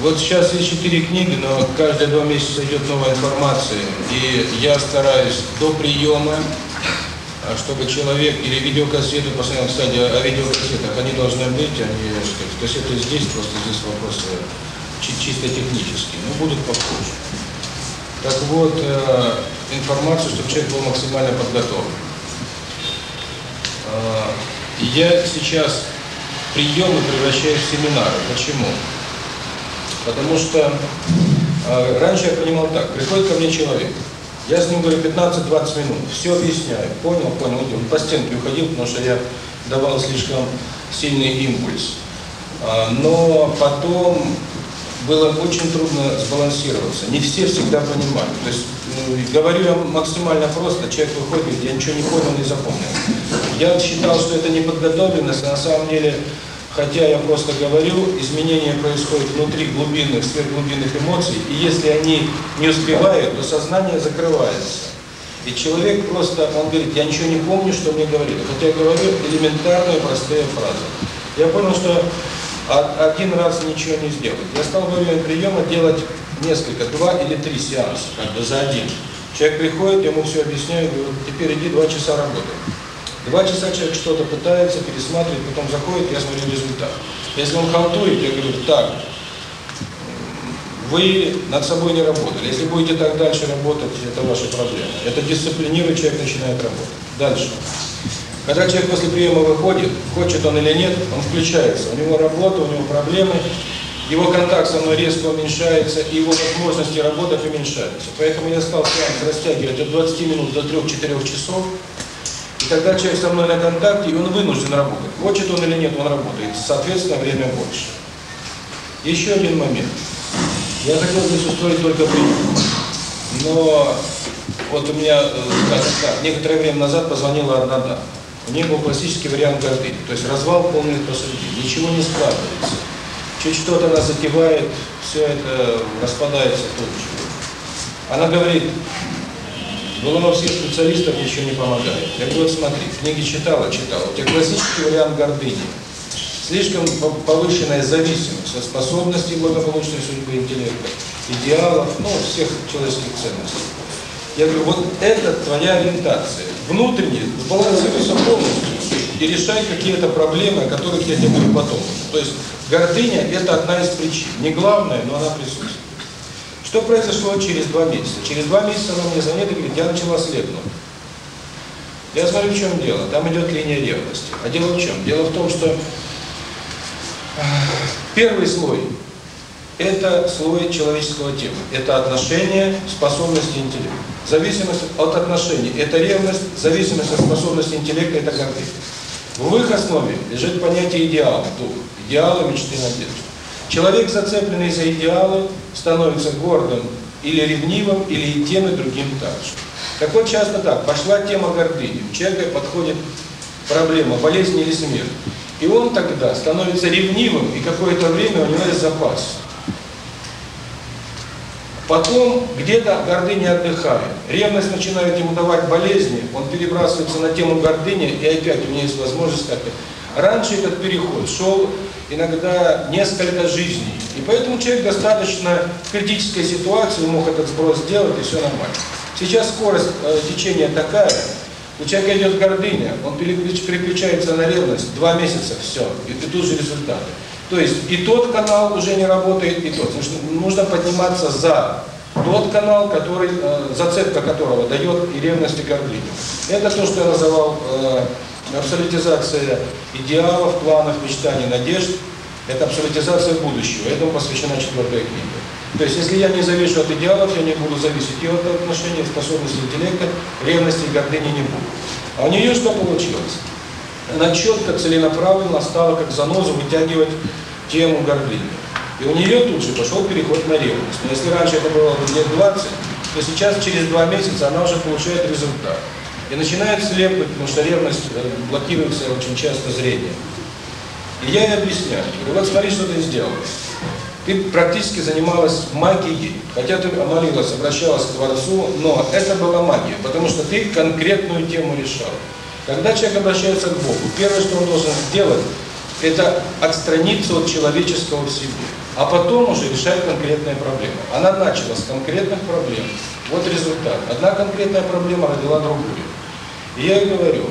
Вот сейчас есть четыре книги, но каждые два месяца идет новая информация. И я стараюсь до приема, а чтобы человек или видеокассеты, постоянно, кстати, о видеокассетах, они должны быть, а они, сказать, это здесь, просто здесь вопросы чисто технические, но будут попозже. Так вот, э, информацию, чтобы человек был максимально подготовлен. Э, я сейчас приемы превращаю в семинары. Почему? Потому что э, раньше я понимал так, приходит ко мне человек, я с ним говорю 15-20 минут, все объясняю, понял, понял, идем. по стенке уходил, потому что я давал слишком сильный импульс. Э, но потом было очень трудно сбалансироваться. Не все всегда понимают. То есть ну, говорю я максимально просто, человек выходит, я ничего не понял, не запомнил. Я считал, что это неподготовленность, а на самом деле Хотя я просто говорю, изменения происходят внутри глубинных, сверхглубинных эмоций, и если они не успевают, то сознание закрывается. И человек просто, он говорит, я ничего не помню, что мне говорили, хотя я говорю элементарные, простые фразы. Я понял, что один раз ничего не сделать. Я стал во время приема делать несколько, два или три сеанса, как бы за один. Человек приходит, ему все объясняю, говорю, теперь иди два часа работай. Два часа человек что-то пытается, пересматривает, потом заходит, я смотрю результат. Если он халтует, я говорю, так, вы над собой не работали. Если будете так дальше работать, это ваши проблемы. Это дисциплинирует, человек начинает работать. Дальше. Когда человек после приема выходит, хочет он или нет, он включается. У него работа, у него проблемы, его контакт со мной резко уменьшается, и его возможности работать уменьшаются. Поэтому я стал сеанс растягивать от 20 минут до 3-4 часов, и тогда человек со мной на контакте, и он вынужден работать. Хочет он или нет, он работает. Соответственно, время больше. Еще один момент. Я хотел здесь устроить только прием. Но вот у меня, скажем так, некоторое время назад позвонила одна дама. У нее был классический вариант гордыни. То есть развал полный посреди. Ничего не складывается. Чуть что-то она затевает, все это распадается тут же. Она говорит, Голуновских специалистов еще не помогает. Я говорю, смотри, книги читала, читала. У тебя классический вариант гордыни. Слишком повышенная зависимость от способностей благополучной судьбы интеллекта, идеалов, ну, всех человеческих ценностей. Я говорю, вот это твоя ориентация. Внутренне сбалансируйся полностью и решай какие-то проблемы, о которых я тебе буду потом. То есть гордыня – это одна из причин. Не главная, но она присутствует. Что произошло через два месяца? Через два месяца она мне звонит и говорит, я начала слепнуть. Я смотрю, в чем дело. Там идет линия ревности. А дело в чем? Дело в том, что первый слой – это слой человеческого тела. Это отношение, способности интеллекта. Зависимость от отношений – это ревность, зависимость от способности интеллекта – это конфликт. В их основе лежит понятие идеала, дух, идеала, мечты, надежды. Человек, зацепленный за идеалы, становится гордым или ревнивым, или и тем, и другим также. Так вот, часто так, пошла тема гордыни. У человека подходит проблема болезни или смерть И он тогда становится ревнивым, и какое-то время у него есть запас. Потом где-то гордыня отдыхает. Ревность начинает ему давать болезни, он перебрасывается на тему гордыни, и опять у него есть возможность как. Раньше этот переход шел иногда несколько жизней. И поэтому человек достаточно в критической ситуации мог этот сброс сделать, и все нормально. Сейчас скорость э, течения такая, у человека идет гордыня, он переключается на ревность, два месяца, все, и, и тут же результаты. То есть и тот канал уже не работает, и тот. Нужно, нужно подниматься за тот канал, который, э, зацепка которого дает и ревность, и гордыню. Это то, что я называл э, Абсолютизация идеалов, планов, мечтаний, надежд – это абсолютизация будущего. Этому посвящена четвертая книга. То есть, если я не завишу от идеалов, я не буду зависеть и от отношений, способности интеллекта, ревности и гордыни не буду. А у нее что получилось? Она четко, целенаправленно стала как занозу вытягивать тему гордыни. И у нее тут же пошел переход на ревность. Но если раньше это было лет 20, то сейчас через два месяца она уже получает результат. И начинает слепнуть, потому что ревность э, блокируется очень часто зрением. И я ей объясняю, говорю, вот смотри, что ты сделал. Ты практически занималась магией, хотя ты молилась, обращалась к Творцу, но это была магия, потому что ты конкретную тему решал. Когда человек обращается к Богу, первое, что он должен сделать, это отстраниться от человеческого в себе, а потом уже решать конкретные проблемы. Она начала с конкретных проблем. Вот результат. Одна конкретная проблема родила другую. Я говорю,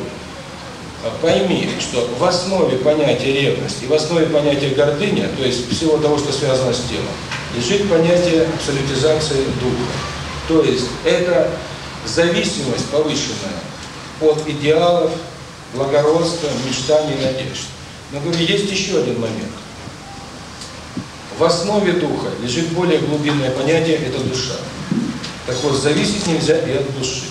а пойми, что в основе понятия ревности, в основе понятия гордыня, то есть всего того, что связано с телом, лежит понятие абсолютизации духа. То есть это зависимость повышенная от идеалов, благородства, мечтаний, надежд. Но говорю, есть еще один момент. В основе духа лежит более глубинное понятие – это душа. Так вот, зависеть нельзя и от души.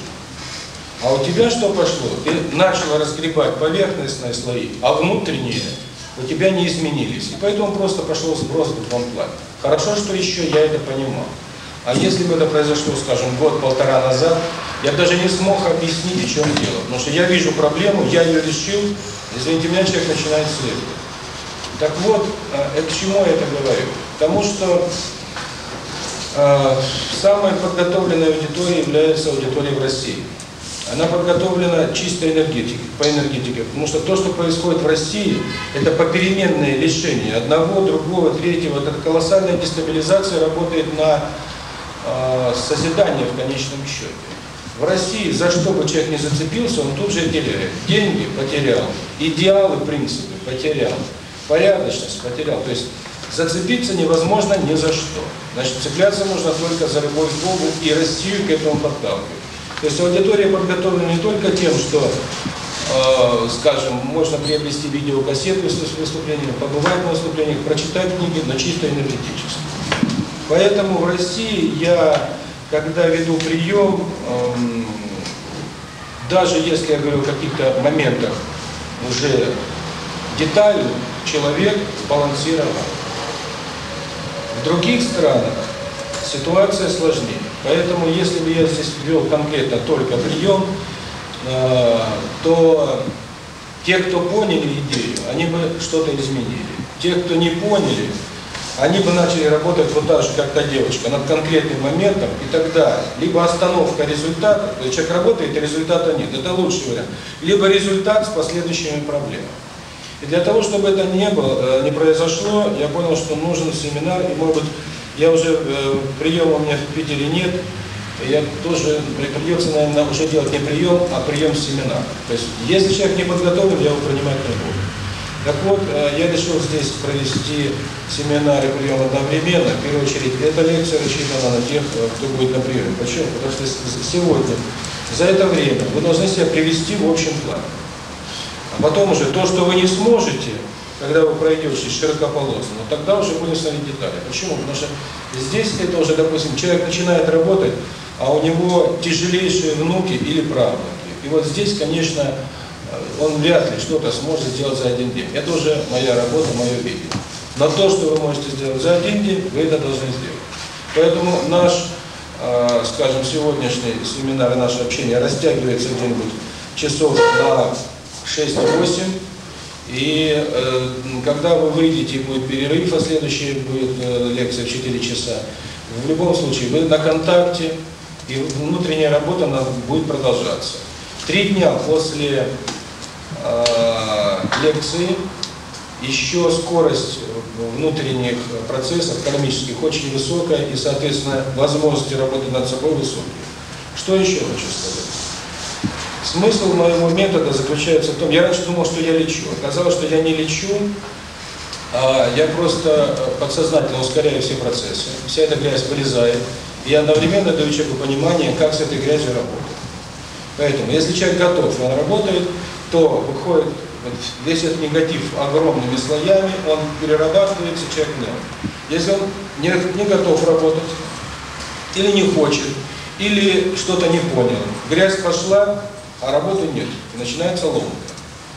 А у тебя что пошло? Ты начала разгребать поверхностные слои, а внутренние у тебя не изменились. И поэтому просто пошел сброс в том плане. Хорошо, что еще я это понимал. А если бы это произошло, скажем, год-полтора назад, я бы даже не смог объяснить, в чем дело. Потому что я вижу проблему, я ее решил, извините меня, человек начинает следовать. Так вот, э, к чему я это говорю? Потому что э, самой подготовленной аудиторией является аудитория в России она подготовлена чистой энергетикой, по энергетике. Потому что то, что происходит в России, это попеременные лишения одного, другого, третьего. Это колоссальная дестабилизация работает на э, созидание в конечном счете. В России за что бы человек не зацепился, он тут же теряет. Деньги потерял, идеалы, принципы потерял, порядочность потерял. То есть зацепиться невозможно ни за что. Значит, цепляться можно только за любовь к Богу и Россию к этому подталкивать. То есть аудитория подготовлена не только тем, что, э, скажем, можно приобрести видеокассету с выступлениями, побывать на выступлениях, прочитать книги, но чисто энергетически. Поэтому в России я, когда веду прием, э, даже если я говорю о каких-то моментах уже детально, человек сбалансирован. В других странах ситуация сложнее. Поэтому, если бы я здесь ввел конкретно только прием, э, то э, те, кто поняли идею, они бы что-то изменили. Те, кто не поняли, они бы начали работать вот так же, как та девочка, над конкретным моментом, и тогда либо остановка результата, то есть человек работает, а результата нет, это лучший вариант, либо результат с последующими проблемами. И для того, чтобы это не, было, э, не произошло, я понял, что нужен семинар, и, может быть, я уже э, приема у меня в Питере нет. Я тоже придется, наверное, уже делать не прием, а прием семена. То есть, если человек не подготовлен, я его принимать не буду. Так вот, э, я решил здесь провести семинары приема одновременно. В первую очередь, эта лекция рассчитана на тех, э, кто будет на приеме. Почему? Потому что сегодня, за это время, вы должны себя привести в общем план. А потом уже то, что вы не сможете, когда вы пройдете широкополосно, но ну, тогда уже будешь смотреть детали. Почему? Потому что здесь это уже, допустим, человек начинает работать, а у него тяжелейшие внуки или правнуки. И вот здесь, конечно, э, он вряд ли что-то сможет сделать за один день. Это уже моя работа, мое видение. На то, что вы можете сделать за один день, вы это должны сделать. Поэтому наш, э, скажем, сегодняшний семинар и наше общение растягивается где-нибудь часов на 6-8, и э, когда вы выйдете будет перерыв, а следующая будет э, лекция в 4 часа, в любом случае вы на контакте, и внутренняя работа она будет продолжаться. Три дня после э, лекции еще скорость внутренних процессов кармических очень высокая, и, соответственно, возможности работы над собой высокие. Что еще хочу сказать? Смысл моего метода заключается в том, я раньше думал, что я лечу. Оказалось, что я не лечу, а я просто э, подсознательно ускоряю все процессы. Вся эта грязь вылезает. И я одновременно даю человеку понимание, как с этой грязью работать. Поэтому, если человек готов, он работает, то выходит вот весь этот негатив огромными слоями, он перерабатывается, человек не. Если он не, не готов работать, или не хочет, или что-то не понял, грязь пошла, а работы нет. И начинается ломка.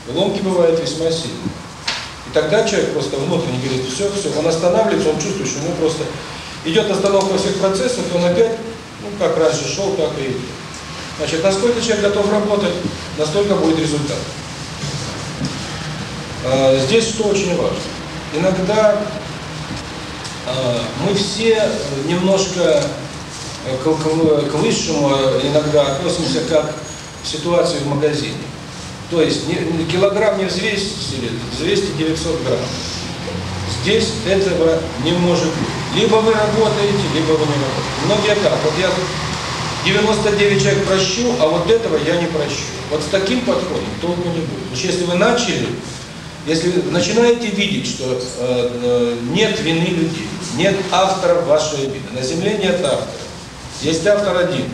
И ломки бывают весьма сильные. И тогда человек просто внутренне говорит, все, все, он останавливается, он чувствует, что ему просто идет остановка всех процессов, и он опять, ну, как раньше шел, так и идет. Значит, насколько человек готов работать, настолько будет результат. Здесь что очень важно. Иногда мы все немножко к, к, к высшему иногда относимся как ситуацию в магазине. То есть не, килограмм не взвесили, взвесили 900 грамм. Здесь этого не может быть. Либо вы работаете, либо вы не работаете. Многие так. Вот я 99 человек прощу, а вот этого я не прощу. Вот с таким подходом толку не будет. Потому если вы начали, если начинаете видеть, что э, э, нет вины людей, нет автора вашей обиды, на земле нет автора. Есть автор один.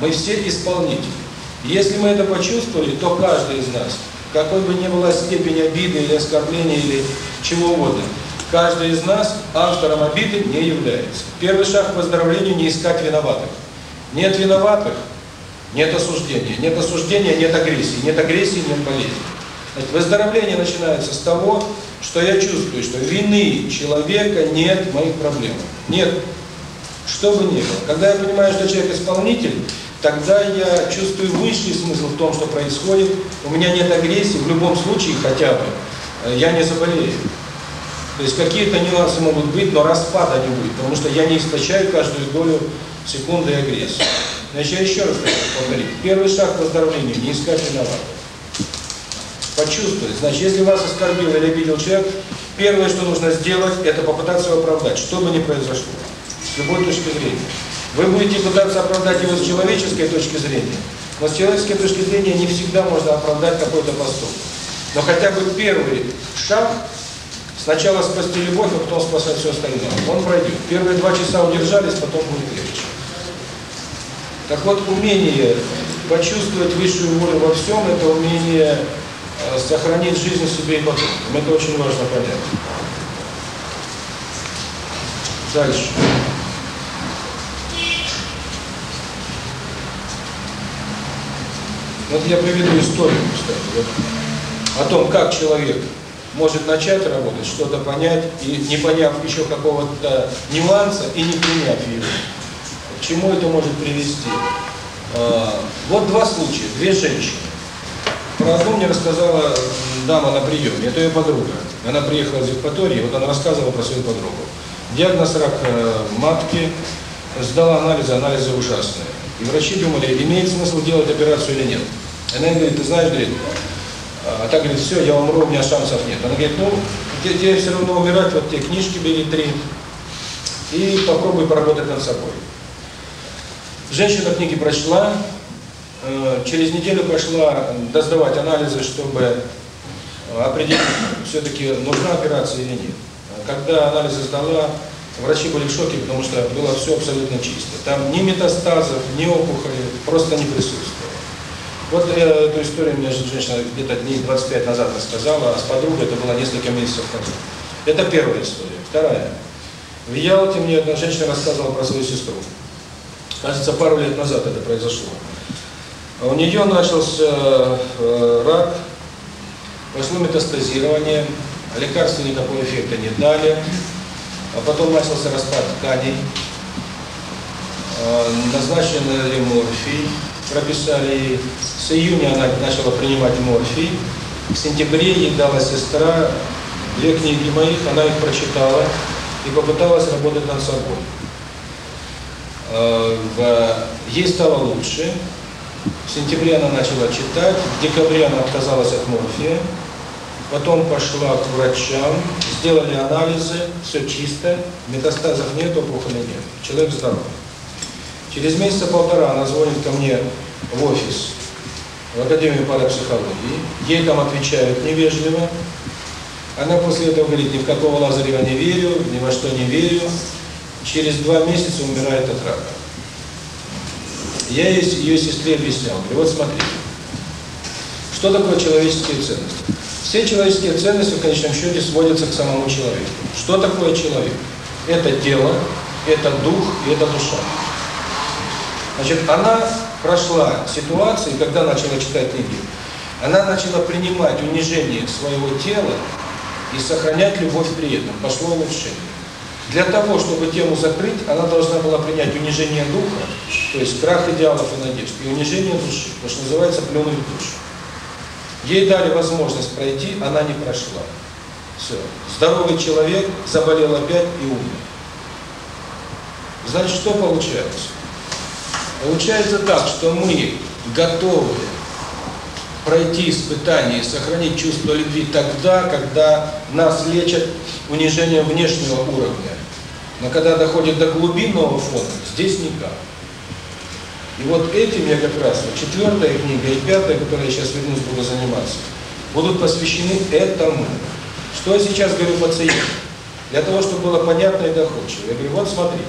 Мы все исполнители. Если мы это почувствовали, то каждый из нас, какой бы ни была степень обиды или оскорбления или чего угодно, каждый из нас автором обиды не является. Первый шаг к выздоровлению – не искать виноватых. Нет виноватых – нет осуждения. Нет осуждения – нет агрессии. Нет агрессии – нет болезни. Значит, выздоровление начинается с того, что я чувствую, что вины человека нет в моих проблемах. Нет. Что бы ни было. Когда я понимаю, что человек исполнитель – тогда я чувствую высший смысл в том, что происходит. У меня нет агрессии, в любом случае хотя бы, э, я не заболею. То есть какие-то нюансы могут быть, но распада не будет, потому что я не источаю каждую долю секунды агрессии. Значит, я еще раз хочу повторить. Первый шаг к оздоровлению – не искать виноватых. Почувствовать. Значит, если вас оскорбил или обидел человек, первое, что нужно сделать, это попытаться его оправдать, что бы ни произошло, с любой точки зрения. Вы будете пытаться оправдать его с человеческой точки зрения, но с человеческой точки зрения не всегда можно оправдать какой-то поступок. Но хотя бы первый шаг – сначала спасти любовь, а потом спасать все остальное. Он пройдет. Первые два часа удержались, потом будет легче. Так вот, умение почувствовать высшую волю во всем – это умение э, сохранить жизнь себе и потом. Это очень важно понять. Дальше. Вот я приведу историю, кстати, вот, о том, как человек может начать работать, что-то понять, и не поняв еще какого-то нюанса и не приняв его. К чему это может привести? А, вот два случая, две женщины. Про одну мне рассказала дама на приеме, это ее подруга. Она приехала из Евпатории, вот она рассказывала про свою подругу. Диагноз рак матки, сдала анализы, анализы ужасные. И врачи думали, имеет смысл делать операцию или нет. Она говорит, ты знаешь, говорит, а так говорит, все, я умру, у меня шансов нет. Она говорит, ну, где тебе все равно умирать, вот те книжки бери три и попробуй поработать над собой. Женщина книги прочла, через неделю пошла доздавать анализы, чтобы определить, все-таки нужна операция или нет. Когда анализы сдала, врачи были в шоке, потому что было все абсолютно чисто. Там ни метастазов, ни опухоли просто не присутствовало. Вот э, эту историю мне женщина где-то дней 25 назад рассказала, а с подругой это было несколько месяцев назад. Это первая история. Вторая. В Ялте мне одна женщина рассказывала про свою сестру. Кажется, пару лет назад это произошло. А у нее начался э, рак, пошло метастазирование, а лекарства никакого эффекта не дали, а потом начался распад тканей, э, назначен реморфий, прописали с июня, она начала принимать морфий. В сентябре ей дала сестра две книги моих, она их прочитала и попыталась работать над собой. Э, ей стало лучше. В сентябре она начала читать, в декабре она отказалась от морфия, потом пошла к врачам, сделали анализы, все чисто, метастазов нет, опухоли нет, человек здоров. Через месяца полтора она звонит ко мне в офис, в Академию парапсихологии. Ей там отвечают невежливо. Она после этого говорит, ни в какого Лазарева не верю, ни во что не верю. Через два месяца умирает от рака. Я ее, ее сестре объяснял, И вот смотрите, что такое человеческие ценности? Все человеческие ценности в конечном счете сводятся к самому человеку. Что такое человек? Это тело, это дух и это душа. Значит, она прошла ситуацию, когда начала читать книги, она начала принимать унижение своего тела и сохранять любовь при этом. Пошло улучшение. Для того, чтобы тему закрыть, она должна была принять унижение духа, то есть крах идеалов и надежд, и унижение души, то, что называется плюнуть душу. Ей дали возможность пройти, она не прошла. Все. Здоровый человек заболел опять и умер. Значит, что получается? Получается так, что мы готовы пройти испытание и сохранить чувство любви тогда, когда нас лечат унижением внешнего уровня. Но когда доходит до глубинного фона, здесь никак. И вот этим я как раз, четвертая книга и пятая, которой я сейчас вернусь, буду заниматься, будут посвящены этому. Что я сейчас говорю пациенту? Для того, чтобы было понятно и доходчиво. Я говорю, вот смотрите,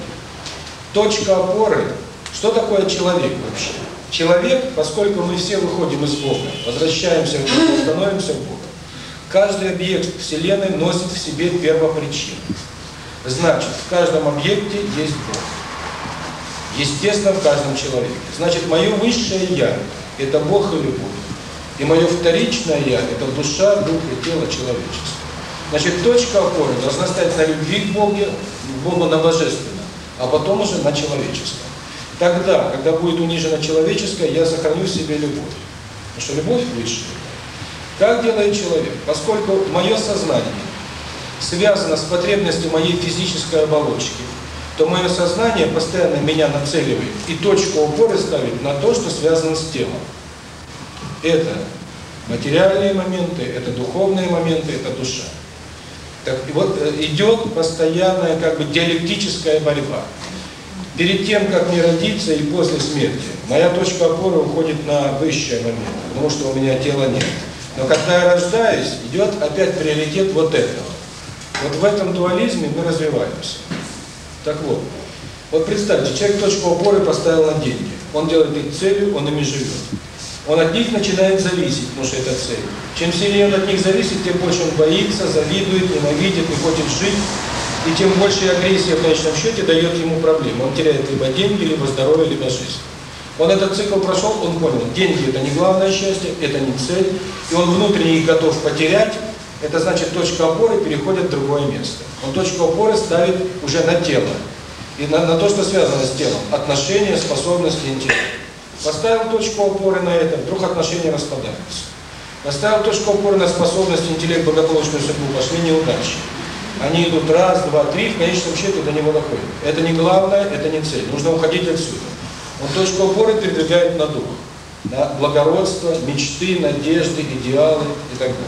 точка опоры – что такое человек вообще? Человек, поскольку мы все выходим из Бога, возвращаемся в Бога, становимся Богом, каждый объект Вселенной носит в себе первопричину. Значит, в каждом объекте есть Бог. Естественно, в каждом человеке. Значит, мое высшее Я – это Бог и любовь. И мое вторичное Я – это душа, дух и тело человечества. Значит, точка опоры должна стоять на любви к Богу, к Богу на божественное, а потом уже на человечество. Тогда, когда будет унижена человеческая, я сохраню в себе любовь. Потому что любовь выше. Как делает человек? Поскольку мое сознание связано с потребностью моей физической оболочки, то мое сознание постоянно меня нацеливает и точку опоры ставит на то, что связано с телом. Это материальные моменты, это духовные моменты, это душа. Так и вот э, идет постоянная как бы диалектическая борьба перед тем, как мне родиться и после смерти. Моя точка опоры уходит на высший момент, потому что у меня тела нет. Но когда я рождаюсь, идет опять приоритет вот этого. Вот в этом дуализме мы развиваемся. Так вот, вот представьте, человек точку опоры поставил на деньги. Он делает их целью, он ими живет. Он от них начинает зависеть, потому что это цель. Чем сильнее он от них зависит, тем больше он боится, завидует, ненавидит, и хочет жить, и тем больше агрессия в конечном счете дает ему проблему. Он теряет либо деньги, либо здоровье, либо жизнь. Он этот цикл прошел, он понял, деньги – это не главное счастье, это не цель, и он внутренне готов потерять, это значит, точка опоры переходит в другое место. Он точку опоры ставит уже на тело, и на, на то, что связано с телом – отношения, способности, интеллект. Поставил точку опоры на это, вдруг отношения распадаются. Поставил точку опоры на способности, интеллект, благополучную судьбу, пошли неудачи. Они идут раз, два, три, в конечном счете до него доходят. Это не главное, это не цель. Нужно уходить отсюда. Он точку опоры передвигает на дух. Да? Благородство, мечты, надежды, идеалы и так далее.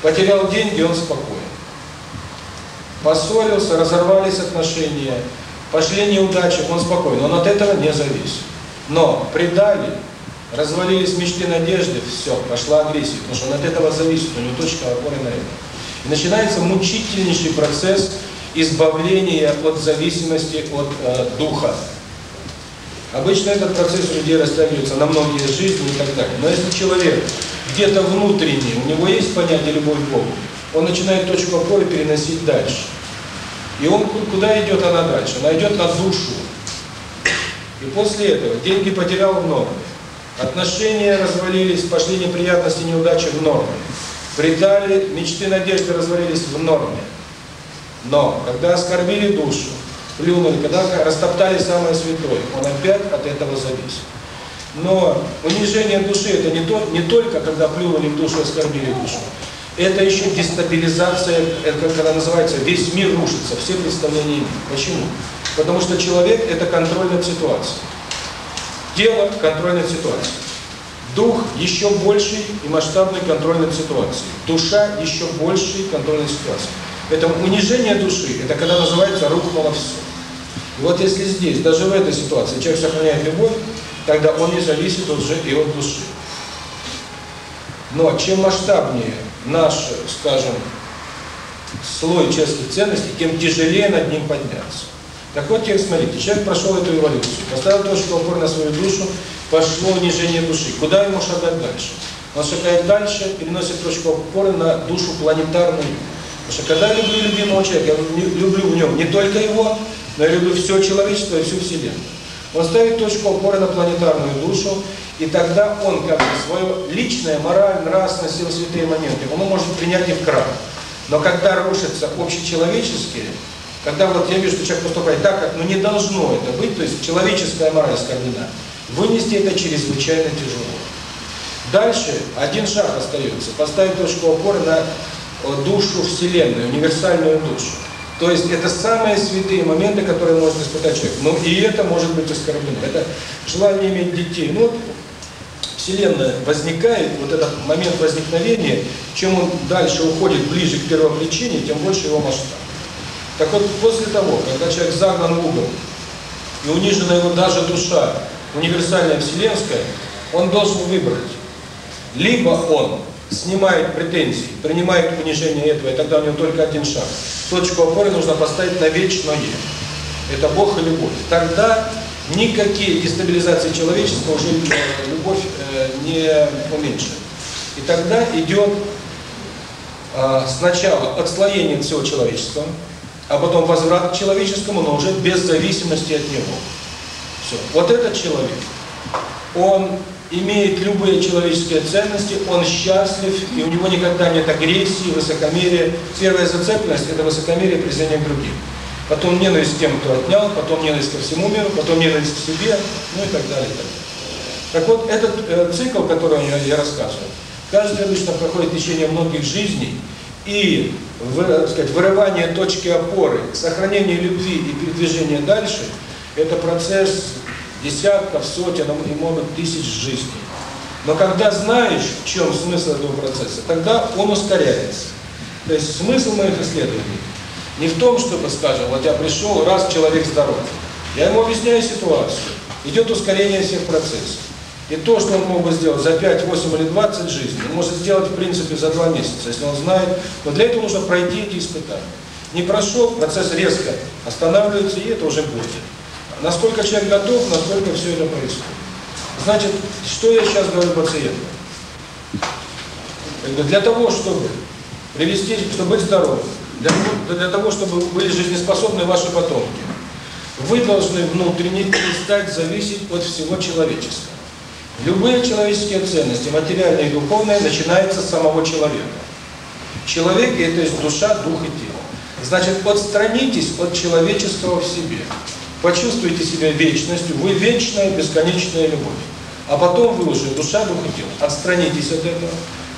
Потерял деньги, он спокоен. Поссорился, разорвались отношения, пошли неудачи, он спокоен. Он от этого не зависит. Но предали, развалились мечты, надежды, все, пошла агрессия. Потому что он от этого зависит, у него точка опоры на это. Начинается мучительнейший процесс избавления от зависимости от э, духа. Обычно этот процесс у людей растягивается на многие жизни и так далее. Но если человек где-то внутренний, у него есть понятие «любовь к Богу», он начинает точку опоры переносить дальше. И он куда идет она дальше? Она идет на душу. И после этого деньги потерял в норме, отношения развалились, пошли неприятности, неудачи в норме. Предали мечты, надежды, развалились в норме. Но когда оскорбили душу, плюнули, когда растоптали самое святое, он опять от этого зависит. Но унижение души это не, то, не только когда плюнули в душу, оскорбили душу. Это еще дестабилизация, это как она называется, весь мир рушится, все представления мира. Почему? Потому что человек – это контроль над ситуацией. Тело – контроль над ситуацией. Дух еще больше и масштабный контроль над ситуацией. Душа еще больше и контроль над ситуацией. Поэтому унижение души – это когда называется «рухнуло все». И вот если здесь, даже в этой ситуации, человек сохраняет любовь, тогда он не зависит уже и от души. Но чем масштабнее наш, скажем, слой честных ценностей, тем тяжелее над ним подняться. Так вот, теперь смотрите, человек прошел эту эволюцию, поставил точку опор на свою душу, пошло унижение души. Куда ему шагать дальше? Он шагает дальше, переносит точку опоры на душу планетарную. Потому что когда я люблю любимого человека, я люблю в нем не только его, но я люблю все человечество и всю Вселенную. Он ставит точку опоры на планетарную душу, и тогда он как бы свое личное, мораль, нравственность, силы святые моменты, он может принять их в крах. Но когда рушатся общечеловеческие, когда вот я вижу, что человек поступает так, как ну не должно это быть, то есть человеческая мораль скорбина, Вынести это чрезвычайно тяжело. Дальше один шаг остается. Поставить точку опоры на э, душу Вселенной, универсальную душу. То есть это самые святые моменты, которые может испытать человек. Ну и это может быть оскорблено. Это желание иметь детей. Ну, Вселенная возникает, вот этот момент возникновения, чем он дальше уходит ближе к первопричине, тем больше его масштаб. Так вот, после того, когда человек загнан в угол, и унижена его даже душа, универсальная вселенская. он должен выбрать. Либо он снимает претензии, принимает унижение этого, и тогда у него только один шаг. Точку опоры нужно поставить на вечное. Это Бог и любовь. Тогда никакие дестабилизации человечества уже э, любовь э, не уменьшит. И тогда идет э, сначала отслоение всего человечества, а потом возврат к человеческому, но уже без зависимости от него. Все. Вот этот человек, он имеет любые человеческие ценности, он счастлив, и у него никогда нет агрессии, высокомерия. Первая зацепленность – это высокомерие презрение к другим. Потом ненависть к тем, кто отнял, потом ненависть ко всему миру, потом ненависть к себе, ну и так далее. Так, далее. так вот, этот э, цикл, который я, я рассказывал, каждый обычно проходит течение многих жизней, и вы, сказать, вырывание точки опоры, сохранение любви и передвижение дальше – это процесс десятков, сотен, а и может тысяч жизней. Но когда знаешь, в чем смысл этого процесса, тогда он ускоряется. То есть смысл моих исследований не в том, чтобы, скажем, вот я пришел, раз человек здоров. Я ему объясняю ситуацию. Идет ускорение всех процессов. И то, что он мог бы сделать за 5, 8 или 20 жизней, он может сделать, в принципе, за 2 месяца, если он знает. Но для этого нужно пройти эти испытания. Не прошел, процесс резко останавливается, и это уже будет насколько человек готов, насколько все это происходит. Значит, что я сейчас говорю пациенту? Для того, чтобы привести, чтобы быть здоровым, для, для того, чтобы были жизнеспособны ваши потомки, вы должны внутренне перестать зависеть от всего человечества. Любые человеческие ценности, материальные и духовные, начинаются с самого человека. Человек, это есть душа, дух и тело. Значит, отстранитесь от человеческого в себе. Почувствуйте себя вечностью, вы вечная, бесконечная любовь. А потом вы уже, душа, дух и тело. Отстранитесь от этого.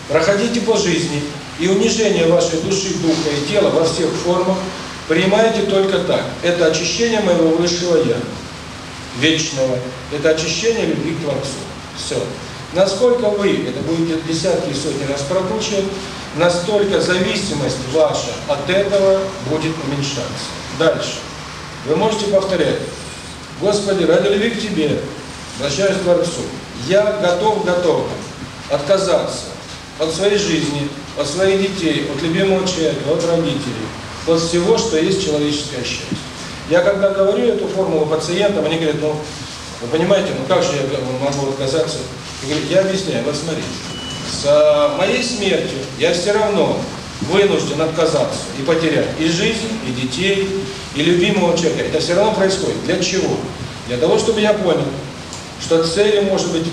Проходите по жизни, и унижение вашей души, духа и тела во всех формах принимаете только так. Это очищение моего высшего Я, вечного. Это очищение любви к Творцу. Все. Насколько вы, это будет десятки и сотни раз прокручивать, настолько зависимость ваша от этого будет уменьшаться. Дальше. Вы можете повторять, Господи, ради любви к Тебе обращаюсь к Творцу. Я готов, готов отказаться от своей жизни, от своих детей, от любимого человека, от родителей, от всего, что есть человеческое счастье. Я когда говорю эту формулу пациентам, они говорят, ну, вы понимаете, ну как же я могу отказаться? Я объясняю, вот смотрите, с моей смертью я все равно вынужден отказаться и потерять и жизнь, и детей, и любимого человека. Это все равно происходит. Для чего? Для того, чтобы я понял, что цели может быть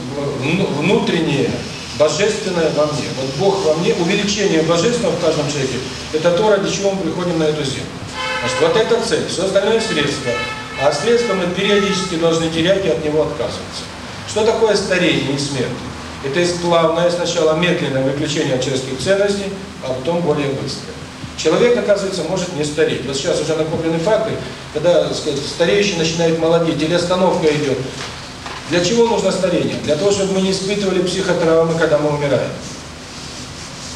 внутреннее, божественное во мне. Вот Бог во мне, увеличение божественного в каждом человеке, это то, ради чего мы приходим на эту землю. Значит, вот это цель, все остальное средство. А средства мы периодически должны терять и от него отказываться. Что такое старение и смерть? Это то есть плавное сначала медленное выключение человеческих ценностей, а потом более быстрое. Человек, оказывается, может не стареть. Вот сейчас уже накоплены факты, когда сказать, стареющий начинает молодеть, или идет. Для чего нужно старение? Для того, чтобы мы не испытывали психотравмы, когда мы умираем.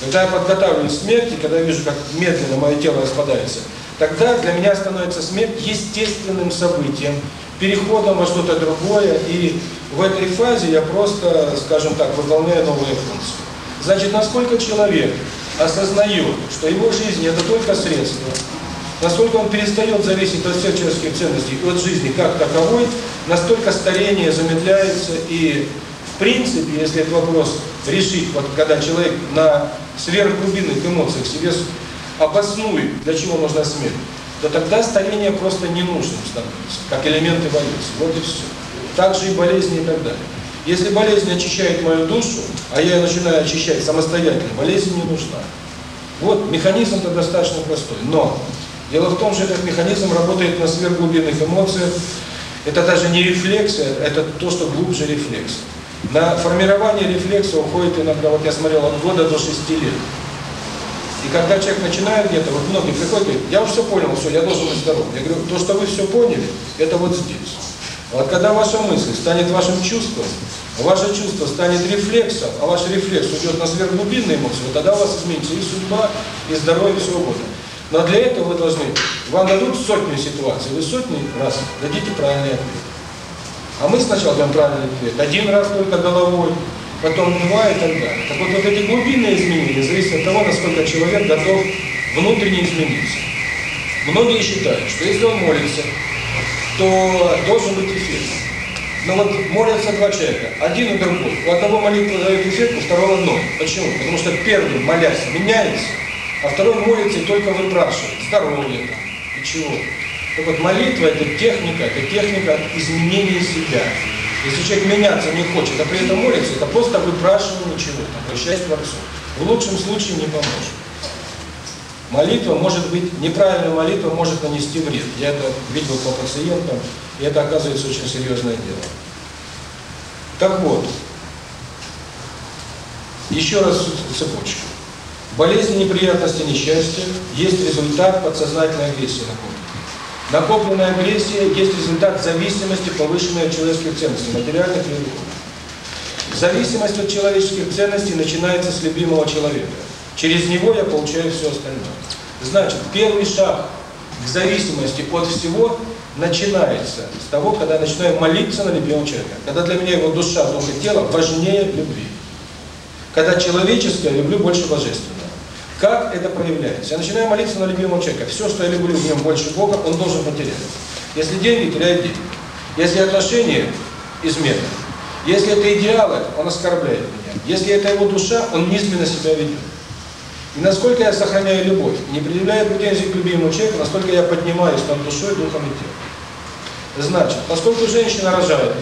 Когда я подготавливаюсь к смерти, когда я вижу, как медленно мое тело распадается, тогда для меня становится смерть естественным событием, переходом во что-то другое. И в этой фазе я просто, скажем так, выполняю новую функцию. Значит, насколько человек осознает, что его жизнь – это только средство, насколько он перестает зависеть от всех человеческих ценностей и от жизни как таковой, настолько старение замедляется и в принципе, если этот вопрос решить, вот когда человек на сверхглубинных эмоциях себе обоснует, для чего нужна смерть, то тогда старение просто не нужно становится, как элемент эволюции. Вот и все. Так же и болезни и так далее. Если болезнь очищает мою душу, а я начинаю очищать самостоятельно, болезнь не нужна. Вот механизм-то достаточно простой. Но дело в том, что этот механизм работает на сверхглубинных эмоциях. Это даже не рефлексия, это то, что глубже рефлекс. На формирование рефлекса уходит иногда, вот я смотрел, от года до 6 лет. И когда человек начинает где-то, вот многие приходят, я уже все понял, все, я должен быть здоров. Я говорю, то, что вы все поняли, это вот здесь. Вот когда ваша мысль станет вашим чувством, ваше чувство станет рефлексом, а ваш рефлекс уйдет на сверхглубинные эмоции, вот тогда у вас изменится и судьба, и здоровье, и свобода. Но для этого вы должны, вам дадут сотни ситуаций, вы сотни раз дадите правильный ответ. А мы сначала даем правильный ответ. Один раз только головой, потом два и так далее. Так вот, вот эти глубинные изменения зависят от того, насколько человек готов внутренне измениться. Многие считают, что если он молится, то должен быть эффект. Но вот молятся два человека, один и другой. У одного молитва дает эффект, у второго ноль. Почему? Потому что первый, молясь, меняется, а второй молится и только выпрашивает здоровье там и чего. Так вот, молитва – это техника, это техника изменения себя. Если человек меняться не хочет, а при этом молится, это просто выпрашивание чего-то, обращаясь к Творцу. В лучшем случае не поможет. Молитва может быть, неправильная молитва может нанести вред. Я это видел по пациентам, и это оказывается очень серьезное дело. Так вот, еще раз цепочку. Болезни, неприятности, несчастья есть результат подсознательной агрессии на кого-то. Накопленная агрессия есть результат зависимости повышенной от человеческих ценностей, материальных и. Зависимость от человеческих ценностей начинается с любимого человека. Через него я получаю все остальное. Значит, первый шаг к зависимости от всего начинается с того, когда я начинаю молиться на любимого человека. Когда для меня его душа, дух и тело важнее любви. Когда человеческое люблю больше божественного. Как это проявляется? Я начинаю молиться на любимого человека. Все, что я люблю в нем больше Бога, он должен потерять. Если деньги, теряет деньги. Если отношения, измена. Если это идеалы, он оскорбляет меня. Если это его душа, он низменно себя ведет. И насколько я сохраняю любовь, не предъявляя претензий к любимому человеку, настолько я поднимаюсь над душой, духом и телом. Значит, поскольку женщина рожает,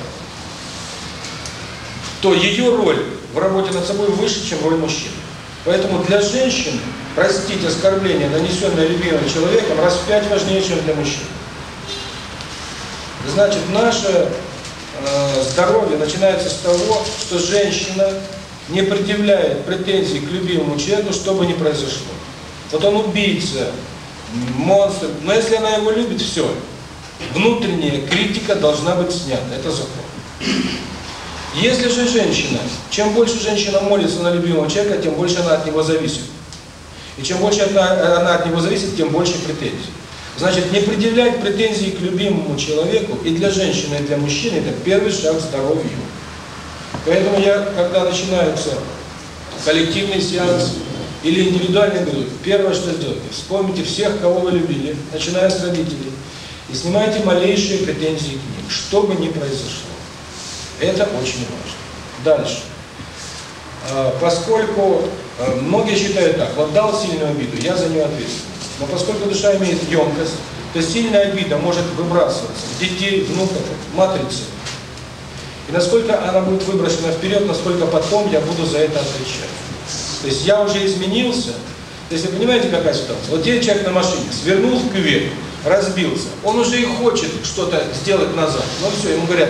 то ее роль в работе над собой выше, чем роль мужчины. Поэтому для женщин простите оскорбление, нанесенное любимым человеком, раз в пять важнее, чем для мужчин. Значит, наше э, здоровье начинается с того, что женщина не предъявляет претензий к любимому человеку, что бы ни произошло. Вот он убийца, монстр, но если она его любит, все. Внутренняя критика должна быть снята, это закон. Если же женщина, чем больше женщина молится на любимого человека, тем больше она от него зависит. И чем больше она, она от него зависит, тем больше претензий. Значит, не предъявлять претензии к любимому человеку и для женщины, и для мужчины – это первый шаг к здоровью. Поэтому я, когда начинаются коллективный сеанс или индивидуальный групп, первое, что сделайте, вспомните всех, кого вы любили, начиная с родителей, и снимайте малейшие претензии к ним, что бы ни произошло. Это очень важно. Дальше. Поскольку многие считают так, вот дал сильную обиду, я за нее ответственен. Но поскольку душа имеет емкость, то сильная обида может выбрасываться в детей, внуков, матрицы. И насколько она будет выброшена вперед, насколько потом я буду за это отвечать. То есть я уже изменился. То есть вы понимаете, какая ситуация? Вот едет человек на машине, свернул в кювет, разбился. Он уже и хочет что-то сделать назад. Но все, ему говорят,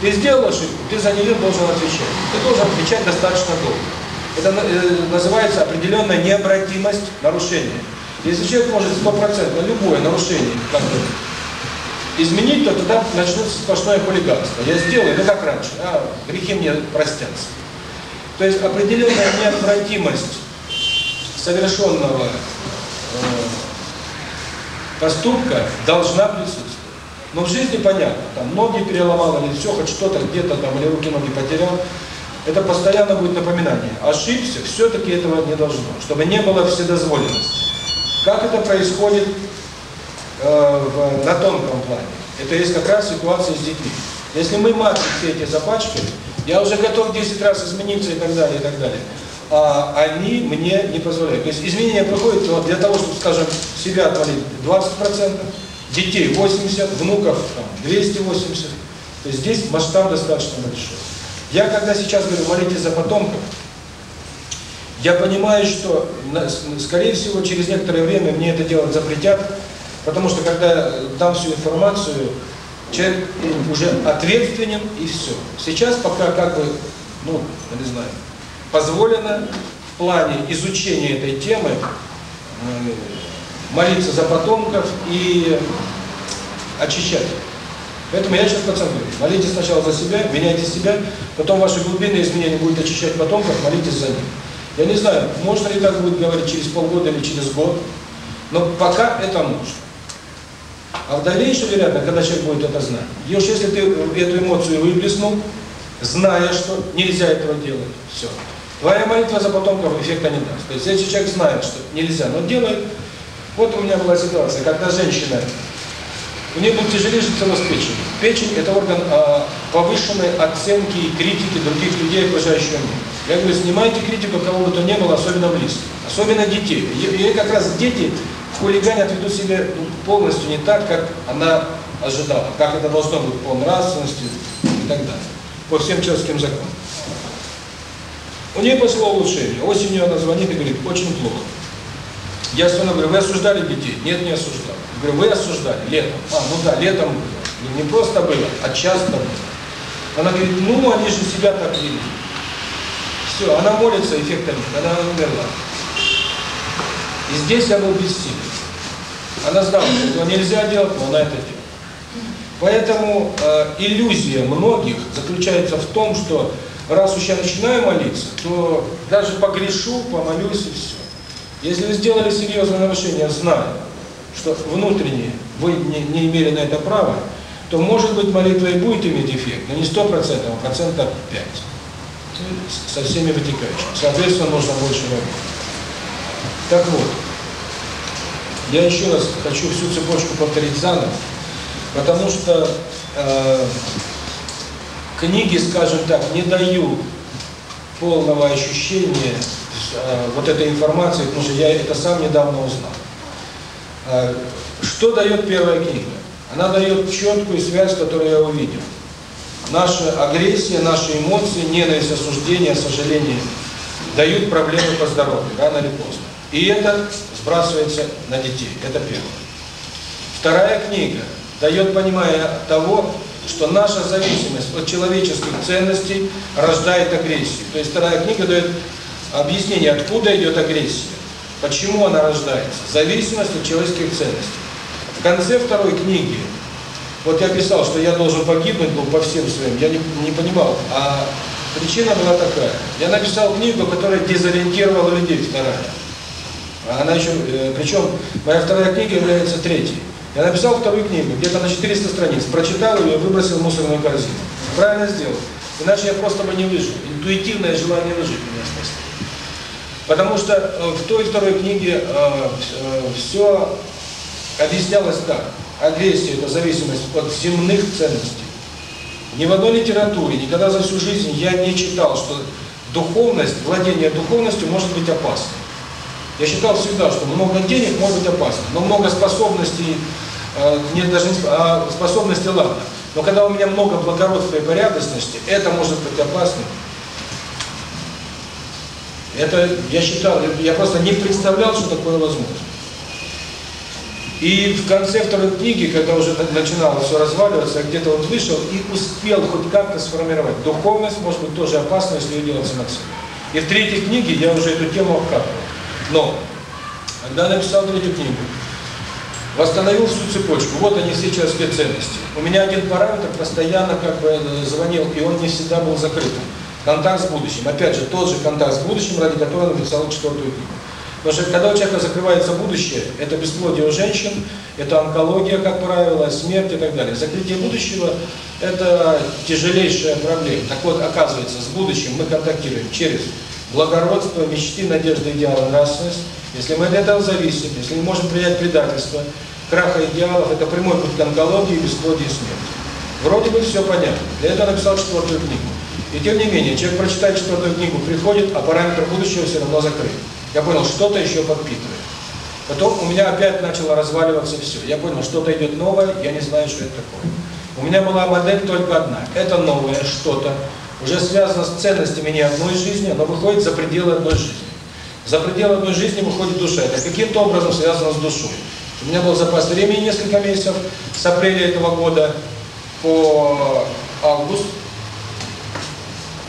ты сделал ошибку, ты за нее должен отвечать. Ты должен отвечать достаточно долго. Это называется определенная необратимость нарушения. Если человек может стопроцентно любое нарушение изменить, то тогда начнется сплошное хулиганство. Я сделаю, ну как раньше, а грехи мне простятся. То есть определенная необратимость совершенного э, поступка должна быть. Но в жизни понятно, там ноги переломал или все, хоть что-то где-то там, или руки ноги потерял. Это постоянно будет напоминание. Ошибся, все-таки этого не должно, чтобы не было вседозволенности. Как это происходит э, в, на тонком плане? Это есть как раз ситуация с детьми. Если мы матки все эти запачкали, я уже готов 10 раз измениться и так далее, и так далее. А они мне не позволяют. То есть изменения проходят для того, чтобы, скажем, себя отвалить 20%, детей 80, внуков там, 280. То есть здесь масштаб достаточно большой. Я когда сейчас говорю, молитесь за потомков, я понимаю, что, скорее всего, через некоторое время мне это делать запретят, потому что когда дам всю информацию, человек уже ответственен и все. Сейчас пока как бы, ну, я не знаю, позволено в плане изучения этой темы э, молиться за потомков и очищать. Поэтому я сейчас пацан говорю, молитесь сначала за себя, меняйте себя, потом ваши глубинные изменения будут очищать потомков, молитесь за них. Я не знаю, можно ли так будет говорить через полгода или через год, но пока это можно. А в дальнейшем, вероятно, когда человек будет это знать, лишь если ты эту эмоцию выплеснул, зная, что нельзя этого делать, все. Твоя молитва за потомков эффекта не даст. То есть, если человек знает, что нельзя, но делает, вот у меня была ситуация, когда женщина, у нее был тяжелейший цирроз печени. Печень – это орган а, повышенной оценки и критики других людей, окружающего мира. Я говорю, снимайте критику кого бы то ни было, особенно близко, особенно детей. И, как раз дети в хулигане отведут себя ну, полностью не так, как она ожидала, как это должно быть по нравственности и так далее, по всем человеческим законам. У нее пошло улучшение. Осенью она звонит и говорит, очень плохо. Я все говорю, вы осуждали детей? Нет, не осуждал. Говорю, вы осуждали летом. А, ну да, летом было. Не просто было, а часто было. Она говорит, ну они же себя так вели. Все, она молится эффектами, она умерла. И здесь я был бессилен. Она знала, что нельзя делать, но она это делала. Поэтому э, иллюзия многих заключается в том, что раз уж я начинаю молиться, то даже погрешу, помолюсь и все. Если вы сделали серьезное нарушение, зная, что внутренне вы не, не имели на это права, то, может быть, молитва и будет иметь эффект, но не 100%, а процентов 5. Со всеми вытекающими. Соответственно, нужно больше работать. Так вот, я еще раз хочу всю цепочку повторить заново, потому что э, книги, скажем так, не дают полного ощущения вот этой информации, потому что я это сам недавно узнал. Что дает первая книга? Она дает четкую связь, которую я увидел. Наша агрессия, наши эмоции, ненависть, осуждение, сожаление дают проблемы по здоровью, рано или поздно. И это сбрасывается на детей. Это первое. Вторая книга дает понимание того, что наша зависимость от человеческих ценностей рождает агрессию. То есть вторая книга дает объяснение, откуда идет агрессия, почему она рождается, зависимость от человеческих ценностей. В конце второй книги, вот я писал, что я должен погибнуть был по всем своим, я не, не понимал, а причина была такая. Я написал книгу, которая дезориентировала людей, вторая. Она еще, э, причем моя вторая книга является третьей. Я написал вторую книгу, где-то на 400 страниц, прочитал ее выбросил в мусорную корзину. Правильно сделал. Иначе я просто бы не выжил. Интуитивное желание выжить меня спасло. Потому что э, в той второй книге э, э, все объяснялось так. Агрессия – это зависимость от земных ценностей. Ни в одной литературе, никогда за всю жизнь я не читал, что духовность, владение духовностью может быть опасным. Я считал всегда, что много денег может быть опасным, но много способностей, нет даже а способности ладно. Но когда у меня много благородства и порядочности, это может быть опасным. Это я считал, я просто не представлял, что такое возможно. И в конце второй книги, когда уже начинало все разваливаться, где-то вот вышел и успел хоть как-то сформировать. Духовность может быть тоже опасна, если ее делать самоцель. И в третьей книге я уже эту тему обкатывал. Но, когда написал третью книгу, восстановил всю цепочку. Вот они все человеческие ценности. У меня один параметр постоянно как бы э, звонил, и он не всегда был закрытым. Контакт с будущим. Опять же, тот же контакт с будущим, ради которого написал четвертую книгу. Потому что когда у человека закрывается будущее, это бесплодие у женщин, это онкология, как правило, смерть и так далее. Закрытие будущего – это тяжелейшая проблема. Так вот, оказывается, с будущим мы контактируем через благородство, мечты, надежды, идеалы, нравственность. Если мы от этого зависим, если не можем принять предательство, краха идеалов – это прямой путь к онкологии, бесплодию и смерти. Вроде бы все понятно. Для этого написал четвертую книгу. И тем не менее, человек прочитает четвертую книгу, приходит, а параметр будущего все равно закрыт. Я понял, что-то еще подпитывает. Потом у меня опять начало разваливаться все. Я понял, что-то идет новое, я не знаю, что это такое. У меня была модель только одна. Это новое что-то, уже связано с ценностями не одной жизни, но выходит за пределы одной жизни. За пределы одной жизни выходит душа. Это каким-то образом связано с душой. У меня был запас времени несколько месяцев, с апреля этого года по август,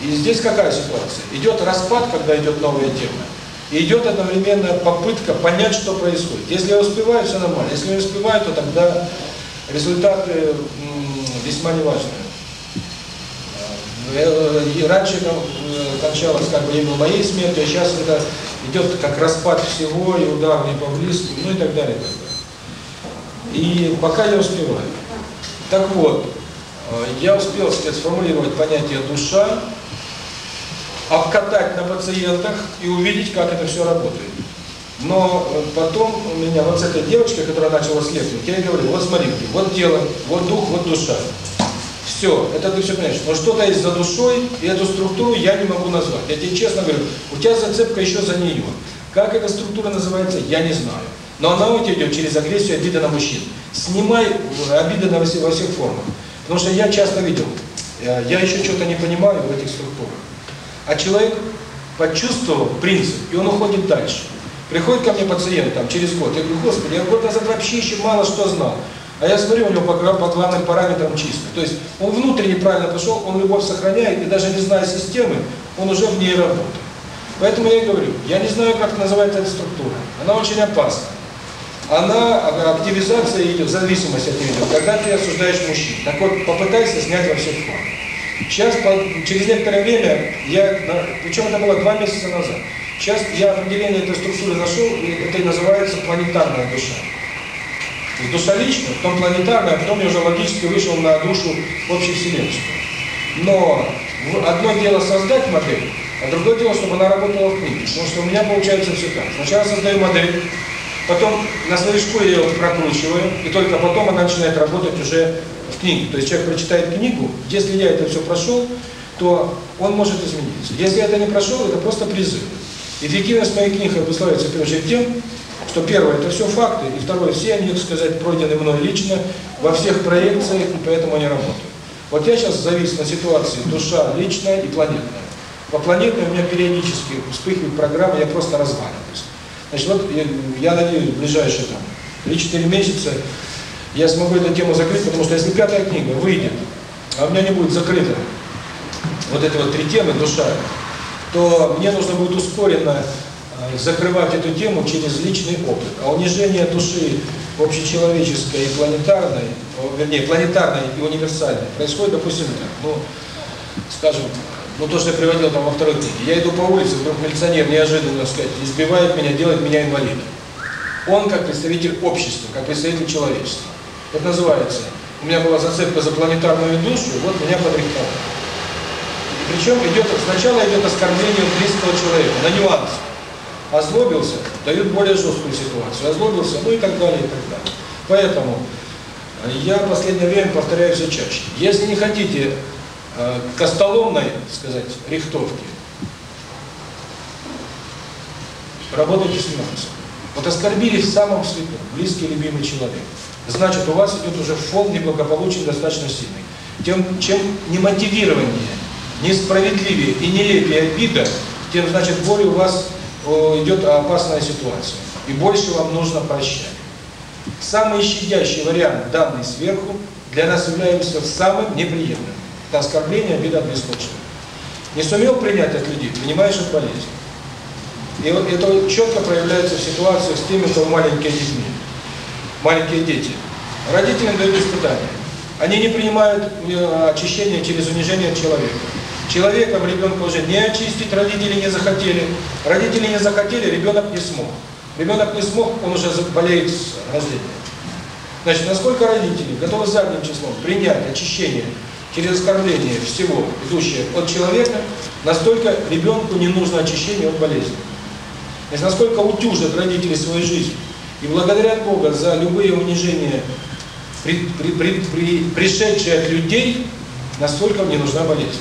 и здесь какая ситуация? Идет распад, когда идет новая тема. И идет одновременная попытка понять, что происходит. Если я успеваю, все нормально. Если не успеваю, то тогда результаты весьма неважные. Э, и раньше э, кончалось как бы либо было моей смерти, а сейчас это идет как распад всего, и ударный по близким, ну. И, так далее. и пока я успеваю. Так вот, э, я успел сформулировать понятие душа, обкатать на пациентах и увидеть, как это все работает. Но потом у меня вот с этой девочкой, которая начала слепнуть, я ей говорил, вот смотри, вот тело, вот дух, вот душа. Все, это ты все понимаешь. Но что-то есть за душой, и эту структуру я не могу назвать. Я тебе честно говорю, у тебя зацепка еще за нее. Как эта структура называется, я не знаю. Но она у тебя идет через агрессию обиды на мужчин. Снимай обиды на во всех формах. Потому что я часто видел, я еще что-то не понимаю в этих структурах. А человек почувствовал принцип, и он уходит дальше. Приходит ко мне пациент там через год, я говорю, господи, я год назад вообще еще мало что знал. А я смотрю, у него по, по главным параметрам чисто. То есть он внутренне правильно пошел, он любовь сохраняет, и даже не зная системы, он уже в ней работает. Поэтому я говорю, я не знаю, как называется эта структура. Она очень опасна. Она, а, активизация идет, зависимость от нее, когда ты осуждаешь мужчин. Так вот, попытайся снять во всех фактах. Сейчас, через некоторое время, я, причем это было два месяца назад, сейчас я определение этой структуры нашел, и это и называется планетарная душа. То есть душа личная, потом планетарная, а потом я уже логически вышел на душу общей общевселенскую. Но одно дело создать модель, а другое дело, чтобы она работала в книге. Потому что у меня получается все так. Сначала создаю модель, потом на своей шкуре ее прокручиваю, и только потом она начинает работать уже в книге. То есть человек прочитает книгу, если я это все прошел, то он может измениться. Если я это не прошел, это просто призыв. Эффективность моих книг обуславливается прежде тем, что первое – это все факты, и второе – все они, так сказать, пройдены мной лично, во всех проекциях, и поэтому они работают. Вот я сейчас завис на ситуации душа личная и планетная. По планетной у меня периодически вспыхивает программы, я просто разваливаюсь. Значит, вот я, я надеюсь, в ближайшие там 3-4 месяца я смогу эту тему закрыть, потому что если пятая книга выйдет, а у меня не будет закрыта вот эти вот три темы, душа, то мне нужно будет ускоренно а, закрывать эту тему через личный опыт. А унижение души общечеловеческой и планетарной, вернее, планетарной и универсальной происходит, допустим, так, ну, скажем, ну то, что я приводил там во второй книге. Я иду по улице, вдруг милиционер неожиданно, так сказать, избивает меня, делает меня инвалидом. Он как представитель общества, как представитель человечества. Это называется. У меня была зацепка за планетарную душу, вот меня подрихтало. Причем идет, сначала идет оскорбление близкого человека, на нюанс. Озлобился, дают более жесткую ситуацию. Озлобился, ну и так далее, и так далее. Поэтому э, я в последнее время повторяю все чаще. Если не хотите э, костоломной, сказать, рихтовки, работайте с нюансом. Вот оскорбили в самом слепом, близкий, любимый человек значит у вас идет уже фон неблагополучия достаточно сильный. Тем, чем немотивированнее, несправедливее и нелепее обида, тем, значит, более у вас э, идет опасная ситуация. И больше вам нужно прощать. Самый щадящий вариант, данный сверху, для нас является самым неприемлемым. Это оскорбление, обида, беспочвенность. Не сумел принять от людей, понимаешь, от болезни. И это четко проявляется в ситуациях с теми, кто маленькие детьми маленькие дети. Родителям дают испытания. Они не принимают э, очищение через унижение человека. Человеком ребенка уже не очистить, родители не захотели. Родители не захотели, ребенок не смог. Ребенок не смог, он уже болеет с рождения. Значит, насколько родители готовы задним числом принять очищение через оскорбление всего, идущее от человека, настолько ребенку не нужно очищение от болезни. Значит, насколько утюжат родители свою жизнь и благодаря Бога за любые унижения, при, при, при, при, пришедшие от людей, настолько мне нужна болезнь.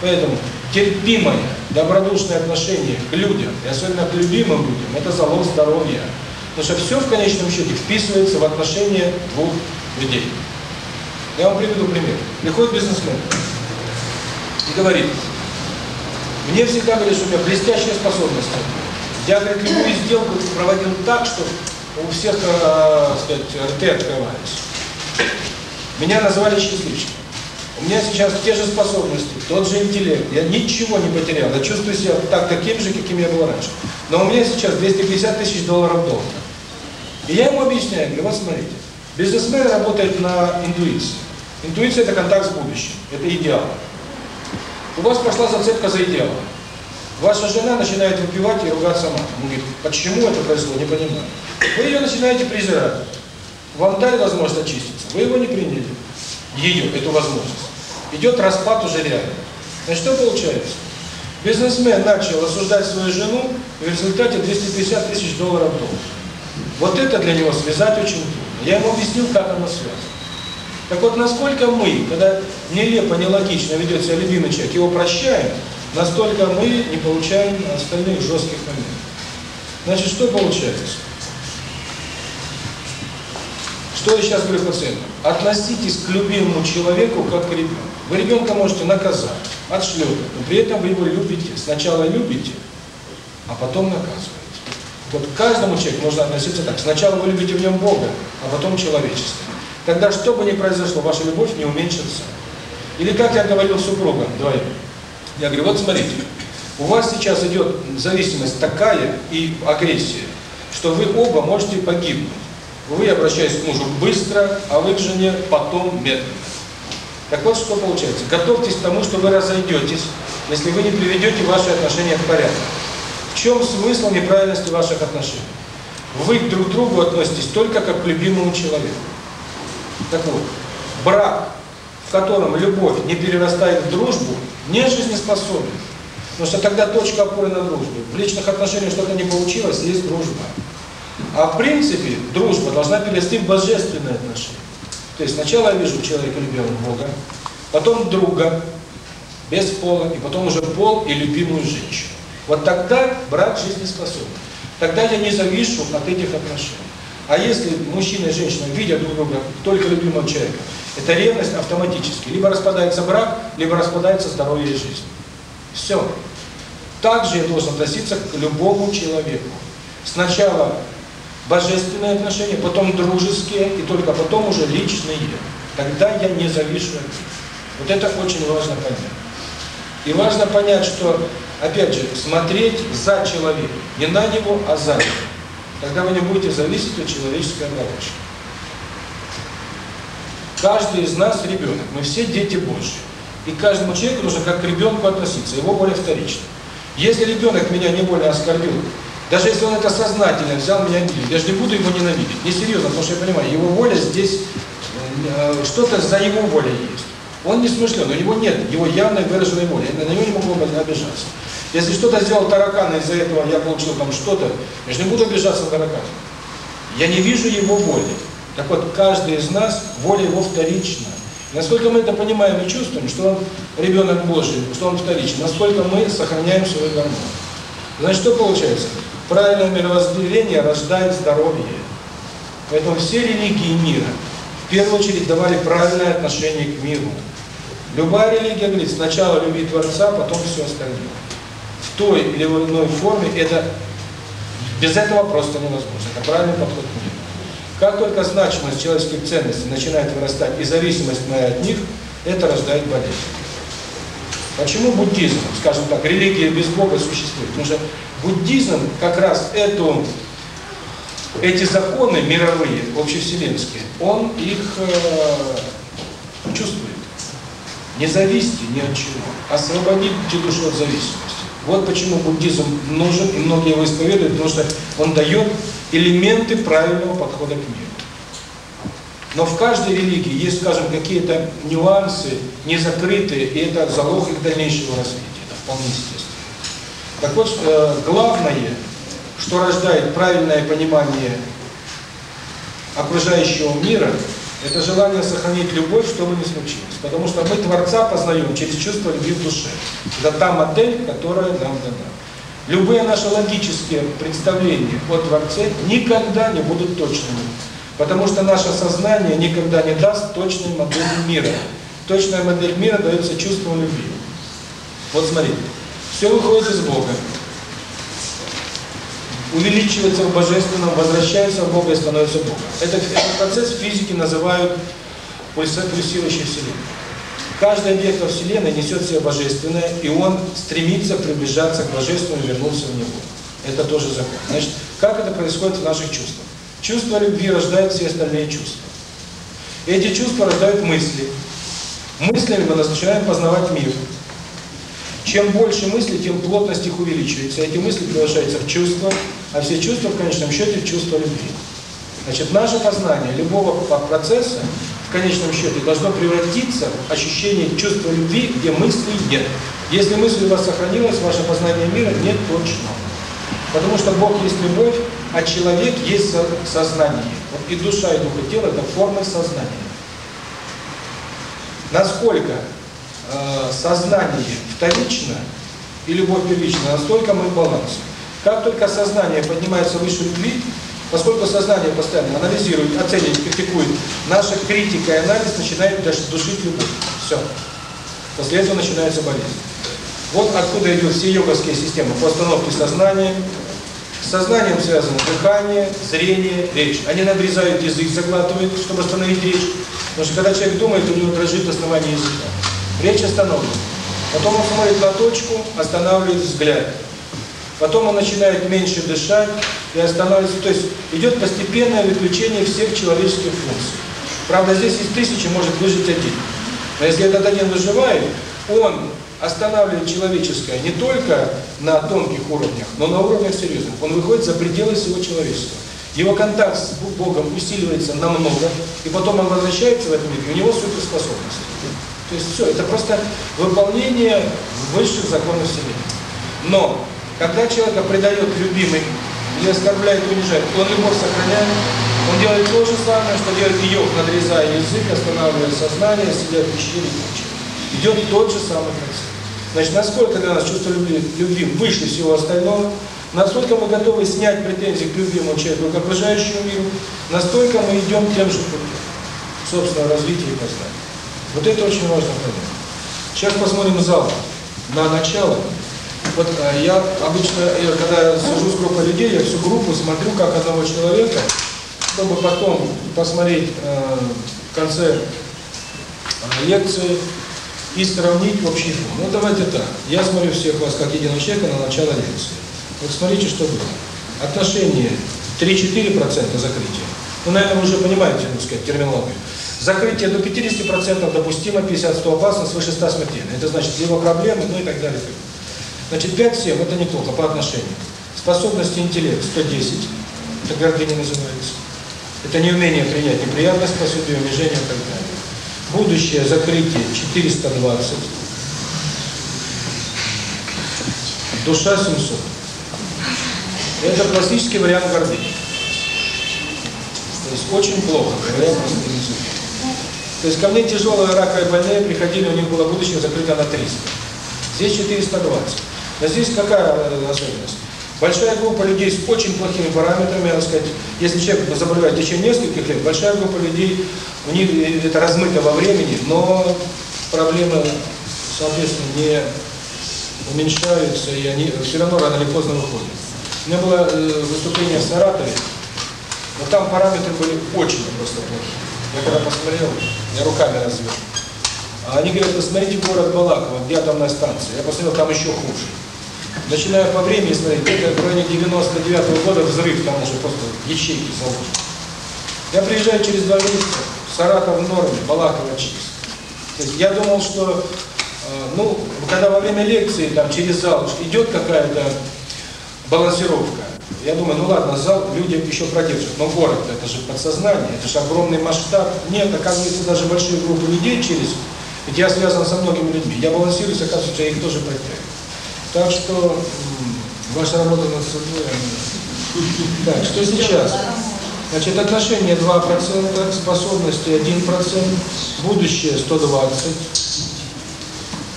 Поэтому терпимое, добродушное отношение к людям, и особенно к любимым людям, это залог здоровья. Потому что все в конечном счете вписывается в отношения двух людей. Я вам приведу пример. Приходит бизнесмен и говорит, мне всегда говорили, что у меня блестящие способности. Я, говорит, любую сделку проводил так, что у всех, э, сказать, рты открывались. Меня назвали счастливчиком. У меня сейчас те же способности, тот же интеллект. Я ничего не потерял. Я чувствую себя так таким же, каким я был раньше. Но у меня сейчас 250 тысяч долларов долга. И я ему объясняю, говорю, вот смотрите, бизнесмен работает на интуиции. Интуиция – это контакт с будущим, это идеал. У вас пошла зацепка за идеалом. Ваша жена начинает выпивать и ругать сама. Он говорит, почему это произошло, не понимаю. Вы ее начинаете презирать. Вам дали возможность очиститься, вы его не приняли. Ее, эту возможность. Идет распад уже реально. Значит, что получается? Бизнесмен начал осуждать свою жену, и в результате 250 тысяч долларов долг. Вот это для него связать очень трудно. Я ему объяснил, как оно связано. Так вот, насколько мы, когда нелепо, нелогично ведет себя любимый человек, его прощаем, Настолько мы не получаем остальных жестких моментов. Значит, что получается? Что я сейчас говорю пациентам? Относитесь к любимому человеку как к ребенку. Вы ребенка можете наказать, отшлепать, но при этом вы его любите. Сначала любите, а потом наказываете. Вот к каждому человеку нужно относиться так. Сначала вы любите в нем Бога, а потом человечество. Тогда что бы ни произошло, ваша любовь не уменьшится. Или как я говорил супругам двоим, я говорю, вот смотрите, у вас сейчас идет зависимость такая и агрессия, что вы оба можете погибнуть. Вы обращаетесь к мужу быстро, а вы к жене потом медленно. Так вот, что получается. Готовьтесь к тому, что вы разойдетесь, если вы не приведете ваши отношения в порядок. В чем смысл неправильности ваших отношений? Вы друг к другу относитесь только как к любимому человеку. Так вот, брак в котором любовь не перерастает в дружбу, не жизнеспособен. Потому что тогда точка опоры на дружбе. В личных отношениях что-то не получилось, есть дружба. А в принципе дружба должна перерасти в божественные отношения. То есть сначала я вижу человека любимого Бога, потом друга, без пола, и потом уже пол и любимую женщину. Вот тогда брак жизнеспособен. Тогда я не завишу от этих отношений. А если мужчина и женщина видят друг друга только любимого человека, это ревность автоматически. Либо распадается брак, либо распадается здоровье и жизнь. Все. Так же я должен относиться к любому человеку. Сначала божественные отношения, потом дружеские, и только потом уже личные. Тогда я не завишу от. Вот это очень важно понять. И важно понять, что, опять же, смотреть за человека. Не на него, а за него. Тогда вы не будете зависеть от человеческой помощи. Каждый из нас ребенок, мы все дети Божьи. И к каждому человеку нужно как к ребенку относиться, его воля вторична. Если ребенок меня не более оскорбил, даже если он это сознательно взял меня обидеть, я же не буду его ненавидеть. Не серьезно, потому что я понимаю, его воля здесь, э, э, что-то за его волей есть. Он не смышлен, у него нет, его явной выраженной воли, на него не могу обижаться. Если что-то сделал таракан, и из-за этого я получил там что-то, я же не буду обижаться на таракана. Я не вижу его воли. Так вот, каждый из нас, воля его вторична. Насколько мы это понимаем и чувствуем, что он ребенок Божий, что он вторичный, насколько мы сохраняем свою гармонию. Значит, что получается? Правильное мировоззрение рождает здоровье. Поэтому все религии мира в первую очередь давали правильное отношение к миру. Любая религия говорит, сначала люби Творца, потом все остальное. В той или иной форме это без этого просто невозможно. Это правильный подход к миру. Как только значимость человеческих ценностей начинает вырастать и зависимость моя от них, это рождает болезнь. Почему буддизм, скажем так, религия без Бога существует? Потому что буддизм как раз эту, эти законы мировые, общевселенские, он их э, чувствует не зависите ни от чего, а освободите душу от зависимости. Вот почему буддизм нужен, и многие его исповедуют, потому что он дает элементы правильного подхода к миру. Но в каждой религии есть, скажем, какие-то нюансы, незакрытые, и это залог их дальнейшего развития, это вполне естественно. Так вот, э, главное, что рождает правильное понимание окружающего мира – это желание сохранить любовь, что бы ни случилось. Потому что мы Творца познаем через чувство любви в душе. Это та модель, которая нам дана. Любые наши логические представления о Творце никогда не будут точными. Потому что наше сознание никогда не даст точной модели мира. Точная модель мира дается чувством любви. Вот смотрите, все выходит из Бога увеличивается в божественном, возвращается в Бога и становится Богом. Это, этот процесс физики называют пульсирующей Вселенной. Каждый объект во Вселенной несет в себе божественное, и он стремится приближаться к Божественному и вернуться в Него. Это тоже закон. Значит, как это происходит в наших чувствах? Чувство любви рождает все остальные чувства. Эти чувства рождают мысли. Мыслями мы начинаем познавать мир. Чем больше мыслей, тем плотность их увеличивается. Эти мысли превращаются в чувства, а все чувства, в конечном счете, чувство любви. Значит, наше познание любого процесса в конечном счете должно превратиться в ощущение чувства любви, где мысли нет. Если мысль у вас сохранилась, ваше познание мира не точно. Потому что Бог есть любовь, а человек есть сознание. И душа, и дух, и тело – это формы сознания. Насколько э, сознание вторично и любовь первична, настолько мы в балансе. Как только сознание поднимается выше любви, поскольку сознание постоянно анализирует, оценивает, критикует, наша критика и анализ начинает душить любовь. Все. После этого начинается болезнь. Вот откуда идут все йоговские системы Постановки сознания. С сознанием связано дыхание, зрение, речь. Они надрезают язык, заглатывают, чтобы остановить речь. Потому что когда человек думает, у него дрожит основание языка. Речь остановлена. Потом он смотрит на точку, останавливает взгляд. Потом он начинает меньше дышать и останавливается. То есть идет постепенное выключение всех человеческих функций. Правда, здесь из тысячи может выжить один. Но если этот один выживает, он останавливает человеческое не только на тонких уровнях, но на уровнях серьезных. Он выходит за пределы всего человечества. Его контакт с Богом усиливается намного, и потом он возвращается в этот мир, и у него суперспособности. То есть все, это просто выполнение высших законов Вселенной. Но когда человека предает любимый не оскорбляет, унижает, он его сохраняет, он делает то же самое, что делает йог, надрезая язык, останавливая сознание, сидя в пещере и. Идет тот же самый процесс. Значит, насколько для нас чувство любви, любви выше всего остального, насколько мы готовы снять претензии к любимому человеку, к окружающему миру, настолько мы идем тем же путем собственно, развития и познания. Вот это очень важно понять. Сейчас посмотрим зал на начало. Вот я обычно, когда я сажусь в группу людей, я всю группу смотрю как одного человека, чтобы потом посмотреть э, в конце лекции и сравнить вообще фон. Ну давайте так, я смотрю всех вас как единого человека на начало лекции. Вот смотрите, что было. Отношение 3-4% закрытия. Ну, наверное, уже понимаете, так сказать, терминологию. Закрытие до 50% допустимо, 50-100 опасно, свыше 100 смертельно. Это значит, его проблемы, ну. И так далее. Значит, 5 7 это неплохо по отношению. Способности интеллект 110, это гордыня называется. Это неумение принять неприятность, посудие, унижение и так далее. Будущее закрытие 420. Душа 700. Это классический вариант гордыни. То есть очень плохо, То есть ко мне тяжелые раковые больные приходили, у них было будущее закрыто на 300. Здесь 420. Но здесь какая э, особенность? Большая группа людей с очень плохими параметрами, так сказать, если человек заболевает в течение нескольких лет, большая группа людей, у них э, это размыто во времени, но проблемы, соответственно, не уменьшаются, и они все равно рано или поздно выходят. У меня было э, выступление в Саратове, но там параметры были очень просто плохие. Я когда посмотрел, я руками развел. А они говорят, посмотрите город Балаково, где атомная станция. Я посмотрел, там еще хуже. Начиная по времени смотрите, где-то в районе 99 -го года взрыв, там уже просто ячейки заложены. Я приезжаю через два месяца, Саратов в норме, Балаково чист. То есть я думал, что, ну, когда во время лекции, там, через зал идет какая-то балансировка, я думаю, ну ладно, зал люди еще продержат, но город, это же подсознание, это же огромный масштаб. Нет, оказывается, даже большие группы людей через я связан со многими людьми. Я балансирую, оказывается, что я их тоже потеряю. Так что ваша работа над собой. Так, что сейчас? Значит, отношение 2%, способности 1%, будущее 120,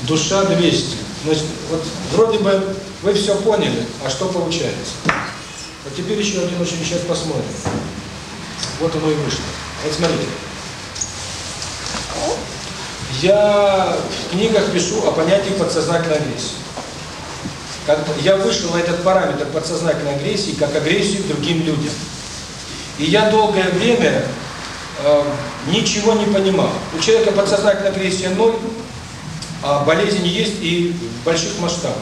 душа 200. Значит, вот вроде бы вы все поняли, а что получается? Вот теперь еще один очень сейчас посмотрим. Вот оно и вышло. Вот смотрите. Я в книгах пишу о понятии подсознательной агрессии. Как я вышел на этот параметр подсознательной агрессии как агрессию другим людям. И я долгое время э, ничего не понимал. У человека подсознательная агрессия ноль, а болезни есть и в больших масштабах.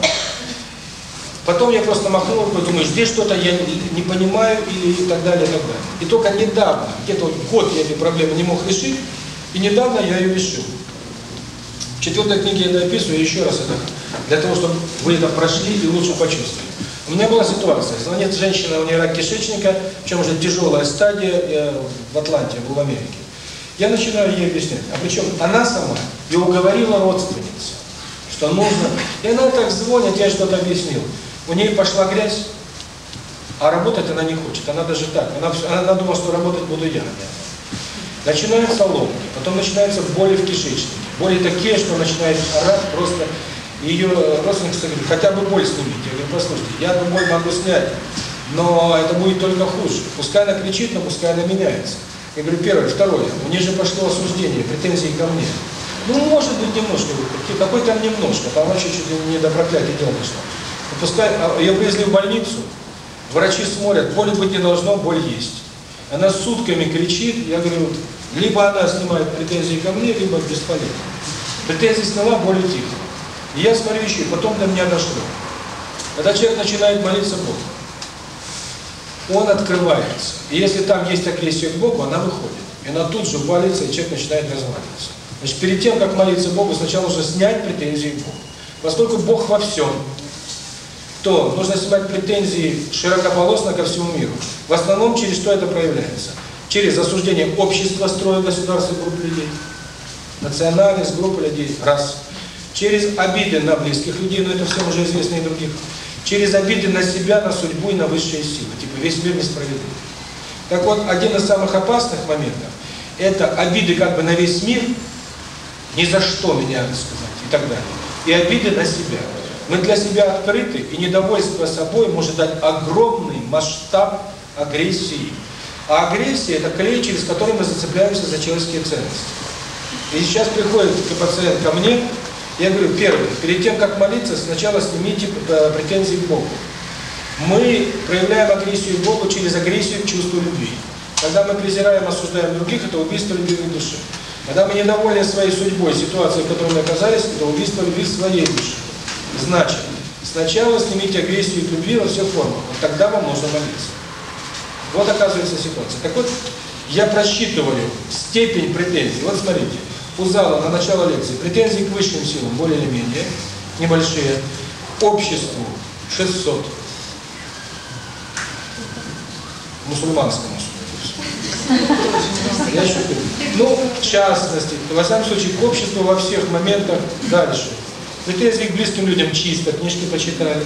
Потом я просто махнул рукой, думаю, здесь что-то я не понимаю и, и так далее, и так далее. И только недавно, где-то вот год я эти проблемы не мог решить, и недавно я ее решил. Четвертой книге я описываю еще раз это, для того, чтобы вы это прошли и лучше почувствовали. У меня была ситуация, звонит женщина, у нее рак кишечника, причем уже тяжелая стадия в Атланте, был в Америке. Я начинаю ей объяснять, а причем она сама и уговорила родственницу, что нужно, и она так звонит, я что-то объяснил. У нее пошла грязь, а работать она не хочет, она даже так, она, она думала, что работать буду я. Начинается лом, потом начинаются боли в кишечнике. Боли такие, что начинает орать просто ее э, родственник говорит, хотя бы боль снимите. Я говорю, послушайте, я эту боль могу снять, но это будет только хуже. Пускай она кричит, но пускай она меняется. Я говорю, первое, второе, у нее же пошло осуждение, претензии ко мне. Ну, может быть, немножко, какой там немножко, там вообще чуть ли не до проклятия дело пошло. Ну, пускай а, ее привезли в больницу, врачи смотрят, боли быть не должно, боль есть. Она сутками кричит, я говорю, либо она снимает претензии ко мне, либо бесполезно. Претензии сняла более тихо. И я смотрю еще, потом до меня дошло. Когда человек начинает молиться Богу, он открывается. И если там есть агрессия к Богу, она выходит. И она тут же валится, и человек начинает разваливаться. Значит, перед тем, как молиться Богу, сначала нужно снять претензии к Богу. Поскольку Бог во всем, то нужно снимать претензии широкополосно ко всему миру. В основном через что это проявляется? Через осуждение общества строя государства групп людей, национальность группы людей, раз. Через обиды на близких людей, но это всем уже известно и других. Через обиды на себя, на судьбу и на высшие силы. Типа весь мир несправедлив. Так вот, один из самых опасных моментов – это обиды как бы на весь мир, ни за что меня сказать и так далее. И обиды на себя. Мы для себя открыты, и недовольство собой может дать огромный масштаб агрессии. А агрессия – это клей, через который мы зацепляемся за человеческие ценности. И сейчас приходит пациент ко мне, я говорю, первый, перед тем, как молиться, сначала снимите э, претензии к Богу. Мы проявляем агрессию к Богу через агрессию к чувству любви. Когда мы презираем, осуждаем других, это убийство любимой души. Когда мы недовольны своей судьбой, ситуацией, в которой мы оказались, это убийство любви своей души. Значит, сначала снимите агрессию и любви во всех формах, вот тогда вам можно молиться. Вот оказывается ситуация. Так вот, я просчитываю степень претензий. Вот смотрите, у зала на начало лекции претензии к высшим силам более или менее, небольшие, обществу 600, мусульманскому Я шучу. Ну, в частности, во всяком случае, к обществу во всех моментах дальше – претензии к близким людям чисто, книжки почитали.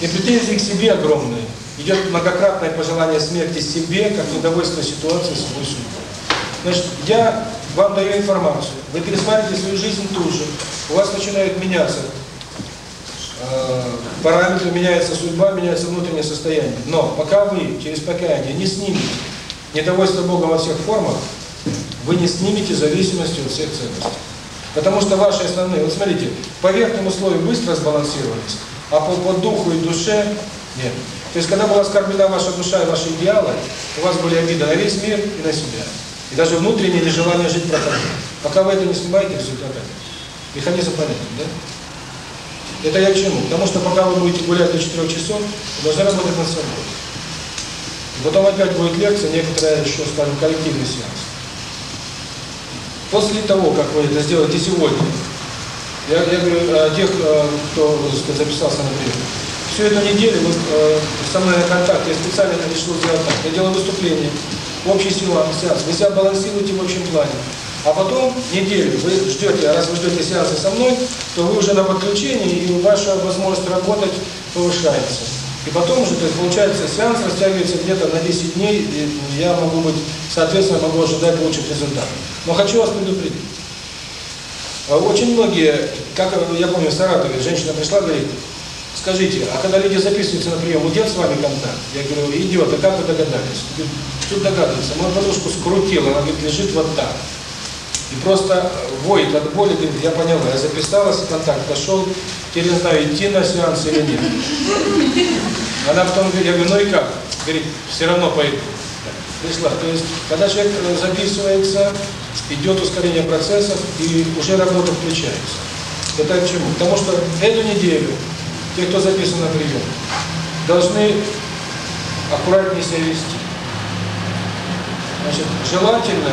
И претензии к себе огромные. Идет многократное пожелание смерти себе, как недовольство ситуации с высшим. Значит, я вам даю информацию. Вы пересматриваете свою жизнь тоже. У вас начинают меняться параметры, меняется судьба, меняется внутреннее состояние. Но пока вы через покаяние не снимете недовольство Богом во всех формах, вы не снимете зависимости от всех ценностей. Потому что ваши основные, вот смотрите, по верхнему слою быстро сбалансировались, а по, по духу и душе нет. То есть, когда была оскорблена ваша душа и ваши идеалы, у вас были обиды на весь мир и на себя. И даже внутреннее нежелание жить проходит. Пока вы это не снимаете, результат опять. Механизм понятен, да? Это я к чему? Потому что пока вы будете гулять до 4 часов, вы должны работать над собой. Потом опять будет лекция, некоторая еще, скажем, коллективный сеанс. После того, как вы это сделаете сегодня, я, я говорю э, о тех, э, кто сказать, записался на прием, всю эту неделю вы, э, со мной на контакт, я специально решил сделать так. Я делаю выступление, общий сеанс, сеанс, вы себя балансируете в общем плане. А потом неделю вы ждете, а раз вы ждете сеанса со мной, то вы уже на подключении, и ваша возможность работать повышается. И потом уже, то есть, получается, сеанс растягивается где-то на 10 дней, и я могу быть, соответственно, могу ожидать лучших результатов. Но хочу вас предупредить. А очень многие, как я помню, в Саратове женщина пришла, говорит, скажите, а когда люди записываются на прием, идет с вами контакт? Я говорю, идет, а как вы догадались? Тут догадывается, мою подушку скрутила, она говорит, лежит вот так. И просто воет от боли, говорит, я поняла, я записалась в контакт, пошел, теперь не знаю, идти на сеанс или нет. Она потом говорит, я говорю, ну и как? Говорит, все равно пойду. Пришла. То есть, когда человек э, записывается, идет ускорение процессов и уже работа включается. Это к чему? Потому что эту неделю те, кто записан на прием, должны аккуратнее себя вести. Значит, желательно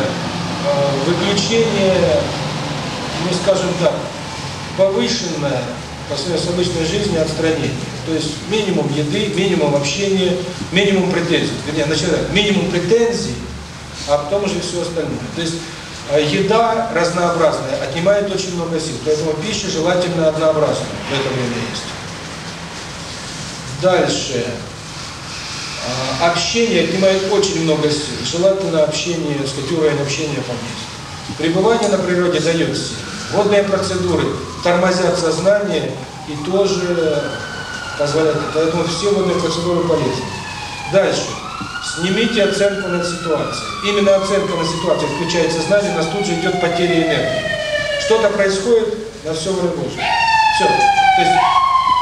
выключение, ну скажем так, повышенное по своей обычной жизни отстранение. То есть минимум еды, минимум общения, минимум претензий. Вернее, на минимум претензий, а потом уже все остальное. То есть э, еда разнообразная отнимает очень много сил. Поэтому пища желательно однообразная в этом время есть. Дальше общение, отнимает очень много сил. Желательно общение, с сказать, уровень общения пониже. Пребывание на природе дает силы. Водные процедуры тормозят сознание и тоже позволяют. Поэтому все водные процедуры полезны. Дальше. Снимите оценку над ситуацией. Именно оценка на ситуацию включает сознание, у нас тут же идет потеря энергии. Что-то происходит, на все время. Все. То есть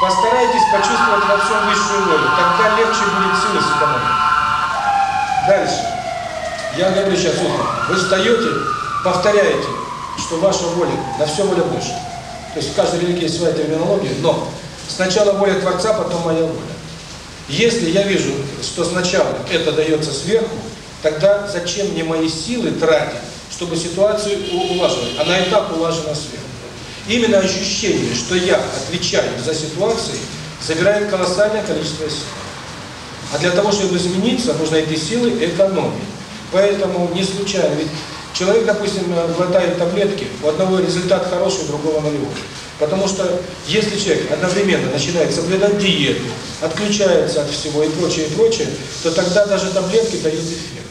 Постарайтесь почувствовать во всем высшую волю, тогда легче будет силы сэкономить. Дальше. Я говорю сейчас утром. Вы встаете, повторяете, что ваша воля, на все воля больше. То есть в каждой религии есть своя терминология, но сначала воля Творца, потом моя воля. Если я вижу, что сначала это дается сверху, тогда зачем мне мои силы тратить, чтобы ситуацию улаживать? Она и так улажена сверху. Именно ощущение, что я отвечаю за ситуации, собирает колоссальное количество сил. А для того, чтобы измениться, нужно эти силы экономить. Поэтому не случайно, ведь человек, допустим, глотает таблетки, у одного результат хороший, у другого нулевой. Потому что если человек одновременно начинает соблюдать диету, отключается от всего и прочее, и прочее, то тогда даже таблетки дают эффект.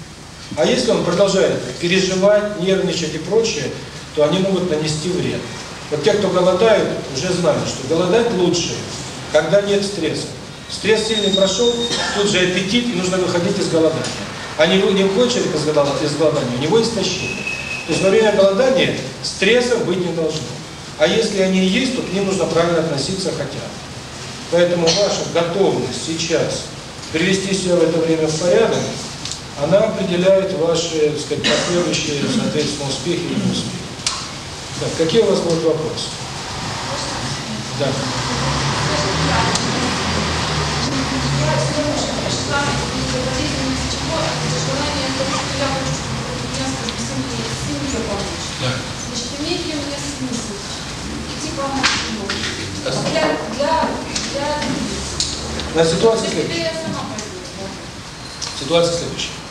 А если он продолжает переживать, нервничать и прочее, то они могут нанести вред. Вот те, кто голодает, уже знают, что голодать лучше, когда нет стресса. Стресс сильный прошел, тут же аппетит, и нужно выходить из голодания. А не, не уходит из голодания, у него истощение. То есть во время голодания стрессов быть не должно. А если они есть, то к ним нужно правильно относиться хотя бы. Поэтому ваша готовность сейчас привести себя в это время в порядок, она определяет ваши, так сказать, последующие, соответственно, успехи и неуспехи. Так, какие у вас будут вопросы? Да. Да. Значит, имеет ли у меня смысл идти помочь ему? Для, для, для... На ситуацию следующая. Ситуация следующая.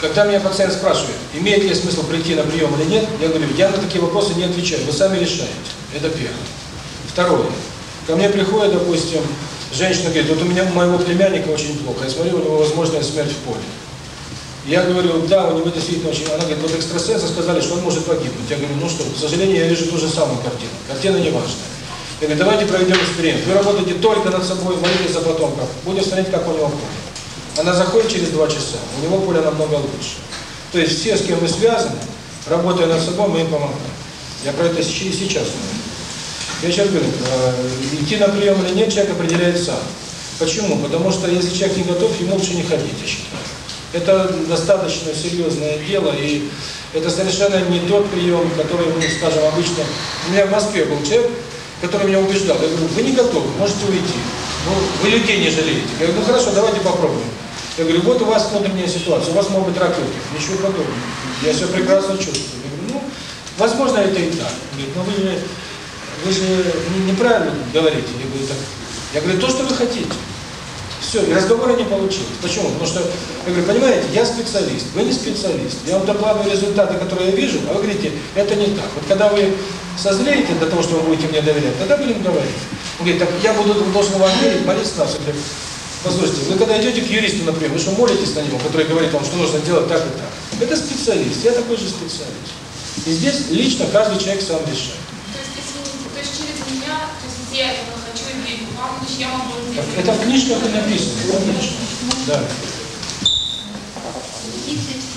Когда меня пациент спрашивает, имеет ли смысл прийти на прием или нет, я говорю, я на такие вопросы не отвечаю, вы сами решаете. Это первое. Второе. Ко мне приходит, допустим, женщина говорит, вот у меня у моего племянника очень плохо, я смотрю, у него возможная смерть в поле. Я говорю, да, у него действительно очень... Она говорит, вот экстрасенсы сказали, что он может погибнуть. Я говорю, ну что, к сожалению, я вижу ту же самую картину. Картина не важная. Я говорю, давайте проведем эксперимент. Вы работаете только над собой, молитесь за потомков. Будем смотреть, как у него в поле она заходит через два часа, у него поле намного лучше. То есть все, с кем мы связаны, работая над собой, мы им помогаем. Я про это сейчас говорю. Я сейчас говорю, идти на прием или нет, человек определяет сам. Почему? Потому что если человек не готов, ему лучше не ходить, я считаю. Это достаточно серьезное дело, и это совершенно не тот прием, который мы, скажем, обычно... У меня в Москве был человек, который меня убеждал. Я говорю, вы не готовы, можете уйти. Ну, вы людей не жалеете. Я говорю, ну хорошо, давайте попробуем. Я говорю, вот у вас внутренняя ситуация, у вас могут быть ракеты. Ничего подобного. Я все прекрасно чувствую. Я говорю, ну, возможно, это и так. Говорит, но вы же, вы же неправильно говорите. Я говорю, так. Я говорю, то, что вы хотите. Все, и разговора не получилось. Почему? Потому что, я говорю, понимаете, я специалист, вы не специалист. Я вам докладываю результаты, которые я вижу, а вы говорите, это не так. Вот когда вы созреете до того, что вы будете мне доверять, тогда будем говорить. Он говорит, так я буду должен вам верить, молиться на все. Послушайте, вы когда идете к юристу, например, вы что молитесь на него, который говорит вам, что нужно делать так и так. Это специалист, я такой же специалист. И здесь лично каждый человек сам решает. То есть, если, то есть через меня, то есть я этого хочу и вам, то есть я могу это сделать. Это в книжках и написано, это в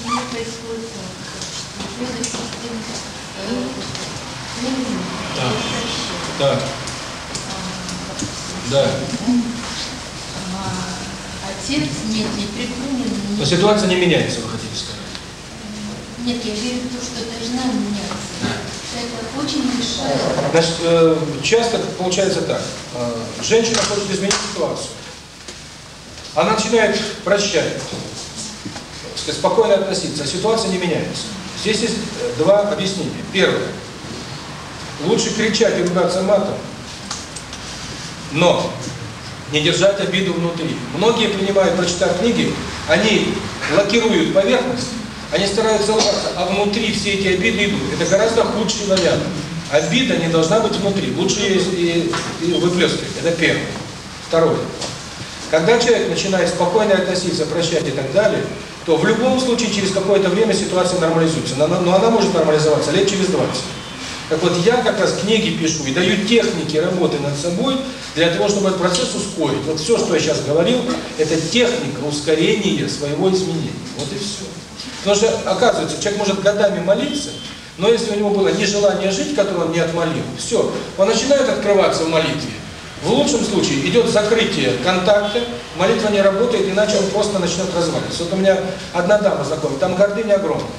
семье происходит Да. Да. Да. Отец, нет, не преклонен. Но ситуация не меняется, вы хотите сказать? Нет, я верю в то, что должна меняться. Это очень мешает. Значит, э, часто получается так. Э, женщина хочет изменить ситуацию. Она начинает прощать, спокойно относиться, а ситуация не меняется. Здесь есть э, два объяснения. Первое. Лучше кричать и ругаться матом, но не держать обиду внутри. Многие принимают, прочитав книги, они лакируют поверхность, они стараются лакаться, а внутри все эти обиды идут. Это гораздо худший вариант. Обида не должна быть внутри, лучше ее и, выплескивать. Это первое. Второе. Когда человек начинает спокойно относиться, прощать и так далее, то в любом случае через какое-то время ситуация нормализуется. Но она, но она может нормализоваться лет через 20. Так вот я как раз книги пишу и даю техники работы над собой для того, чтобы этот процесс ускорить. Вот все, что я сейчас говорил, это техника ускорения своего изменения. Вот и все. Потому что, оказывается, человек может годами молиться, но если у него было нежелание жить, которое он не отмолил, все, он начинает открываться в молитве. В лучшем случае идет закрытие контакта, молитва не работает, иначе он просто начнет разваливаться. Вот у меня одна дама знакомая, там гордыня огромная.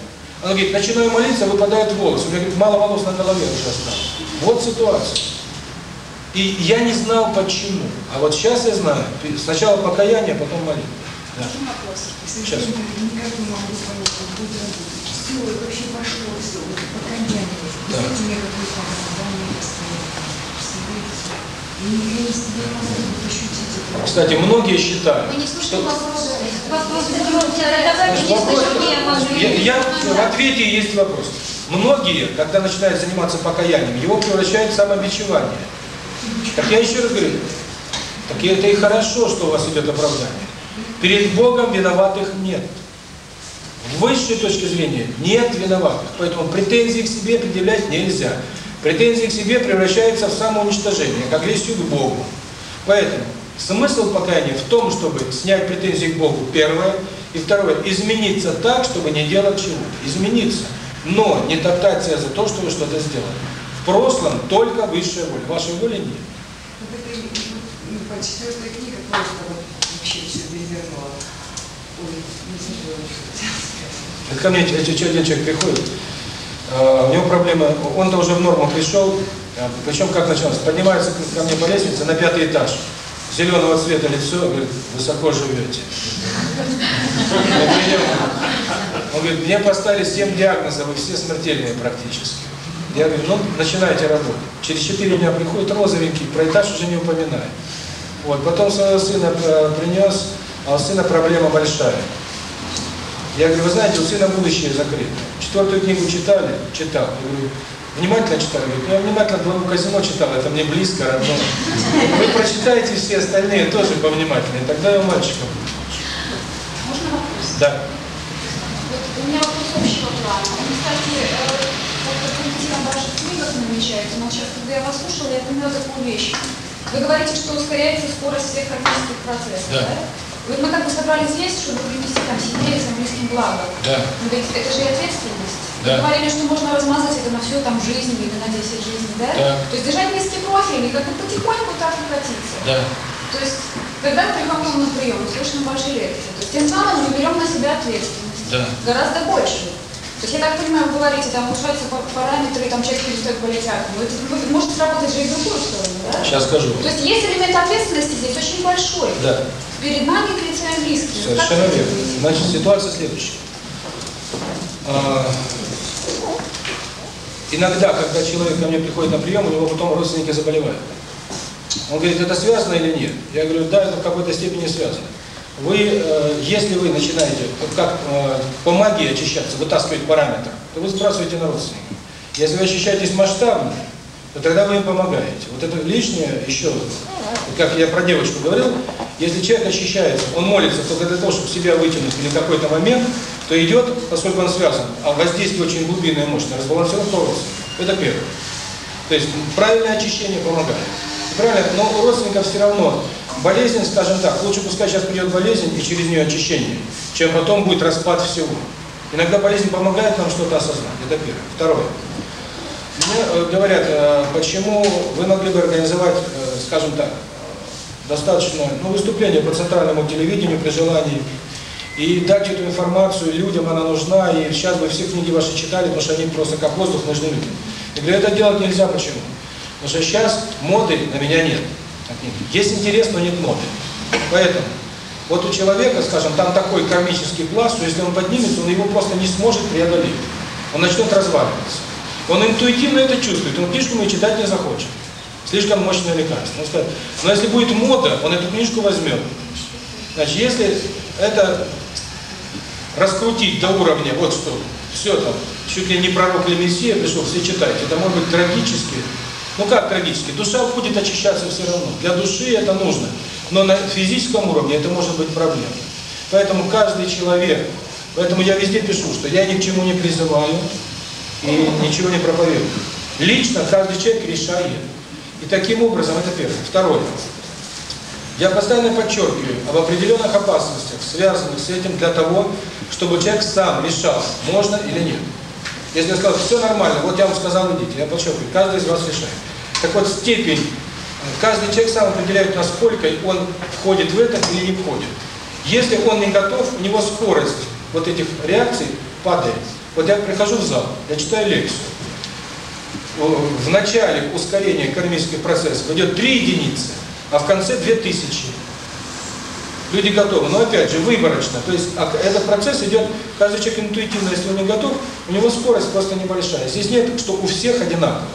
Она говорит, начинаю молиться, выпадает волос. У меня, говорит, мало волос на голове уже осталось. Вот ситуация. И я не знал почему. А вот сейчас я знаю. Сначала покаяние, потом молитва. Да. Сейчас. Да. Кстати, многие считают, что... Я. В ответе есть вопрос. Многие, когда начинают заниматься покаянием, его превращают в самобичевание. Так я еще раз говорю, так это и хорошо, что у вас идет оправдание. Перед Богом виноватых нет. В высшей точке зрения нет виноватых. Поэтому претензии к себе предъявлять нельзя. Претензии к себе превращаются в самоуничтожение, к агрессию к Богу. Поэтому смысл покаяния в том, чтобы снять претензии к Богу, первое, и второе, измениться так, чтобы не делать чего, Измениться, но не топтать себя за то, что вы что-то сделали. В прошлом только высшая воля, вашей воли нет. Вот это ну, по четвертой книге просто вот вообще все перевернуло. Ой, не знаю, что хотел сказать. Ко мне один человек приходит, Э, у него проблемы, он-то уже в норму пришел, э, причем как началось, поднимается ко мне по лестнице на пятый этаж, зеленого цвета лицо, говорит, высоко живете. Он говорит, мне поставили 7 диагнозов, и все смертельные практически. Я говорю, ну, начинайте работу. Через 4 дня приходит розовенький, про этаж уже не упоминает. Вот, потом своего сына э, принес, а у сына проблема большая. Я говорю, вы знаете, у сына будущее закрыто. Четвертую книгу читали? Читал. Я говорю, внимательно читали? Говорит, я внимательно главу казино читал, это мне близко, родное. Вы прочитаете все остальные тоже повнимательнее, тогда я мальчиком. Можно вопрос? Да. Вот у меня вопрос общего плана. Он, кстати, э, в ваших книгах намечается, но сейчас, когда я вас слушала, я поняла такую вещь. Вы говорите, что ускоряется скорость всех артистских процессов, да? да? Вы, мы как бы собрались здесь, чтобы принести там себе с английским благом. Да. Ну, Но ведь это же и ответственность. Да. Вы говорили, что можно размазать это на всю там жизнь или на 10 жизней, да? да? То есть держать низкий профиль и как бы потихоньку так и катиться. Да. То есть, когда мы приходим на прием, слышно ваши лекции, то есть, тем самым мы берем на себя ответственность. Да. Гораздо больше. Я так понимаю, вы говорите, там улучшаются параметры, там часть перестает болеть раком. Вы можете сработать же и в другую сторону, да? Сейчас скажу. То есть есть элемент ответственности здесь очень большой. Да. Перед нами, перед своим близким. Совершенно верно. Значит, ситуация следующая. А, иногда, когда человек ко мне приходит на прием, у него потом родственники заболевают. Он говорит, это связано или нет? Я говорю, да, это в какой-то степени связано вы, э, если вы начинаете, как э, по магии очищаться, вытаскивать параметры, то вы спрашиваете на родственника. Если вы очищаетесь масштабно, то тогда вы им помогаете. Вот это лишнее еще, как я про девочку говорил, если человек очищается, он молится только для того, чтобы себя вытянуть или какой-то момент, то идет, поскольку он связан, а воздействие очень глубинное и мощное, разбалансировка родственника. Это первое. То есть правильное очищение помогает. Правильно, но у родственников все равно болезнь, скажем так, лучше пускай сейчас придет болезнь и через нее очищение, чем потом будет распад всего. Иногда болезнь помогает нам что-то осознать, это первое. Второе. Мне э, говорят, э, почему вы могли бы организовать, э, скажем так, достаточно ну, выступление по центральному телевидению при желании и дать эту информацию людям, она нужна, и сейчас бы все книги ваши читали, потому что они просто как воздух нужны людям. Я говорю, это делать нельзя, почему? Потому что сейчас моды на меня нет. Есть интерес, но нет ночи. Поэтому вот у человека, скажем, там такой кармический пласт, что если он поднимется, он его просто не сможет преодолеть. Он начнет разваливаться. Он интуитивно это чувствует, он книжку мы читать не захочет. Слишком мощное лекарство. Он скажет, но если будет мода, он эту книжку возьмет. Значит, если это раскрутить до уровня, вот что, все там, чуть ли не пророк или мессия пришел, все читайте, это может быть трагически ну как трагически? Душа будет очищаться все равно. Для души это нужно. Но на физическом уровне это может быть проблема. Поэтому каждый человек, поэтому я везде пишу, что я ни к чему не призываю и ничего не проповедую. Лично каждый человек решает. И таким образом, это первое. Второе. Я постоянно подчеркиваю об определенных опасностях, связанных с этим, для того, чтобы человек сам решал, можно или нет. Я я сказал, все нормально, вот я вам сказал, идите, я подчеркиваю, каждый из вас решает. Так вот, степень, каждый человек сам определяет, насколько он входит в это или не входит. Если он не готов, у него скорость вот этих реакций падает. Вот я прихожу в зал, я читаю лекцию. В начале ускорения кармических процессов идет 3 единицы, а в конце 2000. Люди готовы. Но опять же, выборочно. То есть а этот процесс идет, каждый человек интуитивно, если он не готов, у него скорость просто небольшая. Здесь нет, что у всех одинаковая.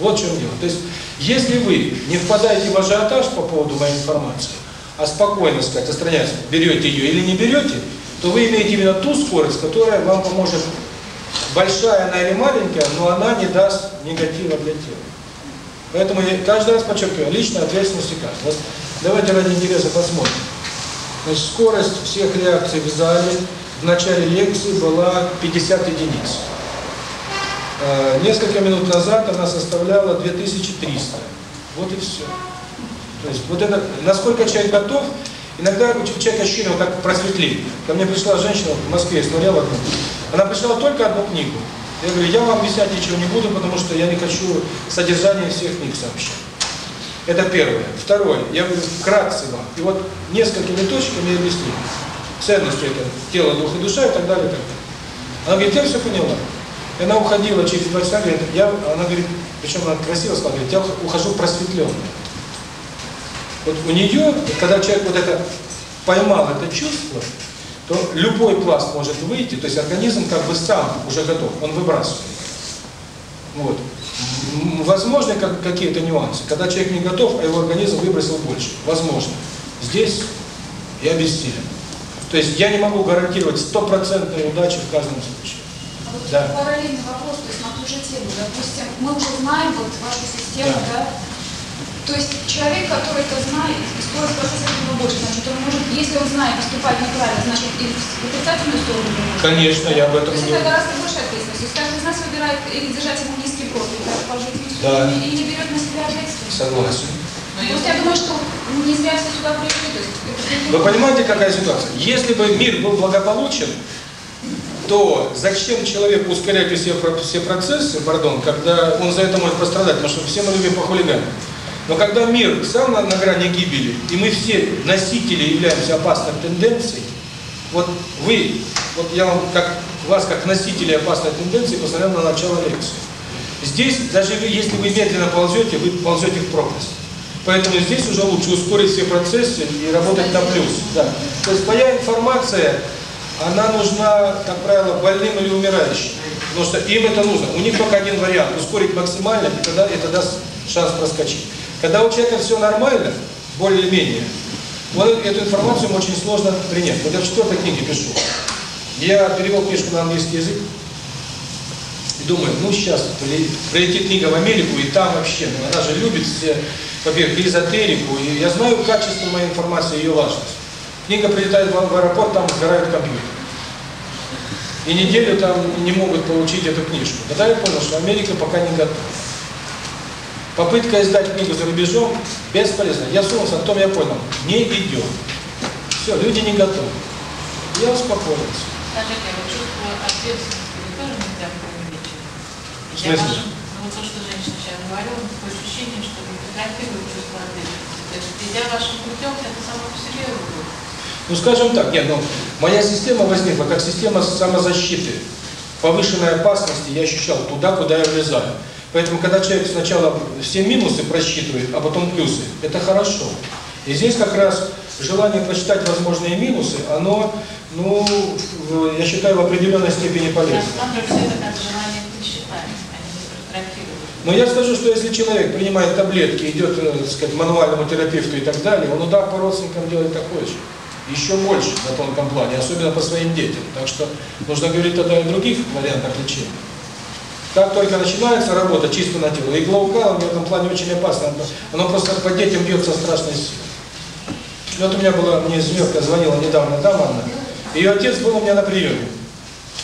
Вот в чем дело. То есть, если вы не впадаете в ажиотаж по поводу моей информации, а спокойно сказать, отстраняясь, берете ее или не берете, то вы имеете именно ту скорость, которая вам поможет. Большая она или маленькая, но она не даст негатива для тела. Поэтому я каждый раз подчеркиваю, личная ответственность и каждый. Давайте ради интереса посмотрим. Скорость всех реакций в зале в начале лекции была 50 единиц. Э, несколько минут назад она составляла 2300. Вот и все. То есть вот это, насколько человек готов, иногда у человека ощущение вот так просветлее. Ко мне пришла женщина в Москве, я смотрел одну. Она прочитала только одну книгу. Я говорю, я вам объяснять ничего не буду, потому что я не хочу содержание всех книг сообщать. Это первое. Второе. Я говорю вкратце вам. И вот несколькими точками я объясню. Это тело, дух и душа и так далее. Так далее. Она говорит, я все поняла. И она уходила через два часа, говорит, я, она говорит, причем она красиво сказала, говорит, я ухожу просветленной. Вот у нее, когда человек вот это поймал это чувство, то любой пласт может выйти, то есть организм как бы сам уже готов, он выбрасывает. Вот. Возможны какие-то нюансы. Когда человек не готов, а его организм выбросил больше. Возможно. Здесь я бессилен. То есть я не могу гарантировать стопроцентной удачи в каждом случае. А вот да. параллельный вопрос, то есть на ту же тему, допустим, мы уже знаем вот вашу систему, да? да? То есть человек, который это знает, скорость процесса его больше, значит, он может, если он знает поступать неправильно, значит, и в отрицательную сторону. Конечно, я об этом. То есть это гораздо большая ответственность. То есть каждый из нас выбирает или держать ему низкий да. И не берет на себя ответственность. Согласен. Вот я думаю, что не зря все сюда пришли. Вы понимаете, какая ситуация? Если бы мир был благополучен, то зачем человеку ускорять все, все процессы, пардон, когда он за это может пострадать, потому что все мы любим похулиганить. Но когда мир сам на, на грани гибели, и мы все носители являемся опасных тенденций, вот вы, вот я вам как, вас как носители опасной тенденции посмотрел на начало лекции. Здесь, даже если вы медленно ползете, вы ползете в пропасть. Поэтому здесь уже лучше ускорить все процессы и работать на плюс. Да. То есть моя информация, она нужна, как правило, больным или умирающим. Потому что им это нужно. У них только один вариант – ускорить максимально, и тогда это даст шанс проскочить. Когда у человека все нормально, более-менее, вот эту информацию очень сложно принять. Вот я в четвертой книге пишу. Я перевел книжку на английский язык, думает, ну сейчас пройти книга в Америку, и там вообще, ну она же любит все, во-первых, эзотерику, и я знаю качество моей информации, ее важность. Книга прилетает в аэропорт, там сгорают компьютер И неделю там не могут получить эту книжку. Тогда я понял, что Америка пока не готова. Попытка издать книгу за рубежом бесполезна. Я сунулся, о том я понял, не идет. Все, люди не готовы. Я успокоился. Скажите, а вот чувство ответственности в смысле? Вот то, что женщина сейчас говорила, такое ощущение, что вы фотографируете чувство обиды. Идя вашим путем, это само по себе. Ну, скажем так, нет, ну, моя система возникла как система самозащиты. Повышенной опасности я ощущал туда, куда я влезаю. Поэтому, когда человек сначала все минусы просчитывает, а потом плюсы, это хорошо. И здесь как раз желание посчитать возможные минусы, оно, ну, я считаю, в определенной степени полезно. На самом деле, все это желание но я скажу, что если человек принимает таблетки, идет, э, так сказать, мануальному терапевту и так далее, он удар по родственникам делает такой же. Еще больше на тонком плане, особенно по своим детям. Так что нужно говорить тогда о других вариантах лечения. Как только начинается работа чисто на тело, иглоукалом в этом плане очень опасно. Оно просто по детям бьется страшной силой. Вот у меня была, мне звездка звонила недавно, там Анна. Ее отец был у меня на приеме.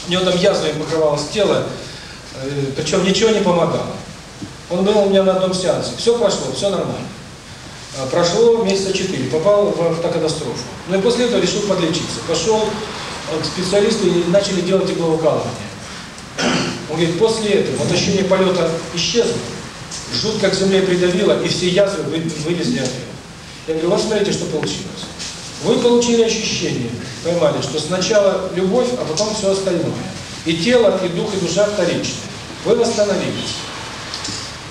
У него там язвой покрывалось тело, причем ничего не помогало. Он был у меня на одном сеансе. Все прошло, все нормально. Прошло месяца четыре, попал в автокатастрофу. Ну и после этого решил подлечиться. Пошел к специалисту и начали делать иглоукалывание. Он говорит, после этого вот ощущение полета исчезло, жутко к земле придавило, и все язвы вы, вылезли от этого. Я говорю, вот смотрите, что получилось. Вы получили ощущение, поймали, что сначала любовь, а потом все остальное. И тело, и дух, и душа вторичны. Вы восстановились.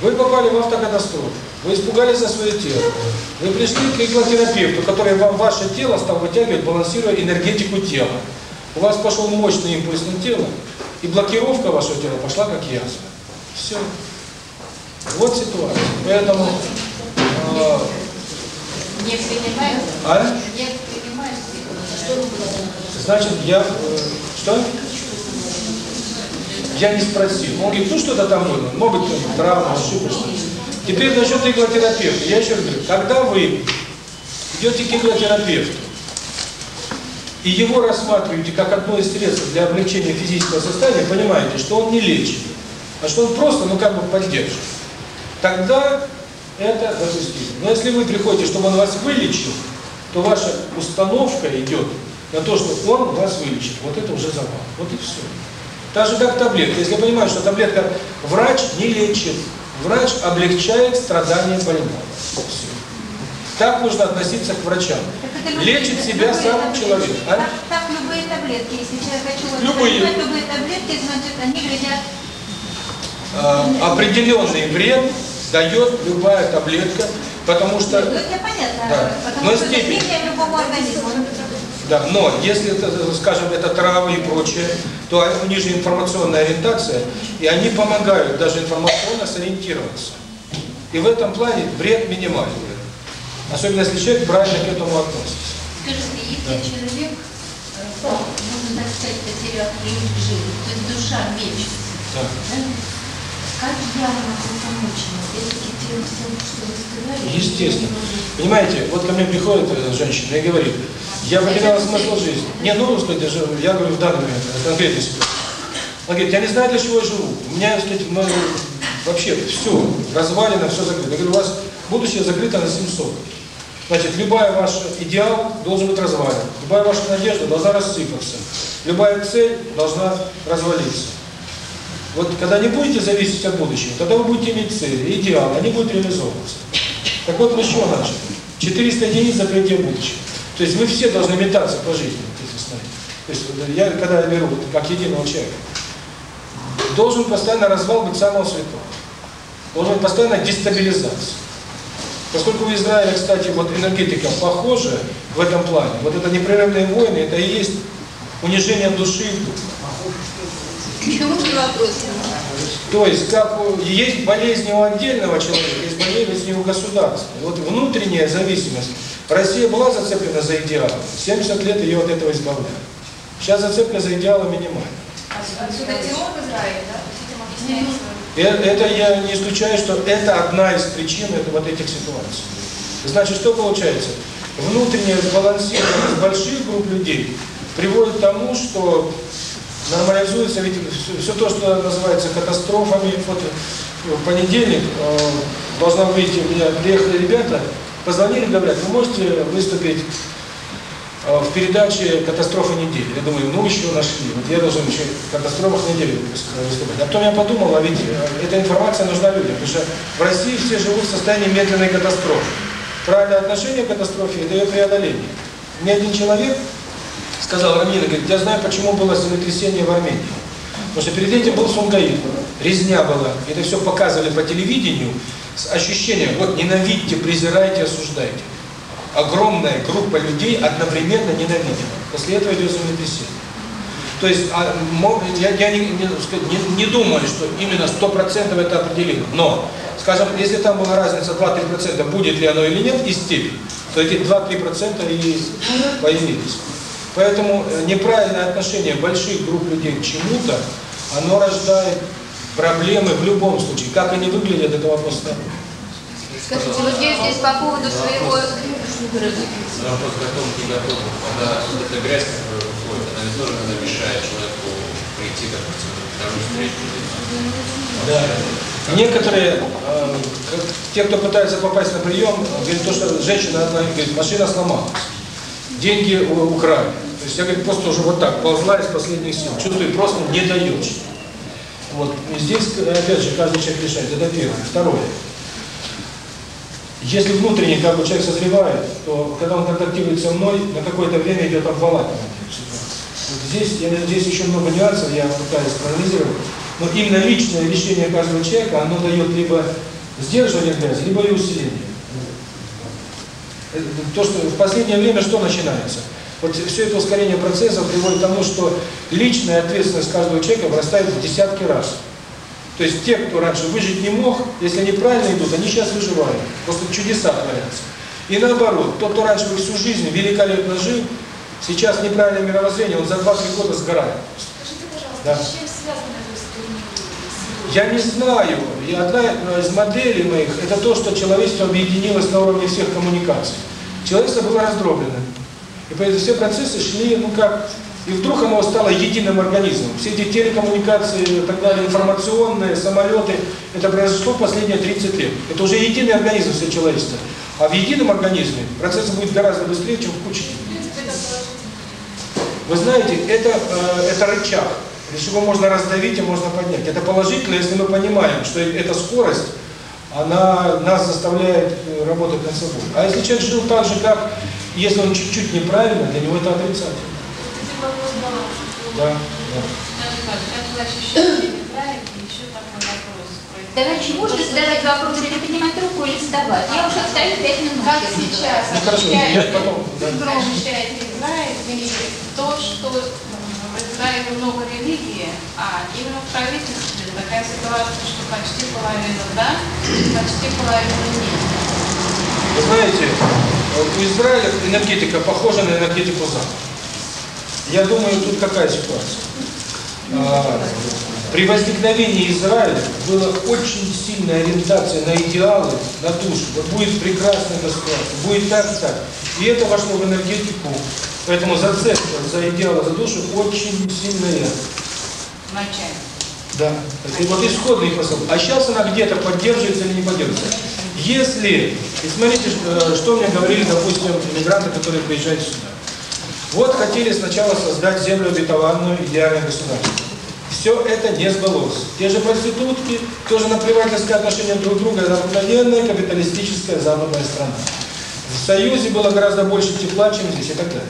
Вы попали в автокатастрофу. Вы испугались за свое тело. Вы пришли к иглотерапевту, который вам ваше тело стал вытягивать, балансируя энергетику тела. У вас пошел мощный импульс на тело, и блокировка вашего тела пошла как язва. Все. Вот ситуация. Поэтому... Э, не принимают? А? Не принимают. Значит, я... Э, что? Я не спросил. Он говорит, ну что-то там было, Могут быть, травма, ошибка, что. Теперь насчет иглотерапевта. Я еще раз говорю, когда вы идете к иглотерапевту и его рассматриваете как одно из средств для облегчения физического состояния, понимаете, что он не лечит, а что он просто, ну как бы поддерживает. Тогда это допустимо. Но если вы приходите, чтобы он вас вылечил, то ваша установка идет на то, что он вас вылечит. Вот это уже забавно. Вот и все. Так же, как таблетка. Если я понимаю, что таблетка врач не лечит, врач облегчает страдания больного. Все. Так нужно относиться к врачам. Лечит себя сам человек. А? Так, так любые таблетки, если человек хочу любые. Любые таблетки, значит, они вредят. А, определенный вред дает любая таблетка, потому что... Ну, это понятно, да. потому Но что степень. любого организма. Да, но если, это, скажем, это травы и прочее, то у них же информационная ориентация, и они помогают даже информационно сориентироваться. И в этом плане вред минимальный. Особенно если человек правильно к этому относится. Скажите, если да. человек, э, ну, можно так сказать, потерял клиент то есть душа мечется, да. Да? как я могу помочь ему, если тем всем, что вы сказали? Естественно. Понимаете, вот ко мне приходит э, женщина и говорит, я потеряла смысл жизни. Мне нужно, что я живу. Я говорю в данный момент, э, конкретно сейчас. Он говорит, я не знаю, для чего я живу. У меня, сказать, ну, вообще все развалено, все закрыто. Я говорю, у вас будущее закрыто на 700. Значит, любая ваш идеал должен быть развален. Любая ваша надежда должна рассыпаться. Любая цель должна развалиться. Вот когда не будете зависеть от будущего, тогда вы будете иметь цели, идеалы, они будут реализовываться. Так вот, мы с чего начали? 400 единиц закрытия будущего. То есть мы все должны метаться по жизни, если смотреть. То есть я, когда я беру, как единого человека, должен постоянно развал быть самого святого. Должен постоянно дестабилизация. Поскольку в Израиле, кстати, вот энергетика похожа в этом плане, вот это непрерывные войны, это и есть унижение души и духа. Еще можно вопрос? То есть, как есть болезнь у отдельного человека, есть болезнь у государства. Вот внутренняя зависимость. Россия была зацеплена за идеал. 70 лет ее от этого избавляли. Сейчас зацеплена за идеалы минимально. А Отсюда а Тимур в Израиле, да? Э, это я не исключаю, что это одна из причин вот этих ситуаций. Значит, что получается? Внутреннее сбалансирование больших групп людей приводит к тому, что нормализуется, видите, все то, что называется катастрофами, вот э, в понедельник э, должна выйти, у меня приехали ребята, позвонили, говорят, вы можете выступить э, в передаче «Катастрофа недели». Я думаю, ну еще нашли, вот я должен еще в «Катастрофах недели» выступать. А потом я подумал, а ведь э, эта информация нужна людям, потому что в России все живут в состоянии медленной катастрофы. Правильное отношение к катастрофе – это ее преодоление. Ни один человек сказал Рамина, говорит, я знаю, почему было землетрясение в Армении. Потому что перед этим был Сунгаил, резня была. Это все показывали по телевидению с ощущением, вот ненавидьте, презирайте, осуждайте. Огромная группа людей одновременно ненавидела. После этого идет землетрясение. То есть а, я, я не, не, не думаю, что именно 100% это определило. Но, скажем, если там была разница 2-3%, будет ли оно или нет, и степень, то эти 2-3% и появились. Поэтому э, неправильное отношение больших групп людей к чему-то, оно рождает проблемы в любом случае. Как они выглядят, это вопрос второй. Скажите, вот я здесь по поводу своего... Вопрос готовки и готовки. Когда эта грязь, которая выходит, она ведь тоже она мешает человеку прийти, допустим, на вторую встречу. Да. Некоторые, э, те, кто пытается попасть на прием, говорят, то, что женщина одна говорит, машина сломалась деньги украли. То есть я говорю, просто уже вот так, ползла из последних сил. Чувствую, просто не даешь. Вот. И здесь, опять же, каждый человек решает. Это первое. Второе. Если внутренне как бы человек созревает, то когда он контактирует со мной, на какое-то время идет обволакивание. Вот здесь, я, здесь еще много нюансов, я пытаюсь проанализировать. Но именно личное решение каждого человека, оно дает либо сдерживание грязи, либо и усиление то, что в последнее время что начинается? Вот все это ускорение процесса приводит к тому, что личная ответственность каждого человека вырастает в десятки раз. То есть те, кто раньше выжить не мог, если они правильно идут, они сейчас выживают. Просто чудеса творятся. И наоборот, тот, кто раньше всю жизнь великолепно жил, сейчас неправильное мировоззрение, он за 2-3 года сгорает. Скажите, пожалуйста, да. с чем связано я не знаю, и одна из моделей моих, это то, что человечество объединилось на уровне всех коммуникаций. Человечество было раздроблено. И поэтому все процессы шли, ну как, и вдруг оно стало единым организмом. Все эти телекоммуникации, так далее, информационные, самолеты, это произошло последние 30 лет. Это уже единый организм все человечества. А в едином организме процесс будет гораздо быстрее, чем в куче. Вы знаете, это, э, это рычаг. Для чего можно раздавить и можно поднять. Это положительно, если мы понимаем, что эта скорость, она нас заставляет э, работать над собой. А если человек жил так же, как, если он чуть-чуть неправильно, для него это отрицательно. Да, да. Давай чего же задавать вопрос или поднимать руку или задавать? Я уже отстаю 5 минут. Как сейчас ну, Да. синдром ощущает, знает, то, что выбираем много религии, а именно в такая ситуация, что почти половина да, почти половина нет. Вы знаете, у Израиля энергетика похожа на энергетику Запада. Я думаю, тут какая ситуация? При возникновении Израиля была очень сильная ориентация на идеалы, на душу. Вот будет прекрасное государство, будет так, так. И это вошло в энергетику. Поэтому зацепка за идеалы, за душу очень сильная. Начальник. Да. Это вот исходный посыл. А сейчас она где-то поддерживается или не поддерживается. Если, и смотрите, что мне говорили, допустим, иммигранты, которые приезжают сюда. Вот хотели сначала создать землю обетованную, идеальное государство. Все это не сбылось. Те же проститутки, тоже наплевательское отношение друг друга, обыкновенная капиталистическая западная страна. В Союзе было гораздо больше тепла, чем здесь и так далее.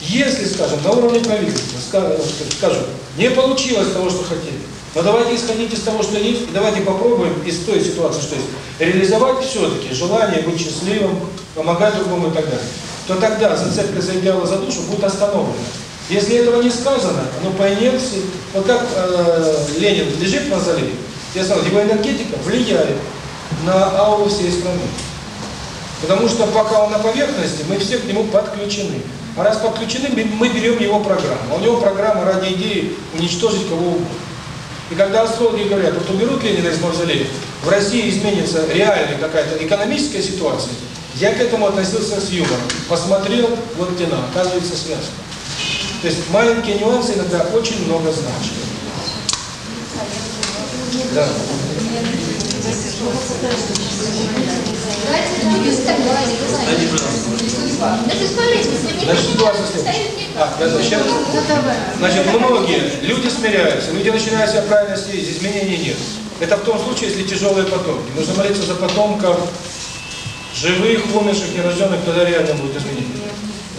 Если, скажем, на уровне правительства, э, скажем, не получилось того, что хотели, но давайте исходить из того, что есть, и давайте попробуем из той ситуации, что есть, реализовать все-таки желание быть счастливым, помогать другому и так далее, то тогда зацепка заявляла за душу будет остановлена. Если этого не сказано, оно по инерции, вот как э, Ленин лежит на заливе, я сказал, его энергетика влияет на ауру всей страны. Потому что пока он на поверхности, мы все к нему подключены. А раз подключены, мы берем его программу. А у него программа ради идеи уничтожить кого угодно. И когда астрологи говорят, вот уберут Ленина из мавзолея, в России изменится реальная какая-то экономическая ситуация, я к этому относился с юмором. Посмотрел, вот где оказывается, связка. То есть маленькие нюансы иногда очень много значат. Да. Значит, ситуация следующая. А, я защищаю? Значит, многие люди смиряются, люди начинают себя правильно следить, изменений нет. Это в том случае, если тяжелые потомки. Нужно молиться за потомков живых, умерших, нерожденных, когда реально будет изменение.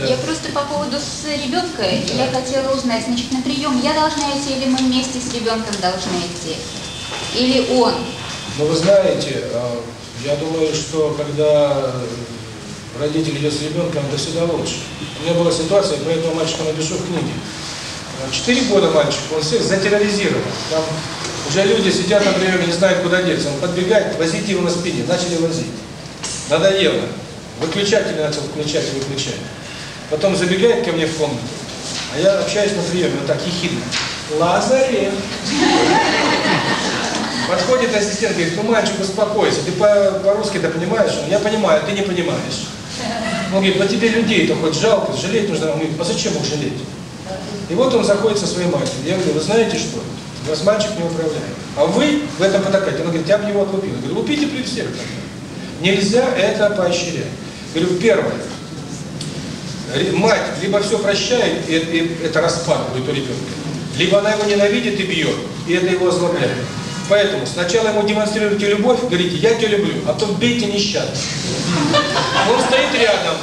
Я просто по поводу с ребенка, я хотела узнать, значит, на прием я должна идти или мы вместе с ребенком должны идти? Или он? Ну, вы знаете, э, я думаю, что когда э, родитель идет с ребенком, до сюда лучше. У меня была ситуация, про этого мальчика напишу в книге. Э, четыре года мальчик, он всех затерроризировал. Там уже люди сидят, на приеме, не знают, куда деться. Он подбегает, возить его на спине, начали возить. Надоело. Выключатель начал включать и выключать. Потом забегает ко мне в комнату, а я общаюсь на приеме, вот так ехидно. Лазарев! Подходит ассистент, говорит, ну, мальчик, успокойся, ты по-русски-то -по понимаешь? Я понимаю, ты не понимаешь. Он говорит, ну тебе людей-то хоть жалко, жалеть нужно. Он говорит, а зачем их жалеть? И вот он заходит со своей матерью. Я говорю, вы знаете что? У вас мальчик не управляет. А вы в этом потакаете. Он говорит, я бы его отлупил. Я говорю, лупите при всех. Нельзя это поощрять. Я говорю, первое, мать либо все прощает, и, и это распад будет у ребенка, либо она его ненавидит и бьет, и это его озлобляет. Поэтому сначала ему демонстрируйте любовь, говорите, я тебя люблю, а то бейте несчастный. Он стоит рядом.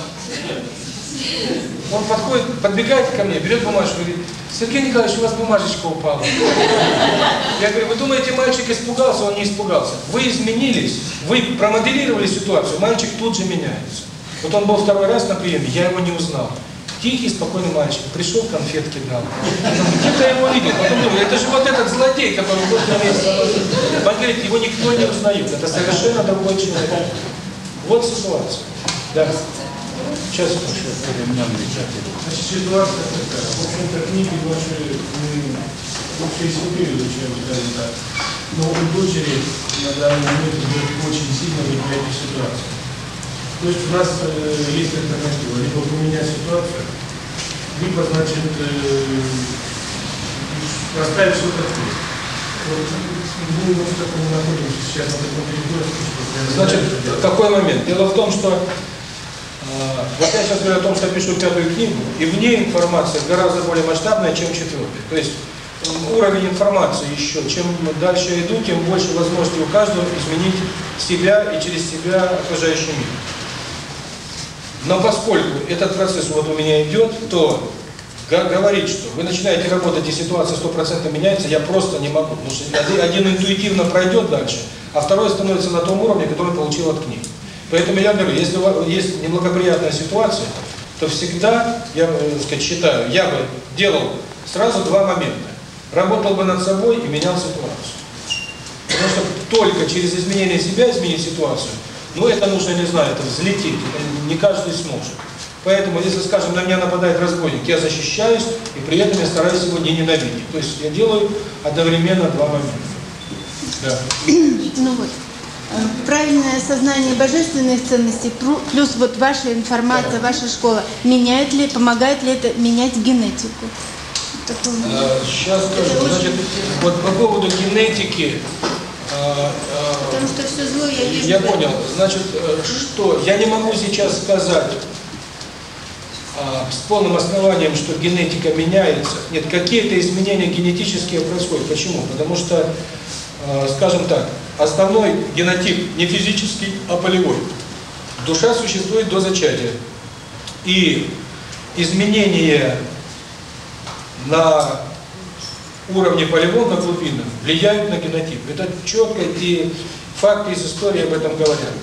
Он подходит, подбегает ко мне, берет бумажку, говорит, Сергей Николаевич, у вас бумажечка упала. Я говорю, вы думаете, мальчик испугался, он не испугался. Вы изменились, вы промоделировали ситуацию, мальчик тут же меняется. Вот он был второй раз на приеме, я его не узнал. Тихий, спокойный мальчик. Пришел, конфетки дал. Где-то его видел. Потом думал, это же вот этот злодей, который был на месте. Он его никто не узнает. Это совершенно другой человек. Вот ситуация. Да. Сейчас еще Значит, ситуация такая. В общем-то, книги ваши мы вообще изучили, зачем сказать так. Но у дочери на данный момент идет очень сильно неприятная ситуация. То есть у нас есть альтернатива. Либо поменять ситуацию, либо, значит, расставить все как есть. Вот Мы вот в таком находимся сейчас, на таком перекрестке. Значит, такой момент. Дело в том, что вот я сейчас говорю о том, что пишу пятую книгу, и в ней информация гораздо более масштабная, чем четвертая. То есть уровень информации еще, чем дальше я иду, тем больше возможностей у каждого изменить себя и через себя окружающий мир. Но поскольку этот процесс вот у меня идет, то говорить, что вы начинаете работать, и ситуация стопроцентно меняется, я просто не могу. Потому что один, интуитивно пройдет дальше, а второй становится на том уровне, который получил от книг. Поэтому я говорю, если у вас есть неблагоприятная ситуация, то всегда, я э, так сказать, считаю, я бы делал сразу два момента. Работал бы над собой и менял ситуацию. Потому что только через изменение себя изменить ситуацию – ну это нужно, не знаю, это взлетит, не каждый сможет. Поэтому, если, скажем, на меня нападает разбойник, я защищаюсь, и при этом я стараюсь его не ненавидеть. То есть я делаю одновременно два момента. Да. Ну вот. Правильное сознание божественных ценностей плюс вот ваша информация, да. ваша школа, меняет ли, помогает ли это менять генетику? Э, сейчас скажу. Значит, вот по поводу генетики, Потому что все зло я вижу. Я понял. Значит, э, что? Я не могу сейчас сказать а, с полным основанием, что генетика меняется. Нет, какие-то изменения генетические происходят. Почему? Потому что, а, скажем так, основной генотип не физический, а полевой. Душа существует до зачатия. И изменение на уровне полигон на влияют на генотип. Это четко и факты из истории об этом говорят.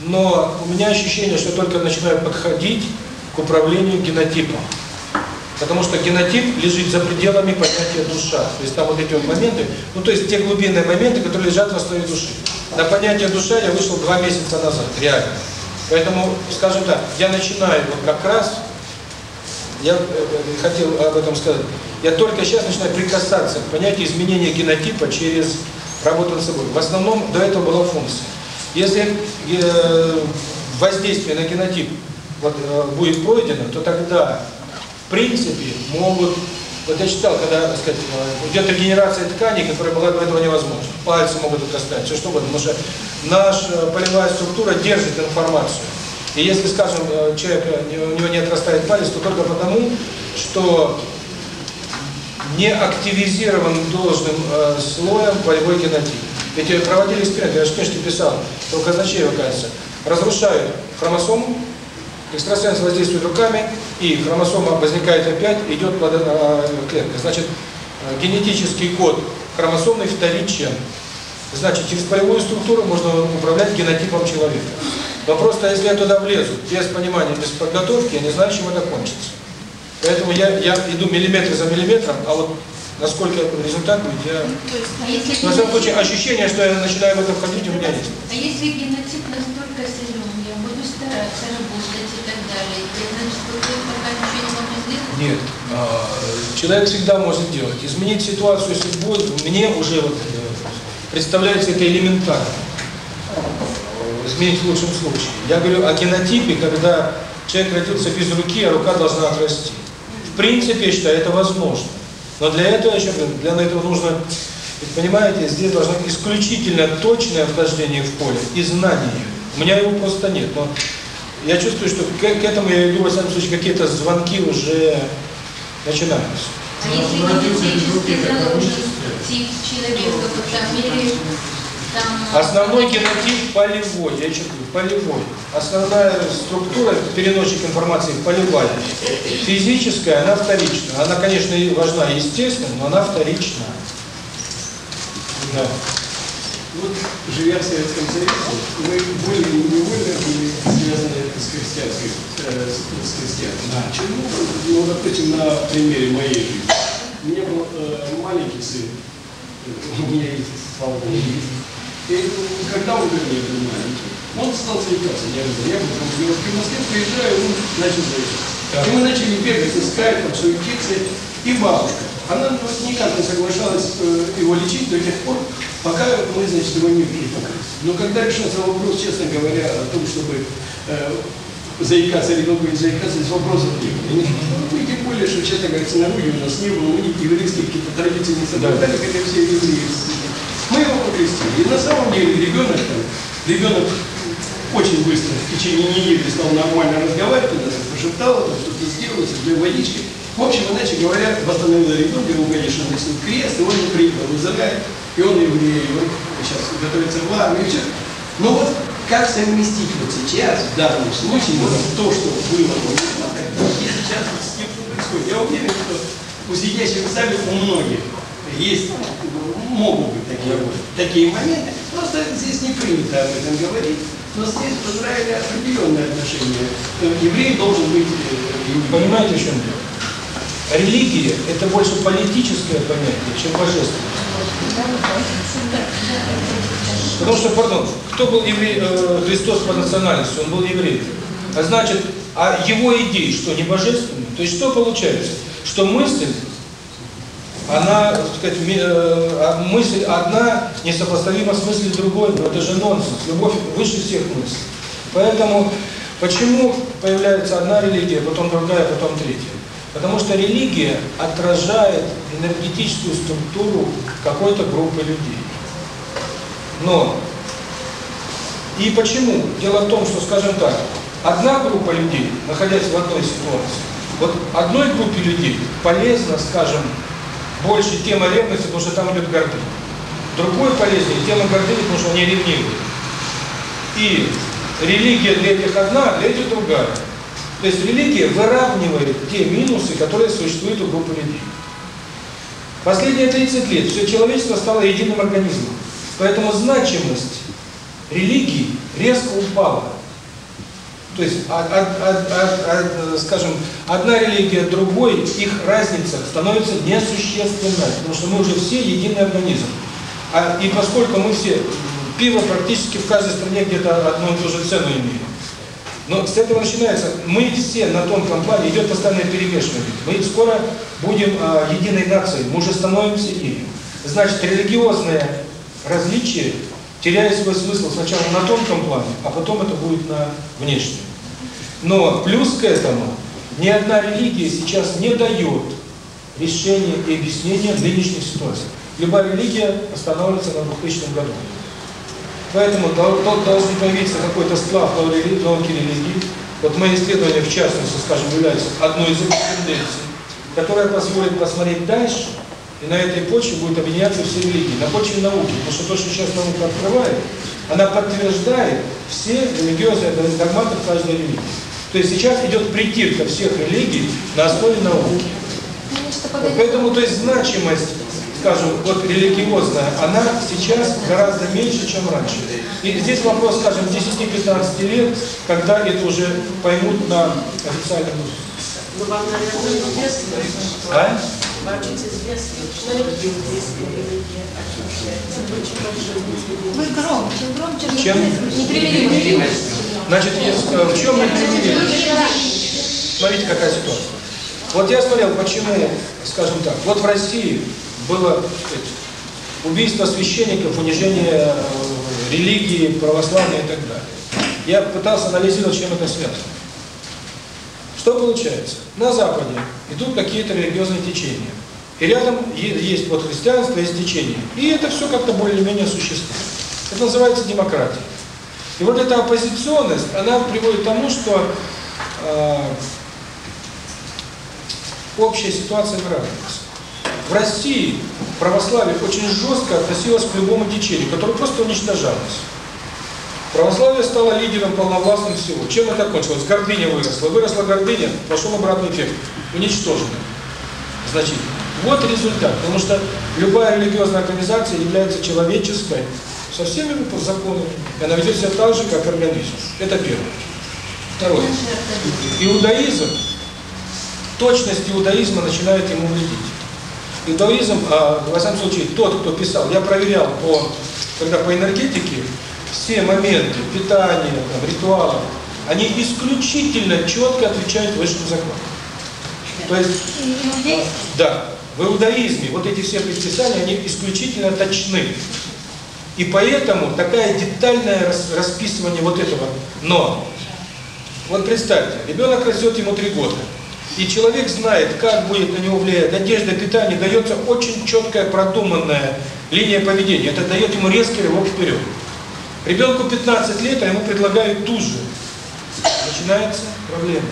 Но у меня ощущение, что только начинаю подходить к управлению генотипом. Потому что генотип лежит за пределами понятия душа. То есть там вот эти вот моменты, ну то есть те глубинные моменты, которые лежат в основе души. На понятие душа я вышел два месяца назад, реально. Поэтому, скажу так, я начинаю вот как раз я э, э, хотел об этом сказать. Я только сейчас начинаю прикасаться к понятию изменения генотипа через работу над собой. В основном до этого была функция. Если э, воздействие на генотип будет пройдено, то тогда, в принципе, могут... Вот я читал, когда, так сказать, идет регенерация тканей, которая была до этого невозможна. Пальцы могут отрастать, все что угодно. Потому что наша полевая структура держит информацию. И если, скажем, э, человек, э, у него не отрастает палец, то только потому, что не активизирован должным э, слоем полевой генотип. Ведь э, проводили эксперимент, я же конечно писал, только значение кажется. Разрушают хромосому, экстрасенс воздействует руками, и хромосома возникает опять, идет плода, э, клетка. Значит, э, генетический код хромосомный вторичен. Значит, через полевую структуру можно управлять генотипом человека. Вопрос, а если я туда влезу, без понимания, без подготовки, я не знаю, чем это кончится. Поэтому я, я иду миллиметр за миллиметром, а вот насколько результат будет, я... Ну, есть. А На самом случае, ощущение, что я начинаю в это входить, у меня а есть. А если генотип настолько силен, я буду стараться работать и так далее, я, значит, что пока ничего не могу сделать? Нет. А, человек всегда может делать. Изменить ситуацию, если будет, мне уже вот, э, представляется это элементарно изменить в лучшем случае. Я говорю о генотипе, когда человек родился без руки, а рука должна отрасти. В принципе, я считаю, это возможно. Но для этого, еще для этого нужно, понимаете, здесь должно быть исключительно точное вхождение в поле и знание. У меня его просто нет. Но я чувствую, что к, к этому я иду, во всяком случае, какие-то звонки уже начинаются. А если генетически заложен тип человека, вот там, Основной генотип полевой, я чертую, полевой. Основная структура, переносчик информации полевая. Физическая, она вторичная. Она, конечно, важна естественно, но она вторична. Да. Вот, живя в Советском Союзе, мы были и невольно были связаны с христианской, э, с христианством. Да. Почему? Ну, допустим, на примере моей жизни. У меня был э, маленький сын, у меня есть, слава богу, когда удобнее понимаете. Он стал свекаться, я говорю, я буду в Москве, приезжаю, он начал заезжать. И мы начали бегать, искать, там, суетиться, и бабушка. Она ну, никак не соглашалась э, его лечить до тех пор, пока мы, значит, его не видим. Но когда решился вопрос, честно говоря, о том, чтобы э, заикаться или не заикаться, здесь вопросов не было. И тем более, что, честно говоря, синагоги у нас не было, мы еврейские какие-то традиции не соблюдали, да. хотя все евреи его покрестили. И на самом деле ребенок, ребенок очень быстро, в течение недели стал нормально разговаривать, когда пошептал, что-то сделал, себе водички. В общем, иначе говоря, восстановил ребенка, ему, конечно, носил крест, он не приехал, вызывает, и он еврей, он сейчас готовится в армию, все. Но вот как совместить вот сейчас, в данном случае, вот то, что было и сейчас с тем, что происходит. Я уверен, что у сидящих в зале у многих есть могут быть такие, такие моменты. Просто здесь не принято об этом говорить. Но здесь в Израиле определенное отношение. Еврей должен быть евреем. Понимаете, в чем дело? Религия – это больше политическое понятие, чем божественное. Потому что, пардон, кто был еврей, э, Христос по национальности? Он был еврей. А значит, а его идеи что, не божественные? То есть что получается? Что мысль она, так сказать, э, а, мысль одна несопоставима с мыслью другой, но это же нонсенс. Любовь выше всех мыслей. Поэтому почему появляется одна религия, потом другая, потом третья? Потому что религия отражает энергетическую структуру какой-то группы людей. Но и почему? Дело в том, что, скажем так, одна группа людей, находясь в одной ситуации, вот одной группе людей полезно, скажем, больше тема ревности, потому что там идет гордыня. Другое полезнее тема гордыни, потому что они ревнивые. И религия для этих одна, для этих другая. То есть религия выравнивает те минусы, которые существуют у группы людей. Последние 30 лет все человечество стало единым организмом. Поэтому значимость религии резко упала. То есть, от, от, от, от, скажем, одна религия другой, их разница становится несущественной, потому что мы уже все единый организм. А, и поскольку мы все, пиво практически в каждой стране где-то одну и ту же цену имеем, Но с этого начинается, мы все на тонком плане, идет постоянное перемешивание. Мы скоро будем а, единой нацией, мы уже становимся ею. Значит, религиозное различие теряя свой смысл сначала на тонком плане, а потом это будет на внешнем. Но плюс к этому, ни одна религия сейчас не дает решения и объяснения нынешних ситуаций. Любая религия останавливается на 2000 году. Поэтому должен появиться какой-то сплав науки религии. Вот мои исследования, в частности, скажем, являются одной из этих тенденций, которая позволит посмотреть дальше, и на этой почве будут объединяться все религии, на почве науки, потому что то, что сейчас наука открывает, она подтверждает все религиозные догматы каждой религии. То есть сейчас идет притирка всех религий на основе науки. Поэтому, то есть значимость, скажем, вот религиозная, она сейчас гораздо меньше, чем раньше. И здесь вопрос, скажем, 10-15 лет, когда это уже поймут на официальном уровне. А? Чем? Значит, в чем мы примирились? Смотрите, какая ситуация. Вот я смотрел, почему, скажем так, вот в России было убийство священников, унижение религии, православия и так далее. Я пытался анализировать, чем это связано. Что получается? На Западе идут какие-то религиозные течения. И рядом есть вот христианство, есть течение. И это все как-то более-менее существует. Это называется демократия. И вот эта оппозиционность, она приводит к тому, что э, общая ситуация выравнивается. В России православие очень жестко относилось к любому течению, которое просто уничтожалось. Православие стало лидером полновластным всего. Чем это кончилось? Гордыня выросла. Выросла гордыня, пошел обратный эффект. Уничтожена. Значит, Вот результат. Потому что любая религиозная организация является человеческой, со всеми законами. И она ведет себя так же, как организм. Это первое. Второе. Иудаизм. Точность иудаизма начинает ему вредить. Иудаизм, а, во всяком случае, тот, кто писал, я проверял по, когда по энергетике, все моменты питания, там, ритуалы, они исключительно четко отвечают высшим законам. То есть, да, в иудаизме вот эти все предписания, они исключительно точны. И поэтому такая детальное расписывание вот этого. Но, вот представьте, ребенок растет ему три года, и человек знает, как будет на него влиять одежда, питание, дается очень четкая продуманная линия поведения. Это дает ему резкий рывок вперед. Ребенку 15 лет, а ему предлагают ту же. Начинается проблема.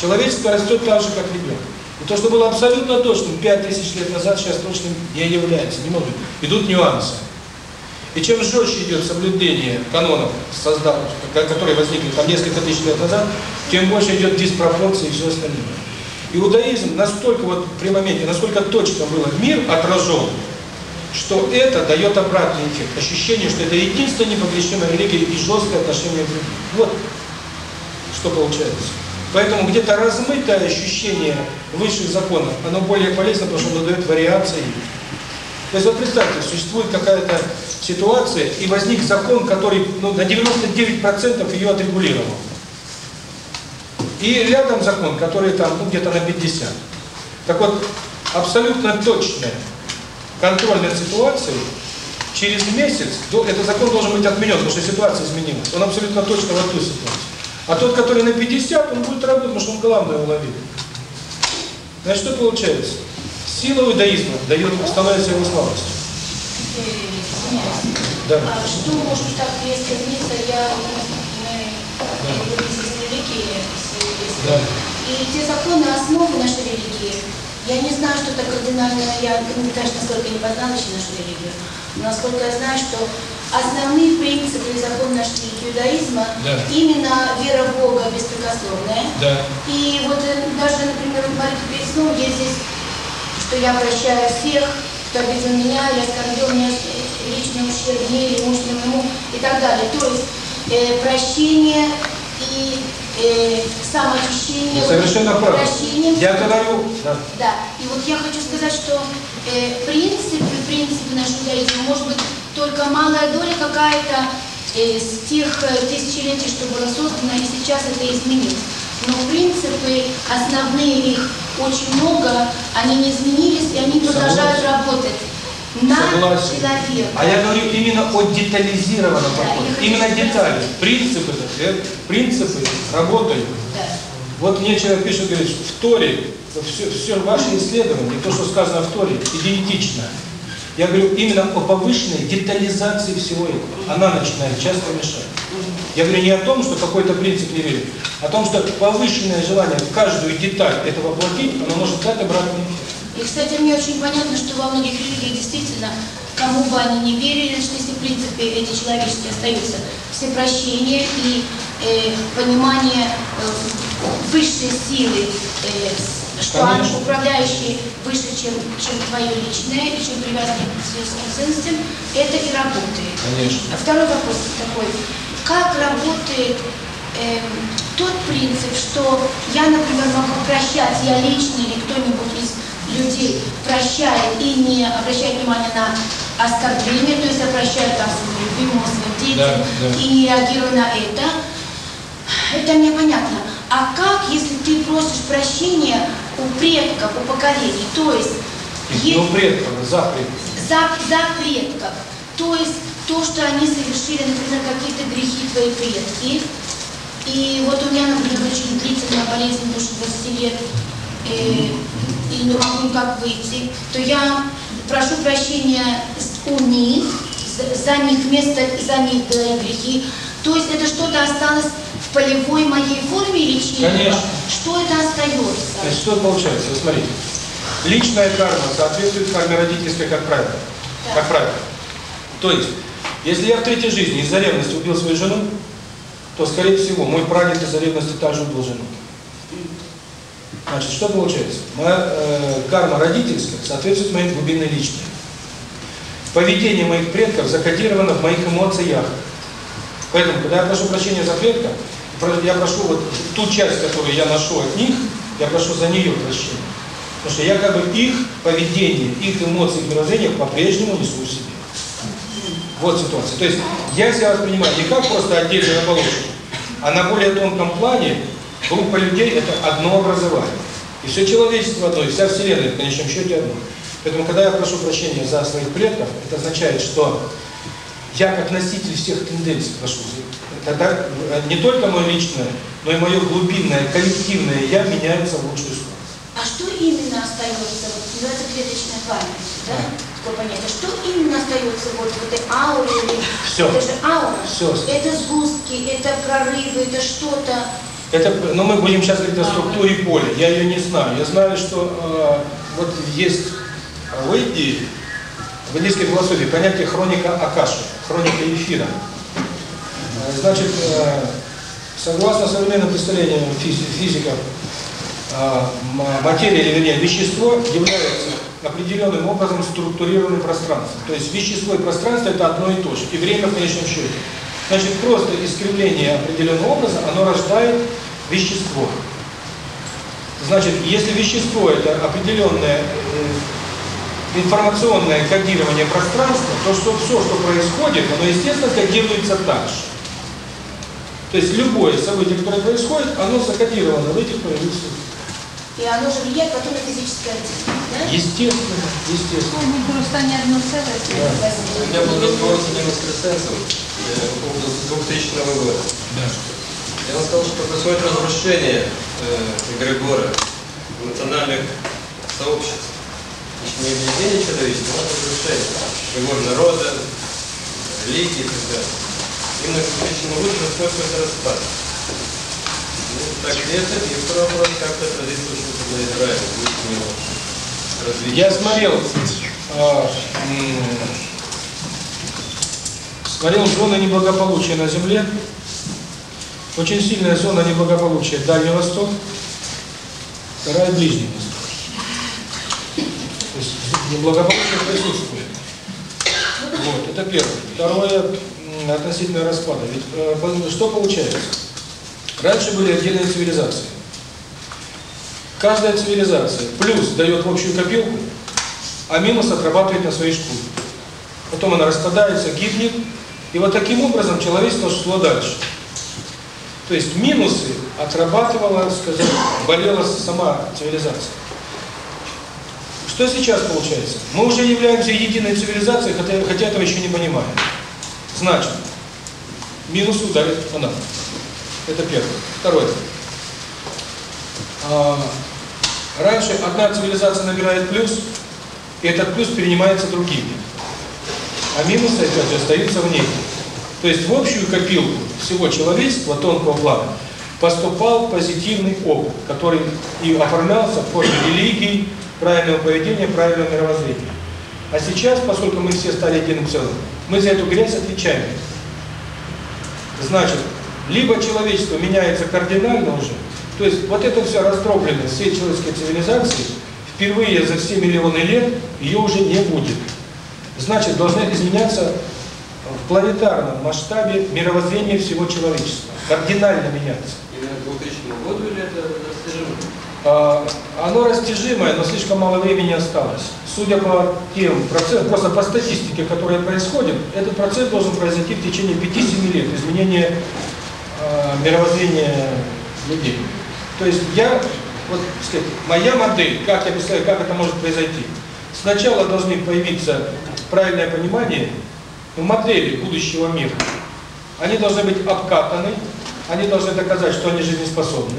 Человечество растет так же, как ребенок. И то, что было абсолютно точным 5000 лет назад, сейчас точным не является, не может. Идут нюансы. И чем жестче идет соблюдение канонов, создав... которые возникли там несколько тысяч лет назад, тем больше идет диспропорция и все остальное. Иудаизм настолько вот при моменте, насколько точно было мир отражен, что это дает обратный эффект. Ощущение, что это единство непогрешимой религия и жесткое отношение к другим. Вот что получается. Поэтому где-то размытое ощущение высших законов, оно более полезно, потому что оно дает вариации. То есть вот представьте, существует какая-то ситуация, и возник закон, который ну, на 99% ее отрегулировал. И рядом закон, который там ну, где-то на 50. Так вот, абсолютно точное Контрольная ситуация через месяц, этот закон должен быть отменен, потому что ситуация изменилась. Он абсолютно точно в эту ситуацию. А тот, который на 50, он будет работать, потому что он главное уловил. Значит, что получается? Сила иудаизма дает, становится его слабостью. Да. А что может так, если вниз, я мы на, на, на, на, на, на, на, на, на, на, на, на, на, на, на, на, на, я не знаю, что это кардинально, я, конечно, насколько не познавочна нашу религию, но насколько я знаю, что основные принципы и закон нашего иудаизма да. именно вера в Бога беспрекословная. Да. И вот даже, например, в молитве перед сном здесь, что я прощаю всех, кто обидел меня, я оскорбил меня, личным ущерб мне или мужественному и так далее. То есть э, прощение и самоочищение, Совершенно прощение. Я это дарю. Да. да. И вот я хочу сказать, что э, принципы, принципы нашего иудаизма, может быть, только малая доля какая-то э, с тех тысячелетий, что было создано, и сейчас это изменилось. Но принципы, основные их очень много, они не изменились, и они продолжают работать. Согласен. А я говорю именно о детализированном подходе. Именно детали, принципы, принципы работают. Вот мне человек пишет, говорит, в Торе все, все ваши исследования, то, что сказано в Торе, идентично. Я говорю именно о повышенной детализации всего этого. Она начинает часто мешать. Я говорю не о том, что какой-то принцип не верит, а о том, что повышенное желание в каждую деталь этого воплотить, оно может стать обратный. И, кстати, мне очень понятно, что во многих религиях действительно, кому бы они не верили, что если, в принципе, эти человеческие остаются, все прощения и э, понимание э, высшей силы, э, что она управляющая выше, чем, чем твое личное, и чем привязанное к сельским ценностям, это и работает. Конечно. А второй вопрос такой как работает э, тот принцип, что я, например, могу прощать, я лично или кто-нибудь из людей прощает и не обращает внимания на оскорбление, то есть я прощаю там своего любимого своим детям да, да. и не реагирую на это, это мне понятно. А как, если ты просишь прощения у предков, у поколений, то есть... Не у предков, за предков. За, за предков. То есть то, что они совершили, например, какие-то грехи твои предки. И вот у меня, например, очень длительная болезнь, мне уже 20 лет, и, и не могу никак выйти, то я прошу прощения у них, за, за них место, за них да, грехи. То есть это что-то осталось в полевой моей форме лечения? Конечно. Что это остается? То есть что получается? Вот смотрите. Личная карма соответствует карме родительской, как правило. Да. Как правило. То есть если я в третьей жизни из-за ревности убил свою жену, то, скорее всего, мой прадед из-за ревности также убил жену. Значит, что получается? Моя э, карма родительская соответствует моей глубинной личности. Поведение моих предков закодировано в моих эмоциях. Поэтому, когда я прошу прощения за предка, я прошу вот ту часть, которую я ношу от них, я прошу за нее прощения. Потому что я как бы их поведение, их эмоции, их мировоззрение по-прежнему несу в себе. Вот ситуация. То есть я, если вас понимаю, не как просто отдельную оболочку, а на более тонком плане группа людей – это одно образование. И все человечество одно, и вся Вселенная в конечном счете одно. Поэтому, когда я прошу прощения за своих предков, это означает, что я как носитель всех тенденций прошу. Тогда не только мое личное, но и мое глубинное, коллективное «я» меняется в лучшую сторону. А что именно остается? Вот, ну, называется клеточная память, да? Вы понимаете, что именно остается вот в этой ауре? Все. Это же аура. Все. Это сгустки, это прорывы, это что-то. Это, но мы будем сейчас говорить о структуре поля. Я ее не знаю. Я знаю, что э, вот есть э, в Индии, в индийской философии понятие хроника Акаши, хроника эфира. Э, значит, э, согласно современным представлениям физиков, э, материя, или вернее, вещество является определенным образом структурированы пространством. То есть вещество и пространство – это одно и то же, и время в конечном счете. Значит, просто искривление определенного образа, оно рождает вещество. Значит, если вещество – это определенное э, информационное кодирование пространства, то что все, что происходит, оно, естественно, кодируется так же. То есть любое событие, которое происходит, оно закодировано в этих проявлениях и оно же влияет потом на физическое. Да? Естественно, естественно. Ну, просто не одно целое. Да. Я был руководителем экстрасенсов около 2000 года. Да. Я вам сказал, что происходит разрушение э, Григора национальных сообществ. Еще не объединение человечества, а разрушение. Григор народа, религии и так далее. Именно к личному лучше способ распад. Я смотрел, смотрел зоны неблагополучия на Земле, очень сильная зона неблагополучия Дальний Восток, вторая Ближний Восток. То есть неблагополучие присутствует. Вот, это первое. Второе, относительно распада. Ведь что получается? Раньше были отдельные цивилизации. Каждая цивилизация плюс дает общую копилку, а минус отрабатывает на своей шкуре. Потом она распадается, гибнет, и вот таким образом человечество шло дальше. То есть минусы отрабатывала, сказать, болела сама цивилизация. Что сейчас получается? Мы уже являемся единой цивилизацией, хотя, хотя этого еще не понимаем. Значит, минус ударит она. Это первое. Второе. Раньше одна цивилизация набирает плюс, и этот плюс перенимается другими. А минусы, опять же, остаются в ней. То есть в общую копилку всего человечества, тонкого плана, поступал позитивный опыт, который и оформлялся в форме религии, правильного поведения, правильного мировоззрения. А сейчас, поскольку мы все стали единым целым, мы за эту грязь отвечаем. Значит, либо человечество меняется кардинально уже. То есть вот это все раздроблено, все человеческие цивилизации, впервые за все миллионы лет ее уже не будет. Значит, должны изменяться в планетарном масштабе мировоззрение всего человечества. Кардинально меняться. И году или это растяжимое, А, оно растяжимое, но слишком мало времени осталось. Судя по тем процентам, просто по статистике, которая происходит, этот процесс должен произойти в течение 5-7 лет, изменение мировоззрение людей. То есть я, вот сказать, моя модель, как я представляю, как это может произойти. Сначала должны появиться правильное понимание модели будущего мира. Они должны быть обкатаны, они должны доказать, что они жизнеспособны.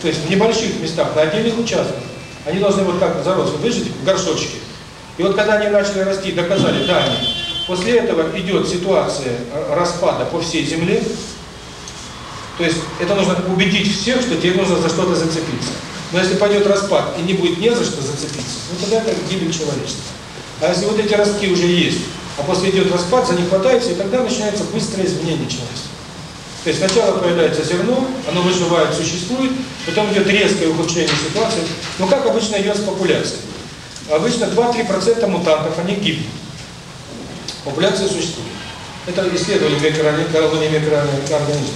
То есть в небольших местах, на отдельных участках, они должны вот как заросли, выжить в горшочке. И вот когда они начали расти, доказали, да, они. После этого идет ситуация распада по всей Земле, то есть это нужно убедить всех, что тебе нужно за что-то зацепиться. Но если пойдет распад и не будет не за что зацепиться, ну тогда это гибель человечества. А если вот эти ростки уже есть, а после идет распад, за них хватается, и тогда начинается быстрое изменение человечества. То есть сначала появляется зерно, оно выживает, существует, потом идет резкое ухудшение ситуации. Но как обычно идет с популяцией? Обычно 2-3% мутантов, они гибнут. Популяция существует. Это исследовали микроорганизмы.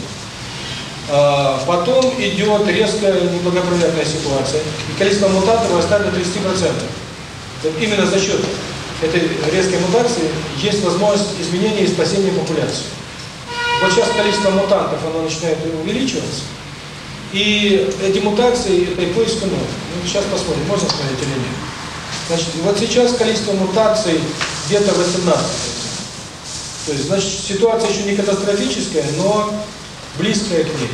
Потом идет резкая неблагоприятная ситуация, и количество мутантов вырастает до 30%. Именно за счет этой резкой мутации есть возможность изменения и спасения популяции. Вот сейчас количество мутантов оно начинает увеличиваться, и эти мутации, это и поиск. Ну, сейчас посмотрим, можно смотреть или нет. Значит, вот сейчас количество мутаций где-то 18. То есть, значит, ситуация еще не катастрофическая, но близкое к ней.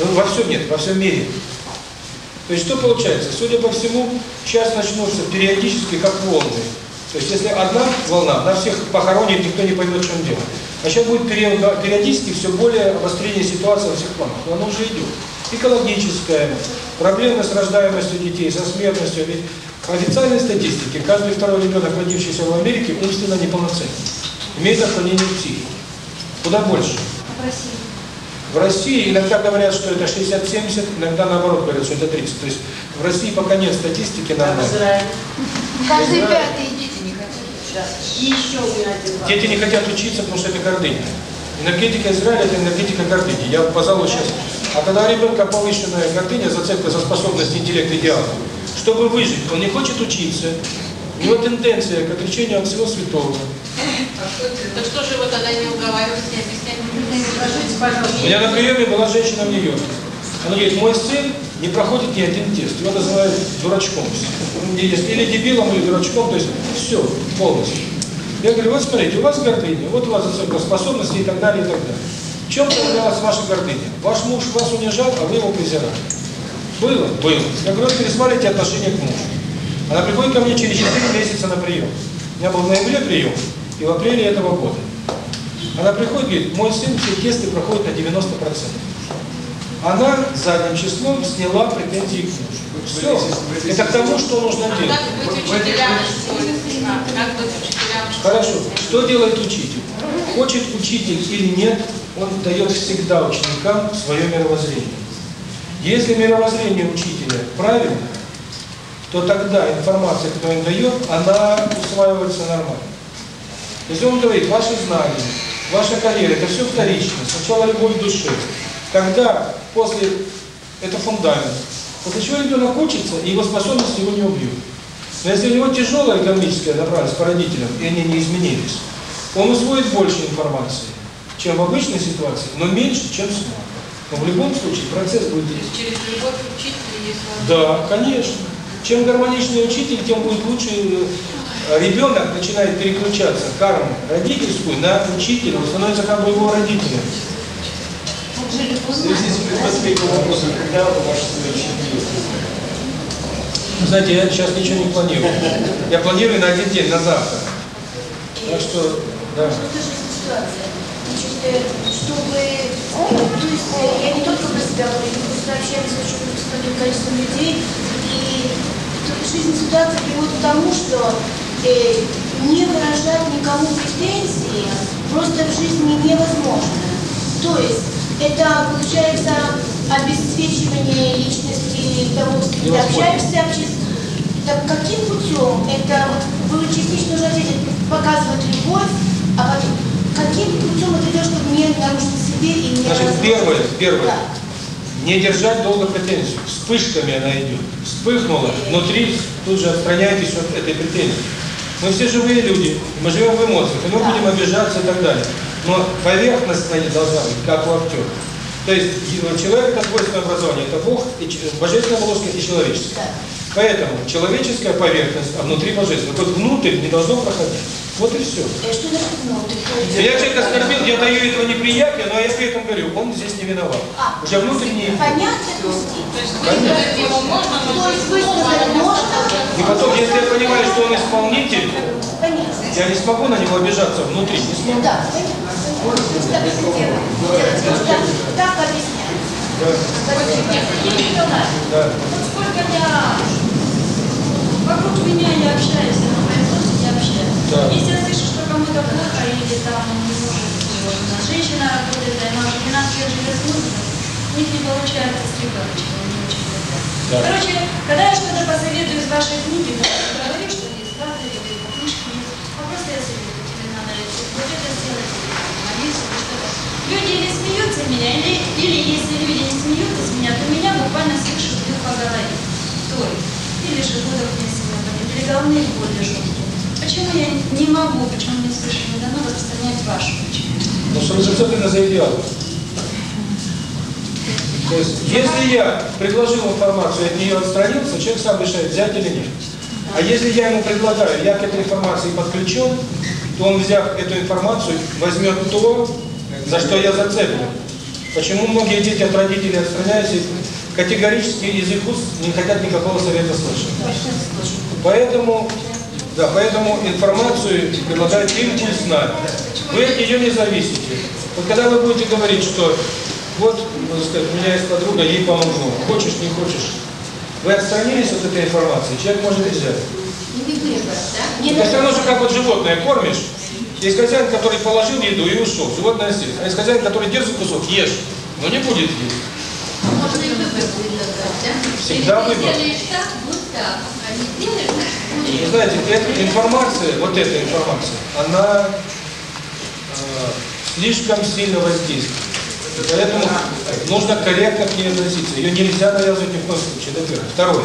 Ну, во всем нет, во всем мире. То есть что получается? Судя по всему, сейчас начнутся периодически как волны. То есть если одна волна, на всех похоронит, никто не поймет, чем дело. А сейчас будет периодически все более обострение ситуации во всех планах. Но оно уже идет. Экологическая, проблемы с рождаемостью детей, со смертностью. Ведь по официальной статистике каждый второй ребенок, родившийся в Америке, умственно неполноценен. Имеет отклонение в психике. Куда больше. В России иногда говорят, что это 60-70, иногда наоборот говорят, что это 30. То есть в России пока нет статистики нормальной. Каждый пятый дети не хотят учиться. И еще один Дети не хотят учиться, потому что это гордыня. Энергетика Израиля – это энергетика гордыни. Я, пожалуй, сейчас... А когда у ребенка повышенная гордыня, зацепка за способность интеллект идеала, чтобы выжить, он не хочет учиться, его тенденция к отречению от всего святого. Так что же вы тогда не уговариваете, объясняете? У меня на приеме была женщина в Нью-Йорке. Она говорит, мой сын не проходит ни один тест. Его называют дурачком. Или дебилом, или дурачком. То есть все, полностью. Я говорю, вот смотрите, у вас гордыня, вот у вас отсутствие способности и так далее, и так далее. В чем проявлялась ваша гордыня? Ваш муж вас унижал, а вы его презирали. Было? Было. Я говорю, пересмотрите отношение к мужу. Она приходит ко мне через 4 месяца на прием. У меня был в ноябре прием, и в апреле этого года. Она приходит и говорит, мой сын все тесты проходит на 90%. Она задним числом сняла претензии к мужу. Все. Это к тому, что нужно делать. Хорошо. Что делает учитель? Хочет учитель или нет, он дает всегда ученикам свое мировоззрение. Если мировоззрение учителя правильно, то тогда информация, которую он дает, она усваивается нормально. Если он говорит, ваши знания, ваша карьера, это все вторично, сначала любовь души. Когда после, это фундамент, после чего ребенок учится, и его способность его не убьют. Но если у него тяжелое экономическое добрались по родителям, и они не изменились, он усвоит больше информации, чем в обычной ситуации, но меньше, чем снова. Но в любом случае процесс будет есть. Через любовь учителя есть Да, конечно. Чем гармоничнее учитель, тем будет лучше э, ребенок начинает переключаться, карму родительскую на учителя, он становится как бы его родителем. В связи с последним вопросом, когда ваши следующие знаете, я сейчас ничего не планирую. Я планирую на один день, на завтра. Так что, да. Чтобы, то есть, я не только про себя говорю, мы просто общаемся с очень большим количеством людей, и жизнь ситуация приводит к тому, что э, не выражать никому претензии просто в жизни невозможно. То есть это получается обесцвечивание личности того, с кем ты общаешься, общаешься. Так каким путем? Это вот, вы частично уже ответили, показывают любовь, а потом каким путем это идет, чтобы не нарушить себе и не Значит, первое, первое. Так не держать долго претензию. Вспышками она идет. Вспыхнула, внутри тут же отстраняйтесь от этой претензии. Мы все живые люди, мы живем в эмоциях, и мы будем обижаться и так далее. Но поверхность она не должна быть, как у актера. То есть человек это свойственное образование, это Бог, и, божественное оболочка и человеческое. Поэтому человеческая поверхность, а внутри божественная. Вот внутрь не должно проходить. Вот и все. Если я человека оскорбил, я даю этого неприятия, но я при этом говорю, он здесь не виноват. А, Уже внутренний... Понятно, То есть высказать его можно, но... То есть высказать можно... И потом, если я понимаю, что он исполнитель, Понятно. я не смогу на него обижаться внутри, не смогу. Да, Так объяснять. Да. Да. Вот сколько я Вокруг меня я общаюсь, я общаюсь. Если я слышу, что кому-то плохо или там он не может, вот, женщина работает, а может, 12 лет живет с них не получается стрелочки, они очень хотят. Короче, когда я что-то посоветую из вашей книги, я говорю, что не сладко, или по а просто я советую, тебе надо вот это сделать, молиться, что-то. Люди или смеются меня, или, или если люди не смеются с меня, то меня буквально слышат бьют по голове. Или же будут не легальные платежи. Почему я не могу, почему мне совершенно дано распространять вашу причину? Ну, что же все-таки за идеал? То есть, если я предложил информацию, от нее отстранился, человек сам решает, взять или нет. А если я ему предлагаю, я к этой информации подключен, то он, взяв эту информацию, возьмет то, за что я зацеплен. Почему многие дети от родителей отстраняются и категорически из Иркутск не хотят никакого совета слышать. Поэтому, да, поэтому информацию предлагает импульсно. Вы от нее не зависите. Вот когда вы будете говорить, что вот, можно сказать, у меня есть подруга, ей помогу. Хочешь, не хочешь. Вы отстранились от этой информации, человек может взять. Это все равно же как вот животное кормишь. Есть хозяин, который положил еду и ушел, животное съест. А есть хозяин, который держит кусок, ешь, но не будет есть. Всегда выбор. Вы знаете, эта информация, вот эта информация, она э, слишком сильно воздействует. Поэтому нужно корректно к ней относиться. Ее нельзя навязывать ни в коем случае. Первое. Второе.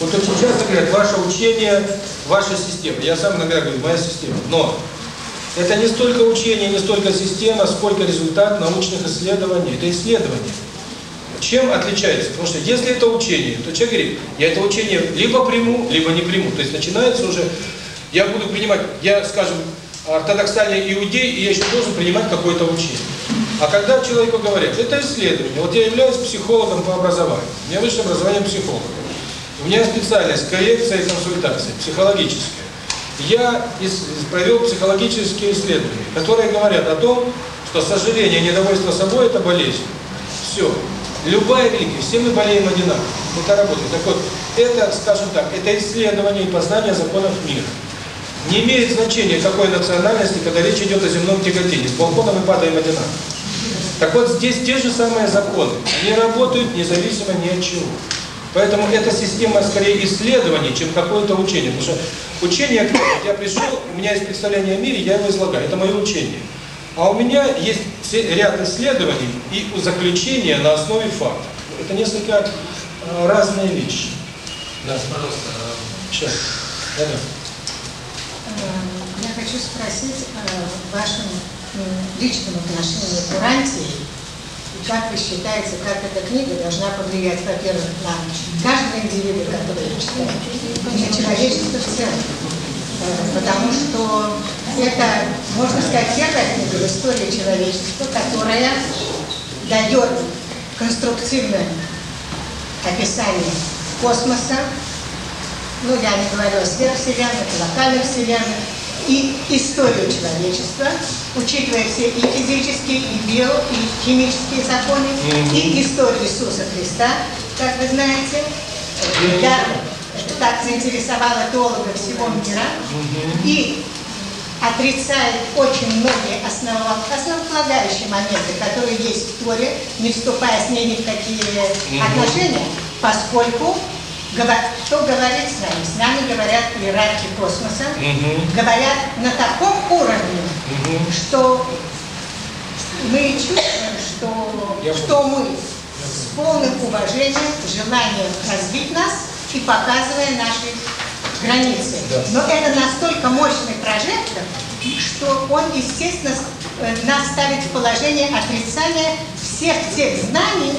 Вот очень часто говорят, ваше учение, ваша система. Я сам иногда говорю, моя система. Но это не столько учение, не столько система, сколько результат научных исследований. Это исследование. Чем отличается? Потому что если это учение, то человек говорит, я это учение либо приму, либо не приму. То есть начинается уже, я буду принимать, я, скажем, ортодоксальный иудей, и я еще должен принимать какое-то учение. А когда человеку говорят, это исследование, вот я являюсь психологом по образованию, у меня высшее образование психолога, у меня специальность коррекция и консультация, психологическая. Я провел психологические исследования, которые говорят о том, что сожаление, недовольство собой – это болезнь. Все. Любая религия, все мы болеем одинаково. Это работает. Так вот, это, скажем так, это исследование и познание законов мира. Не имеет значения, какой национальности, когда речь идет о земном тяготении. С балкона мы падаем одинаково. Так вот, здесь те же самые законы. Они работают независимо ни от чего. Поэтому эта система скорее исследований, чем какое-то учение. Потому что учение, я пришел, у меня есть представление о мире, я его излагаю. Это мое учение. А у меня есть ряд исследований и заключения на основе фактов. Это несколько э, разные вещи. Да. Пожалуйста. Э, сейчас. Да. Эм, я хочу спросить э, о вашем личном к гарантии И как вы считаете, как эта книга должна повлиять, во-первых, на каждого индивида, который читает, на человечество в целом? потому что это, можно сказать, первая книга в истории человечества, которая дает конструктивное описание космоса, ну, я не говорю о сверхвселенных, локальных вселенных, и историю человечества, учитывая все и физические, и био, и химические законы, и историю Иисуса Христа, как вы знаете. Да, так заинтересовало долго всего мира. И отрицает очень многие основополагающие моменты, которые есть в Торе, не вступая с ней ни в какие отношения, поскольку что говорит с нами? С нами говорят в иерархии космоса, говорят на таком уровне, что мы чувствуем, что, что мы с полным уважением, желанием развить нас – и показывая наши границы. Но это настолько мощный прожектор, что он, естественно, нас ставит в положение отрицания всех тех знаний,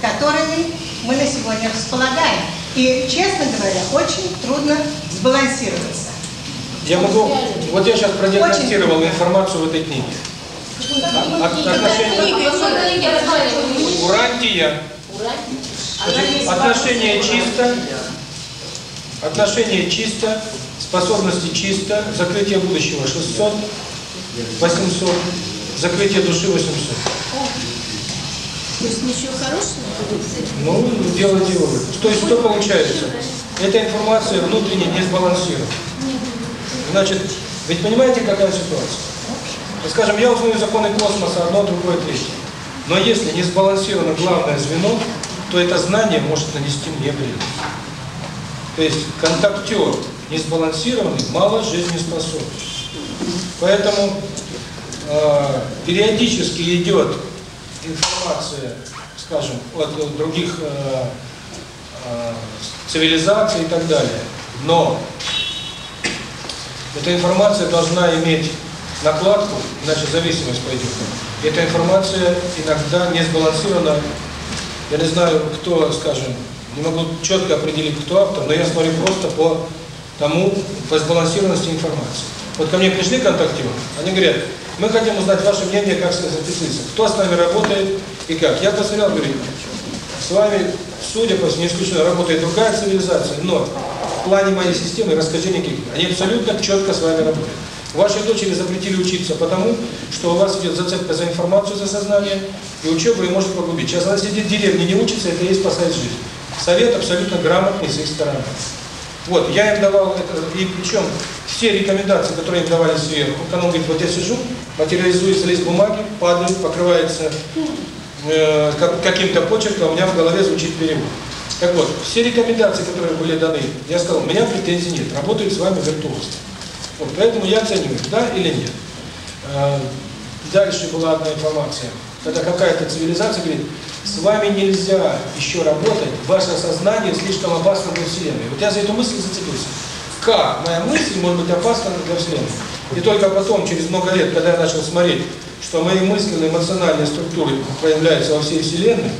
которыми мы на сегодня располагаем. И, честно говоря, очень трудно сбалансироваться. Я могу... Вот я сейчас продиагностировал информацию в этой книге. А Урантия. Отношение чисто, Отношение чисто, способности чисто, закрытие будущего 600, 800, закрытие души 800. То есть ничего хорошего? Ну, дело дело. То есть что получается? Эта информация внутренне не сбалансирована. Значит, ведь понимаете, какая ситуация? Скажем, я узнаю законы космоса, одно, другое, третье. Но если не сбалансировано главное звено, то это знание может нанести мне вред. То есть контактер несбалансированный, мало жизнеспособен. Поэтому э, периодически идет информация, скажем, от других э, э, цивилизаций и так далее. Но эта информация должна иметь накладку, иначе зависимость пойдет. Эта информация иногда не сбалансирована. Я не знаю, кто, скажем, не могу четко определить, кто автор, но я смотрю просто по тому, по сбалансированности информации. Вот ко мне пришли контактеры, они говорят, мы хотим узнать ваше мнение, как записаться, кто с нами работает и как. Я посмотрел, говорю, с вами, судя по всему, не исключено, работает другая цивилизация, но в плане моей системы раскоченники, они абсолютно четко с вами работают. Вашей дочери запретили учиться потому, что у вас идет зацепка за информацию, за сознание, и учебу ее может погубить. Сейчас она сидит в деревне, не учится, это ей спасает жизнь. Совет абсолютно грамотный с их стороны. Вот, я им давал, это, и причем все рекомендации, которые им давали сверху, он говорит, вот я сижу, материализуется лист бумаги, падает, покрывается э, каким-то почерком, у меня в голове звучит перевод. Так вот, все рекомендации, которые были даны, я сказал, у меня претензий нет, работает с вами виртуозно. Вот, поэтому я оцениваю, да или нет. Э, дальше была одна информация, когда какая-то цивилизация говорит, с вами нельзя еще работать, ваше сознание слишком опасно для Вселенной. Вот я за эту мысль зацепился. Как моя мысль может быть опасна для Вселенной? И только потом, через много лет, когда я начал смотреть, что мои мысленные эмоциональные структуры проявляются во всей Вселенной,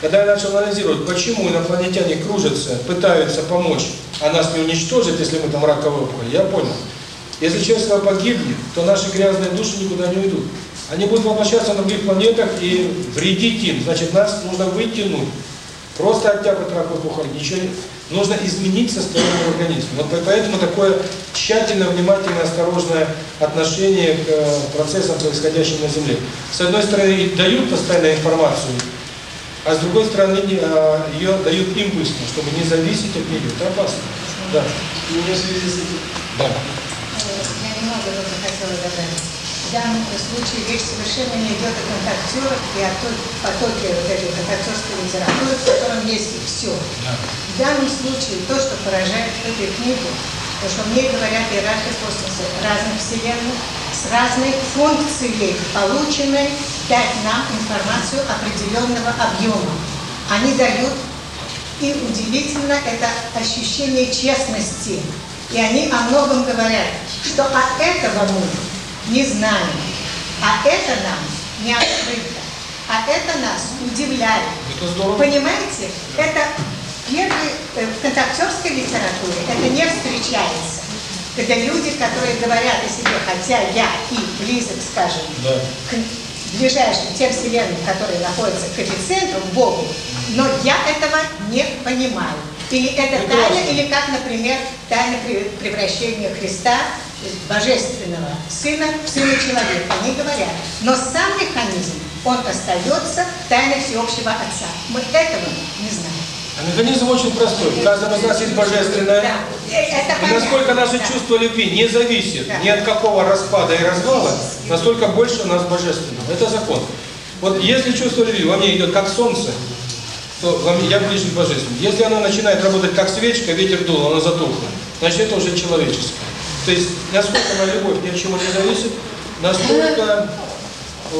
когда я начал анализировать, почему инопланетяне кружатся, пытаются помочь, а нас не уничтожить, если мы там раковые опухоли, я понял. Если человек погибнет, то наши грязные души никуда не уйдут. Они будут воплощаться на других планетах и вредить им. Значит, нас нужно вытянуть. Просто оттяпать раковку ничего Нужно изменить состояние организма. Вот поэтому такое тщательное, внимательное, осторожное отношение к э, процессам, происходящим на Земле. С одной стороны, дают постоянно информацию, а с другой стороны, ее а, дают импульсно, чтобы не зависеть от нее. Это опасно. Да. Да. Я немного хотела добавить данном случае речь совершенно не идет о контактерах и о той потоке вот этой контактерской литературы, в котором есть все. В данном случае то, что поражает в этой книге, то, что мне говорят иерархи космоса разных вселенных, с разной функцией, полученной, дать нам информацию определенного объема. Они дают, и удивительно, это ощущение честности. И они о многом говорят, что от этого мы не знаем. А это нам не открыто. А это нас удивляет. Понимаете? Это первый в контактерской литературе это не встречается. Когда люди, которые говорят о себе, хотя я и близок, скажем, да. к ближайшим тем вселенным, которые находятся к эпицентру, к Богу, но я этого не понимаю. Или это тайна, или как, например, тайна превращения Христа божественного Сына, Сына Человека, не говорят. Но сам механизм, он остается тайной всеобщего Отца. Мы этого не знаем. А механизм очень простой. В каждом из нас есть божественное. Да. Э, и насколько наше да. чувство любви не зависит да. ни от какого распада и развала, настолько больше у нас божественного. Это закон. Вот если чувство любви во мне идет как солнце, то во мне, я ближе к божественному. Если оно начинает работать как свечка, ветер дул, оно затухло, значит это уже человеческое. То есть, насколько моя любовь ни от чего не зависит, насколько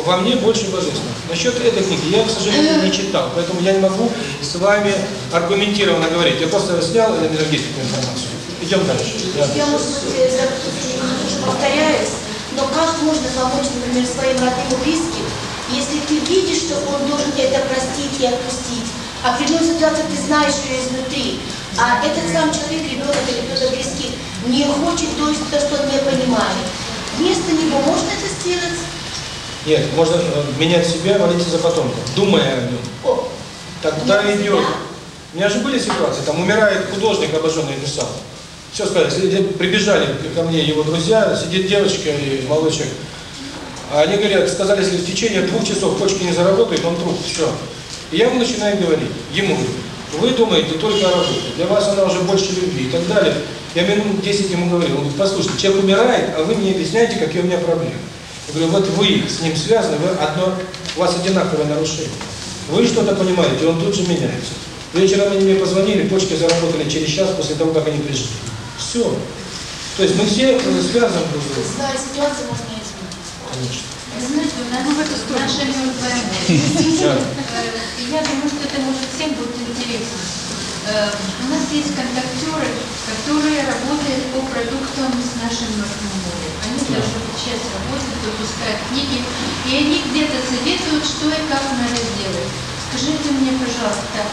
во мне больше божественно. Насчет этой книги я, к сожалению, не читал, поэтому я не могу с вами аргументированно говорить. Я просто снял энергетическую информацию. Идем дальше. Да. Я, может быть, повторяюсь, но как можно помочь, например, своим родным и близким, если ты видишь, что он должен это простить и отпустить, а в прямой ситуации ты знаешь ее изнутри, а этот сам человек, ребенок или кто-то близкий, не хочет, то есть то, что он не понимает. Вместо него можно это сделать? Нет, можно менять себя, молиться за потомка, думая о нем. О, Тогда Нет, идет. Себя? У меня же были ситуации, там умирает художник, обожженный Дюсал. Все сказали, прибежали ко мне его друзья, сидит девочка и молодой они говорят, сказали, если в течение двух часов почки не заработают, он труп, все. И я ему начинаю говорить, ему говорю, вы думаете только о работе. Для вас она уже больше любви и так далее. Я минут 10 ему говорил, он говорит, послушайте, человек умирает, а вы мне объясняете, какие у меня проблемы. Я говорю, вот вы с ним связаны, вы одно, у вас одинаковое нарушение. Вы что-то понимаете, он тут же меняется. Вечером они мне позвонили, почки заработали через час после того, как они пришли. Все. То есть мы все связаны друг с другом. Да, ситуация можно изменить. Конечно. Я думаю, что это может всем будет интересно. У нас есть контактеры, которые работают по продуктам с нашим Мертвым морем. Они даже сейчас работают, выпускают книги, и они где-то советуют, что и как надо делать. Скажите мне, пожалуйста,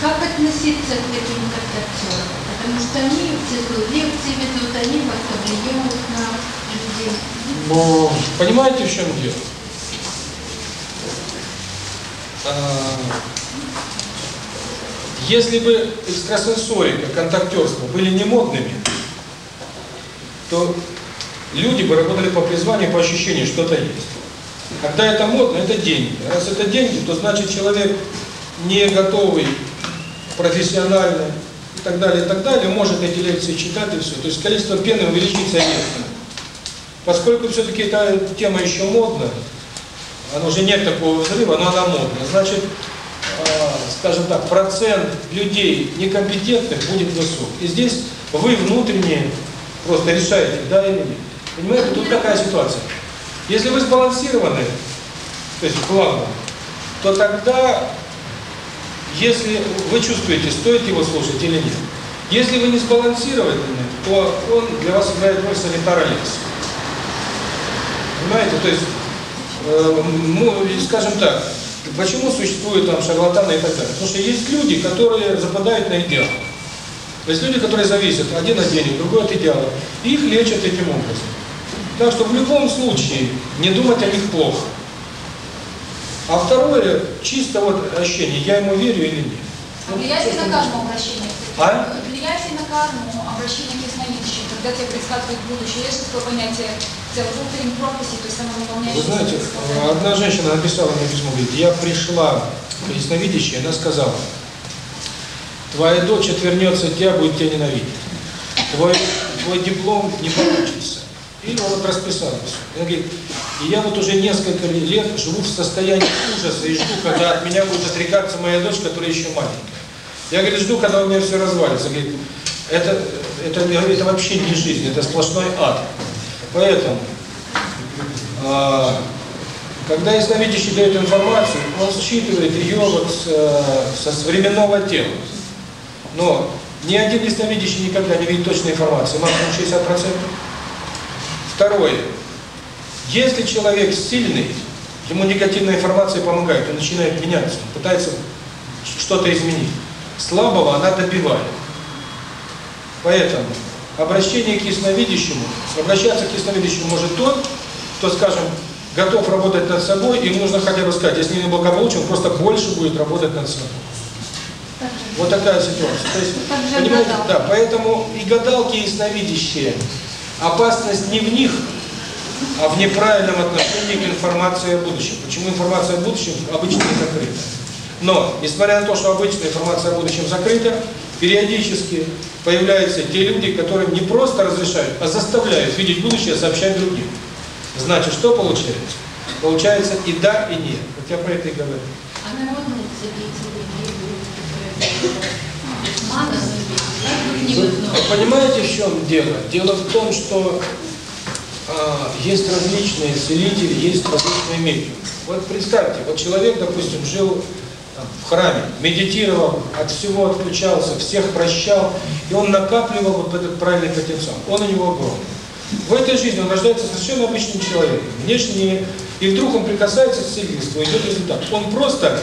как относиться к таким контактерам? Потому что они в лекции ведут, они как-то влияют на людей. Ну, понимаете, в чем дело? Если бы экстрасенсорика, контактерство были не модными, то люди бы работали по призванию, по ощущению, что-то есть. Когда это модно, это деньги. Раз это деньги, то значит человек не готовый профессионально и так далее, и так далее, может эти лекции читать и все. То есть количество пены увеличится некоторым. Поскольку все-таки эта тема еще модна, она уже нет такого взрыва, но она модна. Значит, а, скажем так, процент людей некомпетентных будет высок. И здесь вы внутренне просто решаете, да или нет. Понимаете, тут такая ситуация. Если вы сбалансированы, то есть главное, то тогда если вы чувствуете, стоит его слушать или нет. Если вы не сбалансированы, то он для вас играет роль санитара леса. Понимаете? То есть, э, ну, скажем так, почему существуют там шарлатаны и так далее? Потому что есть люди, которые западают на идеал. То есть люди, которые зависят один от денег, другой от идеала. Их лечат этим образом. Так что в любом случае не думать о них плохо. А второе, чисто вот обращение. Я ему верю или нет? А влиятельно на карму обращение? А? Влиятельно на карму обращение к ясновидящим, когда тебе предсказывают будущее. Есть такое понятие целокупные прописи, то есть самовыполняющие. Вы знаете, одна женщина написала мне письмо, говорит, я пришла к ясновидящей, она сказала, твоя дочь отвернется от тебя, будет тебя ненавидеть. Твой, твой диплом не получится и вот расписались. Он говорит, и я вот уже несколько лет живу в состоянии ужаса и жду, когда от меня будет отрекаться моя дочь, которая еще маленькая. Я, говорит, жду, когда у меня все развалится. Говорит, это, это, это вообще не жизнь, это сплошной ад. Поэтому, э, когда ясновидящий дает информацию, он считывает ее вот с, со временного тела. Но ни один ясновидящий никогда не видит точной информации, максимум 60%. Второе. Если человек сильный, ему негативная информация помогает, он начинает меняться, он пытается что-то изменить. Слабого она добивает. Поэтому обращение к ясновидящему, обращаться к ясновидящему может тот, кто, скажем, готов работать над собой, и нужно хотя бы сказать, если не благополучен, просто больше будет работать над собой. Вот такая ситуация. То есть, понимаете, да, поэтому и гадалки, и ясновидящие, Опасность не в них, а в неправильном отношении к информации о будущем. Почему информация о будущем обычно не закрыта? Но, несмотря на то, что обычно информация о будущем закрыта, периодически появляются те люди, которым не просто разрешают, а заставляют видеть будущее, сообщать другим. Значит, что получается? Получается и да, и нет. Вот я про это и говорю. А народные целители, мага Понимаете, в чем дело? Дело в том, что э, есть различные целители, есть различные методы. Вот представьте, вот человек, допустим, жил там, в храме, медитировал, от всего отключался, всех прощал, и он накапливал вот этот правильный потенциал. Он у него огромный. В этой жизни он рождается совершенно обычным человеком, внешне, и вдруг он прикасается к целительству, идет результат. Он просто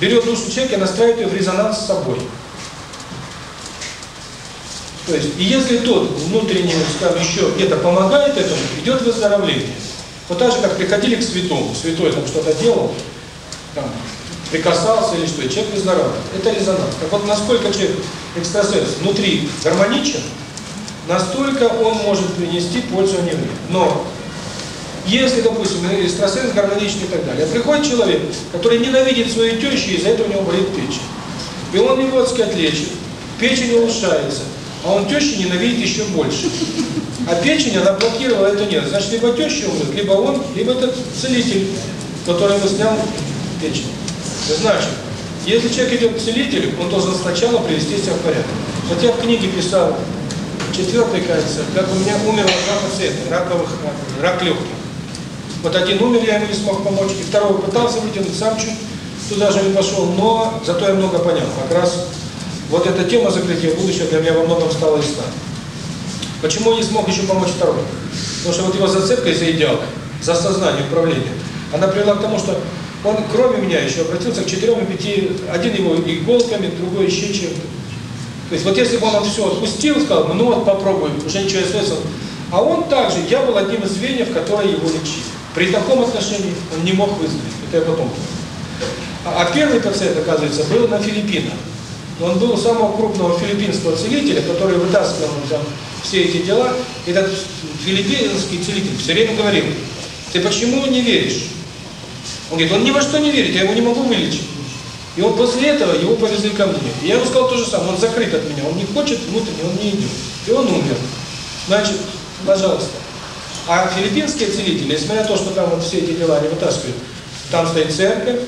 берет душу человека и настраивает ее в резонанс с собой. То есть, и если тот внутренний, скажем, еще где-то помогает этому, идет выздоровление. Вот так же, как приходили к святому, святой там что-то делал, там, прикасался или что, человек выздоравливает. Это резонанс. Так вот, насколько человек, экстрасенс, внутри гармоничен, настолько он может принести пользу, а не вред. Но если, допустим, экстрасенс гармоничный и так далее, приходит человек, который ненавидит свою тещу, и из-за этого у него болит печень. И он его, так сказать, лечит. Печень улучшается а он тещи ненавидит еще больше. А печень, она блокировала это нет. Значит, либо теща умрет, либо он, либо этот целитель, который бы снял печень. Значит, если человек идет к целителю, он должен сначала привести себя в порядок. Хотя в книге писал, четвертый, кажется, как у меня умерло два пациента, раковых, рак легких. Вот один умер, я ему не смог помочь, и второго пытался вытянуть, сам чуть туда же не пошел, но зато я много понял. Как раз вот эта тема закрытия будущего для меня во многом стала ясна. Почему я не смог еще помочь второму? Потому что вот его зацепка за идеал, за сознание, управление, она привела к тому, что он, кроме меня, еще обратился к четырем и пяти, один его иголками, другой еще чем-то. То есть вот если бы он все отпустил, сказал, ну вот попробуем, уже ничего не смысла. А он также, я был одним из звеньев, которые его лечили. При таком отношении он не мог выздороветь. Это я потом понял. А, а первый пациент, оказывается, был на Филиппинах. Он был самого крупного филиппинского целителя, который вытаскивал там все эти дела. Этот филиппинский целитель все время говорил, ты почему не веришь? Он говорит, он ни во что не верит, я его не могу вылечить. И вот после этого его повезли ко мне. И я ему сказал то же самое, он закрыт от меня, он не хочет внутренне, он не идет. И он умер. Значит, пожалуйста. А филиппинские целители, несмотря на то, что там вот все эти дела не вытаскивают, там стоит церковь,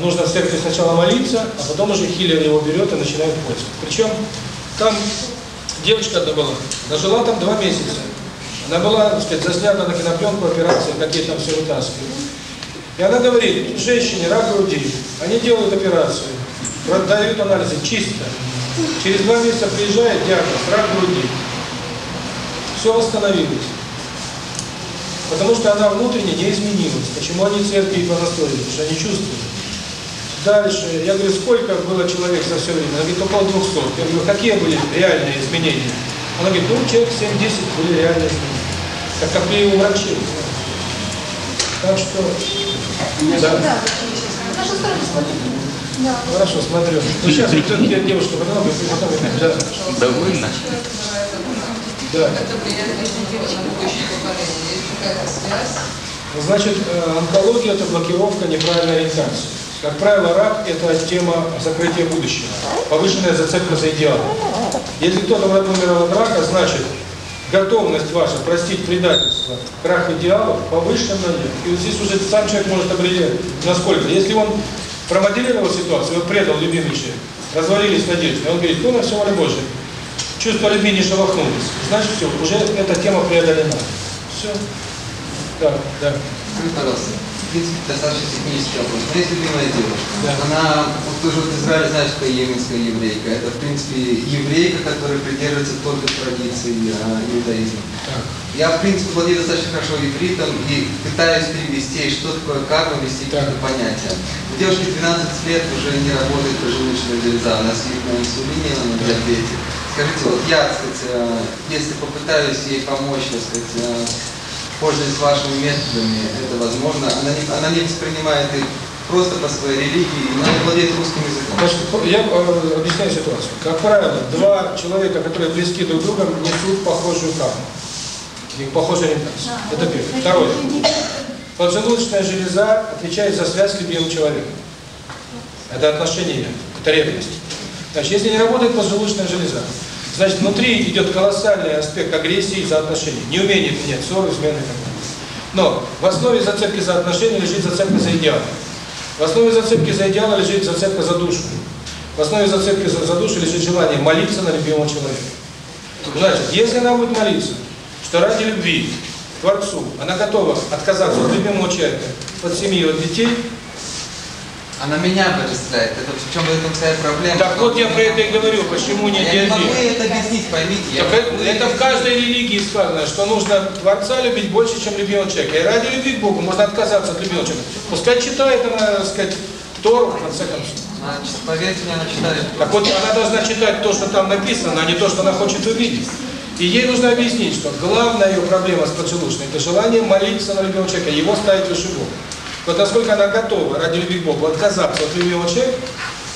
нужно все-таки сначала молиться, а потом уже хилер его берет и начинает поиск. Причем там девочка одна была, дожила там два месяца. Она была, так сказать, заснята на кинопленку операции, какие там все вытаскивают. И она говорит, женщине рак груди, они делают операцию, продают анализы чисто. Через два месяца приезжает диагноз, рак груди. Все восстановилось. Потому что она внутренне не изменилась. Почему они церкви и понастроили? Потому что они чувствуют. Дальше, я говорю, сколько было человек за все время? Она говорит, около 200. Я говорю, какие были реальные изменения? Она говорит, ну, человек 7-10 были реальные изменения. Так как мы у врачей. Так что... Да. да. Да. Хорошо, смотрю. Ну, сейчас вот эта девушка подала, вы приготовили. Ну, да. Довольно? Да. Это приятно, девочка, Значит, э, онкология – это блокировка неправильной ориентации. Как правило, рак – это тема закрытия будущего, повышенная зацепка за идеалом. Если кто-то умер от рака, значит, готовность ваша простить предательство, крах идеалов повышена. И вот здесь уже сам человек может определить, насколько. Если он промоделировал ситуацию, его предал любимый человек, развалились надежды, детстве, он говорит, ну, на все воля Божия. Чувство любви не шелохнулось. Значит, все, уже эта тема преодолена. Все. Да, да. Скажи, пожалуйста, в принципе, достаточно технический вопрос. Но если любимая девушка, да. она, вот ты же вот Израиль знаешь, что еменская еврейка. Это, в принципе, еврейка, которая придерживается только традиций а, иудаизма. Так. Я, в принципе, владею достаточно хорошо ивритом и пытаюсь перевести, что такое Как вести какие-то понятие? У девушки 12 лет уже не работает пожелудочная железа, она с инсулине, она диабетик. Скажите, вот я, сказать, если попытаюсь ей помочь, так сказать, э, пользуясь вашими методами, это возможно. Она не, она не воспринимает их просто по своей религии, она не владеет русским языком. Значит, я э, объясняю ситуацию. Как правило, два человека, которые близки друг к другу, несут похожую карму. Их похожая ориентация. Да, это первое. Второе. Поджелудочная железа отвечает за связки белого человека. Это отношение это ревность. Значит, если не работает поджелудочная железа, значит, внутри идет колоссальный аспект агрессии за отношения, Не неумение менять ссоры, измены. Но в основе зацепки за отношения лежит зацепка за идеал. В основе зацепки за идеал лежит зацепка за душу. В основе зацепки за, за душу лежит желание молиться на любимого человека. Значит, если она будет молиться, что ради любви, Творцу, она готова отказаться от любимого человека, от семьи, от детей, она меня перечисляет. Это в чем в этом вся проблема. Так вот я про это и говорю, почему не Я не могу это объяснить, поймите. Я это, это в каждой религии сказано, что нужно Творца любить больше, чем любимого человека. И ради любви к Богу можно отказаться от любимого человека. Пускай читает она, так сказать, Тору, в конце концов. Значит, поверьте мне, она читает. Так вот, она должна читать то, что там написано, а не то, что она хочет увидеть. И ей нужно объяснить, что главная ее проблема с поджелудочной – это желание молиться на любимого человека, его ставить выше Бога. Вот насколько она готова ради любви к Богу отказаться от любимого человека,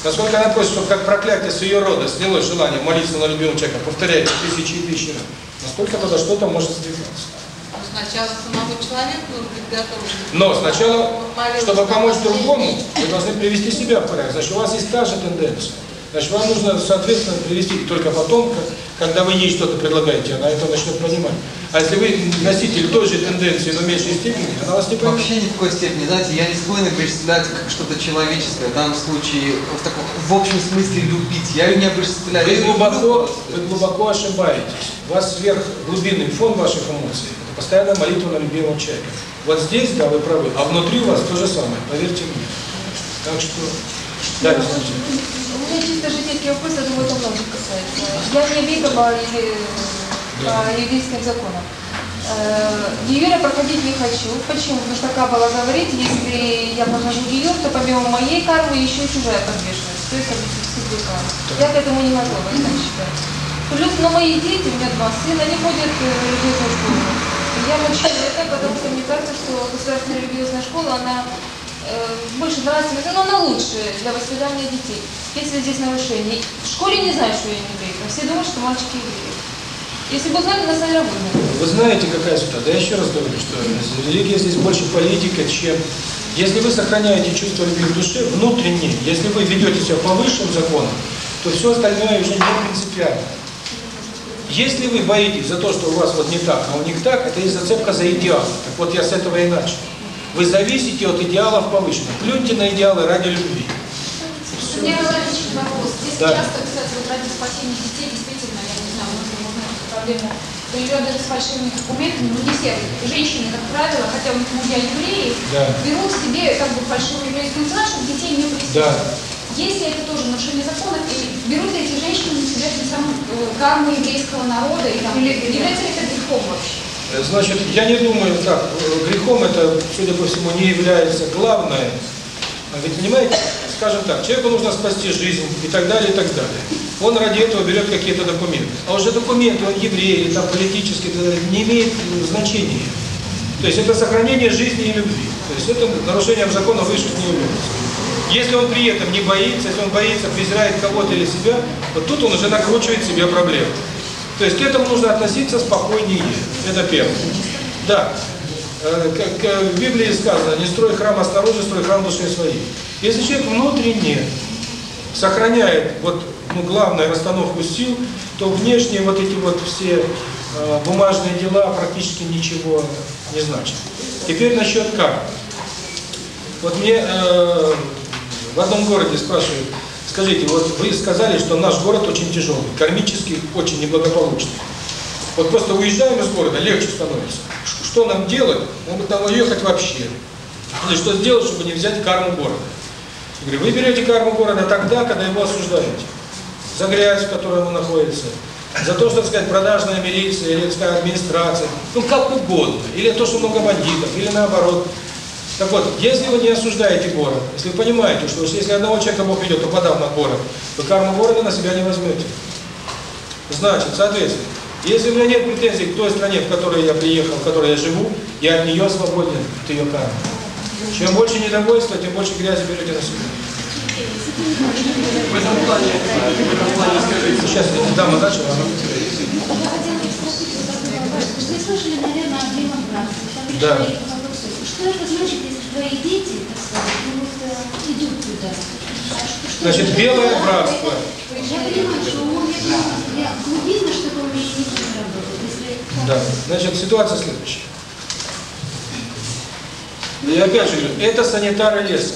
насколько она просит, чтобы как проклятие с ее рода снялось желание молиться на любимого человека, повторяется тысячи и тысячи раз, насколько тогда что-то может сдвигаться. Ну, сначала самому человека должен быть готов. Но сначала, чтобы помочь другому, вы должны привести себя в порядок. Значит, у вас есть та же тенденция. Значит, вам нужно, соответственно, привести только потом, как, когда вы ей что-то предлагаете, а она это начнет понимать. А если вы носитель той же тенденции, но меньшей степени, она вас не поймет. Вообще никакой степени, знаете, я не склонен представлять, как что-то человеческое, в данном случае, в таком, в общем смысле любить, я ее не представляю. Вы глубоко, вы глубоко ошибаетесь. У вас сверх глубинный фон ваших эмоций, это постоянная молитва на любимого человека. Вот здесь, да, вы правы, а внутри у вас то же самое, поверьте мне. Так что, да, Александр меня чисто житейские вопросы, я думаю, это многих касается. Я не ведома еврейским законам. Ювеля проходить не ну, хочу. Почему? Потому что Кабала говорит, если я подхожу Ее, то помимо моей кармы еще чужая подвешенность. То есть объективный кармы. Я к этому не готова, я так считаю. Плюс, но мои дети, у меня два сына, они ходят в религиозную школу. Я мучаю это, потому что мне кажется, что государственная религиозная школа, она больше 12 метров, но она лучше для воспитания детей. Если здесь нарушение, в школе не знаю, что я не еврейка. Все думают, что мальчики евреи. Если бы знали, нас не работали. Вы знаете, какая ситуация? Я еще раз говорю, что религия здесь больше политика, чем... Если вы сохраняете чувство любви в душе, внутренне, если вы ведете себя по высшим законам, то все остальное уже не принципиально. Если вы боитесь за то, что у вас вот не так, а у них так, это и зацепка за идеал. Так вот я с этого и начал. Вы зависите от идеалов повышенных. Плюньте на идеалы ради любви. У меня логичный вопрос. Здесь да. часто, кстати, вот ради спасения детей действительно, я не знаю, можно, можно эту проблему приезжают даже с большими документами, но не все. Женщины, как правило, хотя у них мужья евреи, да. берут себе как бы большую еврейскую национальность, чтобы детей не присутствовать. Да. ли это тоже нарушение закона, и берут ли эти женщины на себя тем самым э, карму еврейского народа, и там, или, является ли это грехом вообще? Значит, я не думаю, так грехом это, судя по всему, не является главное. Вы понимаете, скажем так, человеку нужно спасти жизнь и так далее, и так далее. Он ради этого берет какие-то документы. А уже документы, он еврей, там политический, не имеет значения. То есть это сохранение жизни и любви. То есть это нарушением закона выше не является. Если он при этом не боится, если он боится, презирает кого-то или себя, вот тут он уже накручивает себе проблему. То есть к этому нужно относиться спокойнее. Это первое. Да. Э, как в Библии сказано, не строй храм осторожно, строй храм души своей. Если человек внутренне сохраняет вот ну, главное расстановку сил, то внешние вот эти вот все э, бумажные дела практически ничего не значат. Теперь насчет как. Вот мне э, в одном городе спрашивают, Скажите, вот вы сказали, что наш город очень тяжелый, кармически очень неблагополучный. Вот просто уезжаем из города, легче становится. Что нам делать? Могут там уехать вообще. Или что сделать, чтобы не взять карму города? Я говорю, вы берете карму города тогда, когда его осуждаете. За грязь, в которой он находится, за то, что, так сказать, продажная милиция, или, так сказать, администрация, ну, как угодно, или то, что много бандитов, или наоборот, так вот, если вы не осуждаете город, если вы понимаете, что если одного человека Бог ведет, то подав на город, вы карму города на себя не возьмете. Значит, соответственно, если у меня нет претензий к той стране, в которой я приехал, в которой я живу, я от нее свободен, от ее кармы. Чем больше недовольства, тем больше грязи берете на себя. В этом плане, в этом плане скажите. Сейчас дама дальше. Вы слышали, наверное, о Древом Братстве. Да. Значит, белое братство. Да. Значит, ситуация следующая. Я опять же говорю, это санитары леса.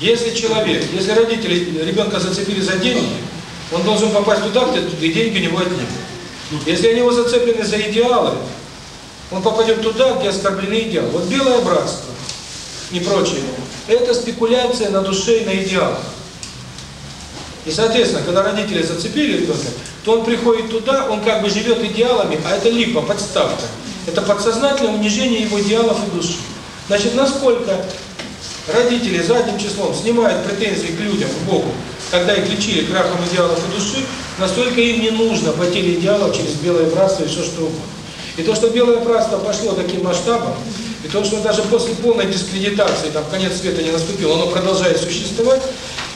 Если человек, если родители ребенка зацепили за деньги, он должен попасть туда, где деньги у него отнимут. Если они его зацеплены за идеалы, он попадет туда, где оскорблены идеалы. Вот белое братство не прочее. Это спекуляция на душе и на идеалах. И, соответственно, когда родители зацепили кто-то, то он приходит туда, он как бы живет идеалами, а это липа, подставка. Это подсознательное унижение его идеалов и души. Значит, насколько родители задним числом снимают претензии к людям, к Богу, когда их лечили крахом идеалов и души, настолько им не нужно потери идеалов через белое братство и все что угодно. И то, что белое правительство пошло таким масштабом, и то, что даже после полной дискредитации, там конец света не наступил, оно продолжает существовать,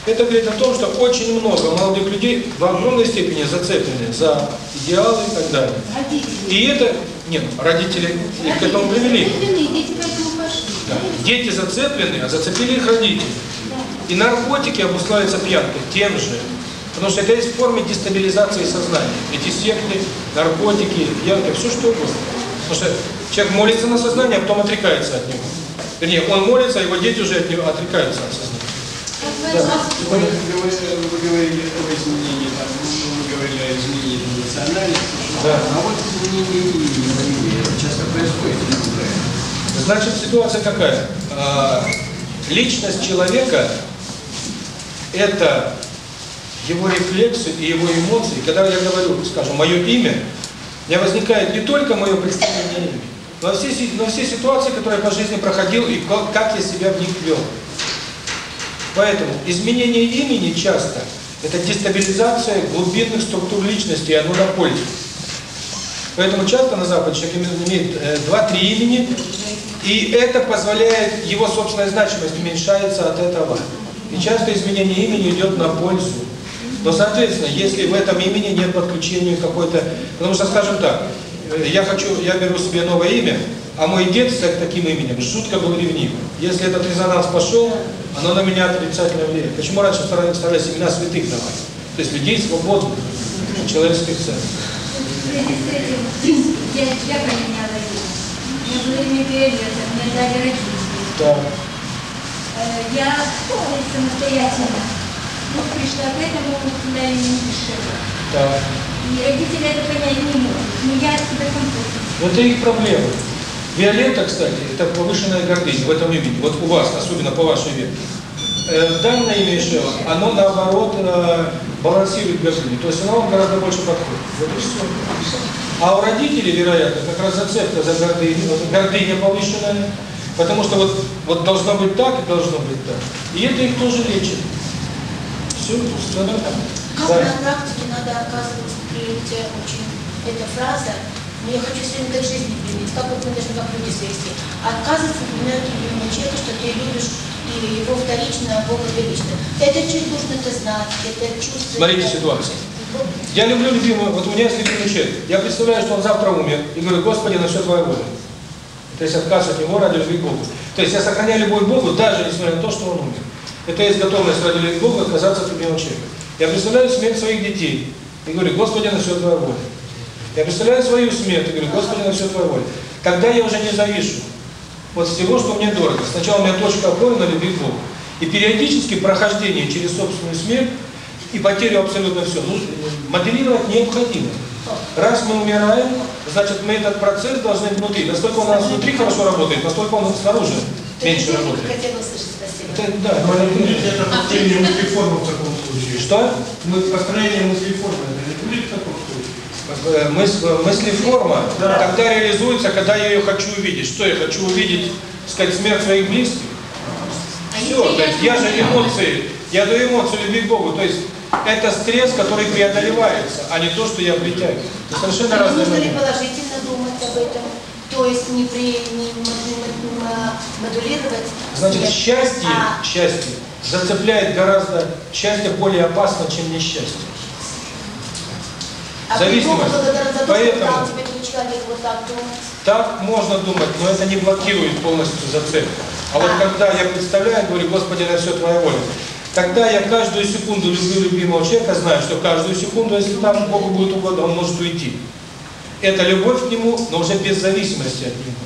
это говорит о том, что очень много молодых людей в огромной степени зацеплены за идеалы и так далее. И это, нет, родители, их к этому привели. Дети, да. дети зацеплены, а зацепили их родители. И наркотики обуславливаются пьянкой тем же. Потому что это есть в форме дестабилизации сознания. Эти секты, наркотики, пьянки, все что угодно. Потому что человек молится на сознание, а потом отрекается от него. Вернее, он молится, а его дети уже от него отрекаются от сознания. Да. Вы, вы говорили об изменении, вы говорили о изменении национальности. Да. А вот изменение имени, часто происходит Значит, ситуация какая? А, личность человека – это его рефлексы и его эмоции, когда я говорю, скажем, мое имя, у возникает не только мое представление имени, но все, но все ситуации, которые я по жизни проходил и как, как я себя в них вел. Поэтому изменение имени часто – это дестабилизация глубинных структур личности, и оно на пользу. Поэтому часто на Западе человек имеет э, два-три имени, и это позволяет, его собственная значимость уменьшается от этого. И часто изменение имени идет на пользу. Но, соответственно, если в этом имени нет подключения какой-то... Потому что, скажем так, я хочу, я беру себе новое имя, а мой дед с таким именем жутко был ревнив. Если этот резонанс пошел, оно на меня отрицательно влияет. Почему раньше старались, старались имена святых давать? То есть людей свободных, человеческих ценностей. Я, я поменяла имя. Мне было имя Виолетта, мне дали родители. Да. Я самостоятельно пришла к этому состоянию души. Да. И родители это понять не могут. Но я себя. Вот это их проблема. Виолетта, кстати, это повышенная гордыня в этом имени. Вот у вас, особенно по вашей вере, Данное имя Шева, оно наоборот балансирует гордыню. То есть оно вам гораздо больше подходит. Вот и все. А у родителей, вероятно, как раз зацепка за гордыню, гордыня повышенная. Потому что вот, вот должно быть так и должно быть так. И это их тоже лечит все устроено там. Как на практике надо оказывать приоритет очень? Эта фраза, но я хочу сегодня к жизни применить, как мы должны как люди свести. Отказываться, от любимого человека, что ты любишь или его вторично, а Бога первично. Это чуть нужно это знать, это чувство. Смотрите ситуацию. Я люблю любимого, вот у меня есть любимый человек. Я представляю, что он завтра умер, и говорю, Господи, на все Твоя воля. То есть отказ от него ради любви Богу. То есть я сохраняю любовь к Богу, даже несмотря на то, что он умер. Это есть готовность ради Бога отказаться от любимого человека. Я представляю смерть своих детей и говорю, Господи, на все Твоя воля. Я представляю свою смерть и говорю, Господи, на все Твоя воля. Тогда я уже не завишу от всего, что мне дорого. Сначала у меня точка опоры на любви к Богу. И периодически прохождение через собственную смерть и потерю абсолютно все. Ну, моделировать необходимо. Раз мы умираем, значит мы этот процесс должны внутри. Насколько он у нас внутри хорошо работает, настолько он снаружи Меньше работает. Хотела услышать, спасибо. Это построение мультиформы в таком случае. Что? Построение мультиформы, это не будет в таком случае. Мысль, мыслеформа да. тогда реализуется, когда я ее хочу увидеть. Что я хочу увидеть, сказать, смерть своих близких? Все, то есть я же эмоции, я даю эмоцию любви к Богу. То есть это стресс, который преодолевается, а не то, что я притягиваю. Это совершенно разные. Нужно ли положительно думать об этом? модулировать. Значит, счастье, а. счастье зацепляет гораздо, счастье более опасно, чем несчастье. А Зависимость. Поэтому, Поэтому вот так, так можно думать, но это не блокирует полностью зацеп. А, а вот когда я представляю, говорю, Господи, на все Твоя воля. Тогда я каждую секунду люблю любимого человека, знаю, что каждую секунду, если там Богу будет угодно, он может уйти это любовь к Нему, но уже без зависимости от Него.